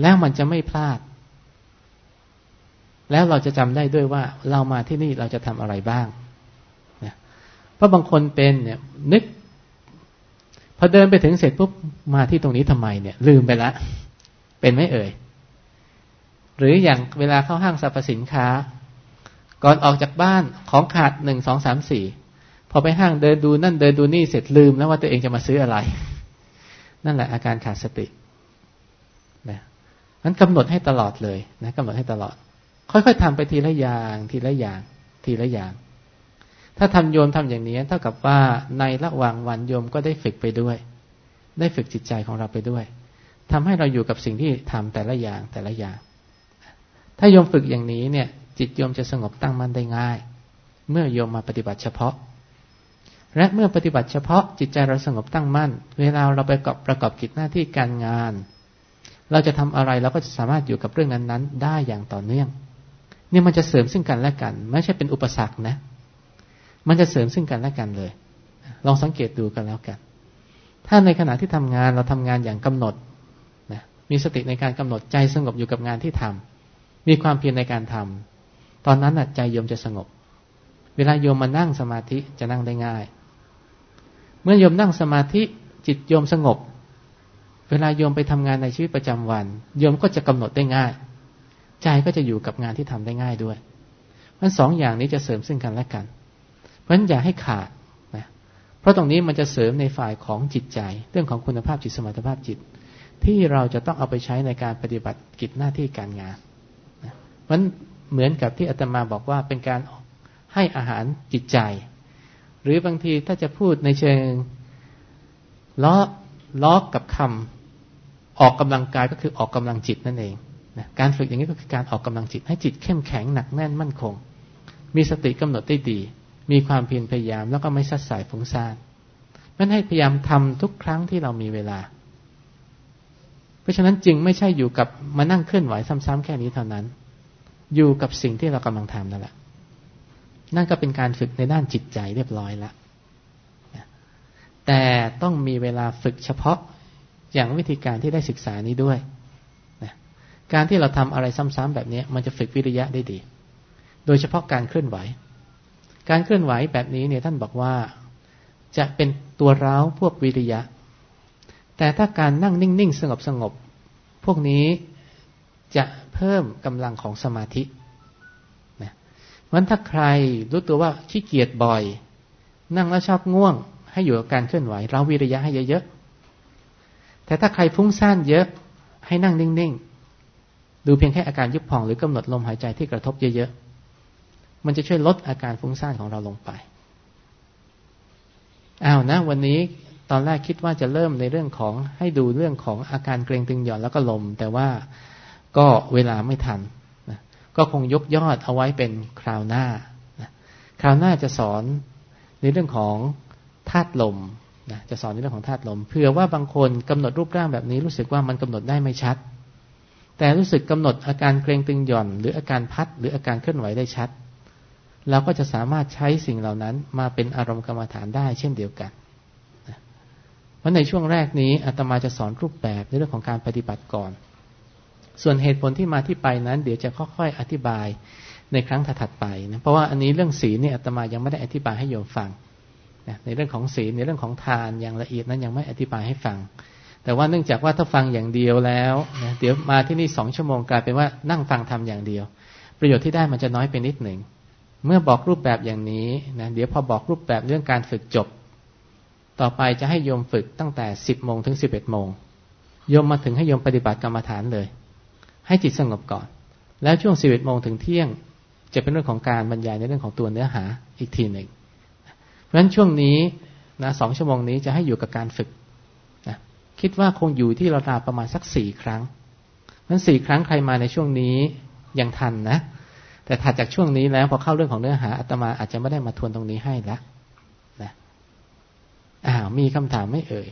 แล้วมันจะไม่พลาด แล้วเราจะจำได้ด้วยว่า เรามาที่นี่เราจะทำอะไรบ้างนะเพราะบางคนเป็นเนี่ยนึก พอเดินไปถึงเสร็จปุ๊บมาที่ตรงนี้ทำไมเนี่ย ลืมไปละเป็นไม่เอ่ย หรืออย่างเวลาเข้าห้างสรรพสินค้า ก่อนออกจากบ้านของขาดหนึ่งสองสามสี่พอไปห้างเดินดูนั่นเดินดูนี่เสร็จลืมแล้วว่าตัวเองจะมาซื้ออะไร นั่นแหละอาการขาดสติ นะนั้นกำหนดให้ตลอดเลยนะกำหนดให้ตลอด ค่อยๆทำไปทีละอย่าง ทีละอย่าง ทีละอย่าง ถ้าทำโยมทำอย่างนี้ เท่ากับว่าในระหว่างวันโยมก็ได้ฝึกไปด้วย ได้ฝึกจิตใจของเราไปด้วยทำให้เราอยู่กับสิ่งที่ทำแต่ละอย่างแต่ละอย่าง ถ้าโยมฝึกอย่างนี้เนี่ย จิตโยมจะสงบตั้งมั่นได้ง่าย เมื่อโยมมาปฏิบัติเฉพาะ และเมื่อปฏิบัติเฉพาะจิตใจเราสงบตั้งมั่น เวลาเราไปประกอบกิจหน้าที่การงาน เราจะทำอะไรเราก็จะสามารถอยู่กับเรื่องนั้นๆ ได้อย่างต่อเนื่องเนี่ยมันจะเสริมซึ่งกันและกัน ไม่ใช่เป็นอุปสรรคนะ มันจะเสริมซึ่งกันและกันเลย ลองสังเกตดูกันแล้วกัน ถ้าในขณะที่ทำงานเราทำงานอย่างกำหนดนะมีสติในการกำหนดใจสงบอยู่กับงานที่ทำมีความเพียรในการทำตอนนั้นใจโยมจะสงบ เวลาโยมมานั่งสมาธิจะนั่งได้ง่าย เมื่อโยมนั่งสมาธิจิตโยมสงบ เวลาโยมไปทำงานในชีวิตประจำวันโยมก็จะกำหนดได้ง่าย ใจก็จะอยู่กับงานที่ทำได้ง่ายด้วยมันสองอย่างนี้จะเสริมซึ่งกันและกัน เพราะฉะนั้นอย่าให้ขาดนะเพราะตรงนี้มันจะเสริมในฝ่ายของจิตใจ เรื่องของคุณภาพจิตสมรรถภาพจิต ที่เราจะต้องเอาไปใช้ในการปฏิบัติกิจหน้าที่การงานมันเหมือนกับที่อาตมาบอกว่าเป็นการให้อาหารจิตใจ หรือบางทีถ้าจะพูดในเชิงล้อล้อกับคำ ออกกำลังกายก็คือออกกำลังจิตนั่นเองนะการฝึกอย่างนี้ก็คือการออกกำลังจิต ให้จิตเข้มแข็งหนักแน่นมั่นคง มีสติกำหนดได้ดี มีความเพียรพยายามแล้วก็ไม่สัดสายฟุ้งซ่านมันให้พยายามทำทุกครั้งที่เรามีเวลา เพราะฉะนั้นจึงไม่ใช่อยู่กับมานั่งเคลื่อนไหวซ้ำๆแค่นี้เท่านั้น อยู่กับสิ่งที่เรากำลังทำนั่นแหละนั่นก็เป็นการฝึกในด้านจิตใจเรียบร้อยแล้วแต่ต้องมีเวลาฝึกเฉพาะ อย่างวิธีการที่ได้ศึกษานี้ด้วยนะการที่เราทำอะไรซ้ำๆแบบนี้มันจะฝึกวิริยะได้ดี โดยเฉพาะการเคลื่อนไหว การเคลื่อนไหวแบบนี้เนี่ยท่านบอกว่าจะเป็นตัวร้าวพวกวิริยะ แต่ถ้าการนั่งนิ่งๆสงบสงบพวกนี้จะเพิ่มกำลังของสมาธินะมันถ้าใครรู้ตัวว่าขี้เกียจบ่อย นั่งแล้วชอบง่วง ให้อยู่กับการเคลื่อนไหวเราวิริยะให้เยอะๆ แต่ถ้าใครฟุ้งซ่านเยอะ ให้นั่งนิ่งๆ ดูเพียงแค่อาการยุบพองหรือกำหนดลมหายใจที่กระทบเยอะๆ มันจะช่วยลดอาการฟุ้งซ่านของเราลงไป อ้าวนะ วันนี้ตอนแรกคิดว่าจะเริ่มในเรื่องของให้ดูเรื่องของอาการเกรงตึงหย่อนแล้วก็ลม แต่ว่าก็เวลาไม่ทันนะก็คงยกยอดเอาไว้เป็นคราวหน้านะคราวหน้าจะสอนในเรื่องของธาตุลม นะจะสอนในเรื่องของธาตุลมเผื่อว่าบางคนกำหนดรูปร่างแบบนี้รู้สึกว่ามันกำหนดได้ไม่ชัด แต่รู้สึกกำหนดอาการเกรงตึงหย่อน หรืออาการพัด หรืออาการเคลื่อนไหวได้ชัดเราก็จะสามารถใช้สิ่งเหล่านั้นมาเป็นอารมณ์กรรมฐานได้เช่นเดียวกันเพราะในช่วงแรกนี้อาตมาจะสอนรูปแบบในเรื่องของการปฏิบัติก่อน ส่วนเหตุผลที่มาที่ไปนั้น เดี๋ยวจะค่อยๆอธิบายในครั้งถัดไปนะเพราะว่าอันนี้เรื่องศีลเนี่ยอาตมายังไม่ได้อธิบายให้โยมฟัง ในเรื่องของศีลในเรื่องของทานอย่างละเอียดนั้นยังไม่อธิบายให้ฟัง แต่ว่าเนื่องจากว่าถ้าฟังอย่างเดียวแล้วนะเดี๋ยวมาที่นี่สองชั่วโมงกลายเป็นว่านั่งฟังทำอย่างเดียว ประโยชน์ที่ได้มันจะน้อยไปนิดหนึ่งเมื่อบอกรูปแบบอย่างนี้นะเดี๋ยวพอบอกรูปแบบเรื่องการฝึกจบ ต่อไปจะให้โยมฝึกตั้งแต่สิบโมงถึงสิบเอ็ดโมงโยมมาถึงให้โยมปฏิบัติกรรมฐานเลย ให้จิตสงบก่อน แล้วช่วงสิบเอ็ดโมงถึงเที่ยง จะเป็นเรื่องของการบรรยายในเรื่องของตัวเนื้อหาอีกทีหนึ่ง เพราะฉะนั้นช่วงนี้นะสองชั่วโมงนี้จะให้อยู่กับการฝึกนะคิดว่าคงอยู่ที่เราตาประมาณสักสี่ครั้งนั้นสี่ครั้งใครมาในช่วงนี้ยังทันนะ แต่ถัดจากช่วงนี้แล้วพอเข้าเรื่องของเนื้อหาอาตมาอาจจะไม่ได้มาทวนตรงนี้ให้ละนะอ้าวมีคำถามไม่เอ่ย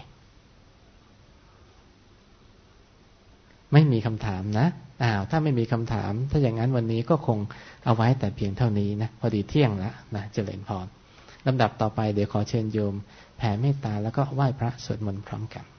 ไม่มีคำถามนะอ้าวถ้าไม่มีคำถาม ถ้าอย่างนั้นวันนี้ก็คงเอาไว้แต่เพียงเท่านี้นะพอดีเที่ยงแล้วนะเจริญพร ลำดับต่อไปเดี๋ยวขอเชิญโยม แผ่เมตตาแล้วก็ไหว้พระสวดมนต์พร้อมกัน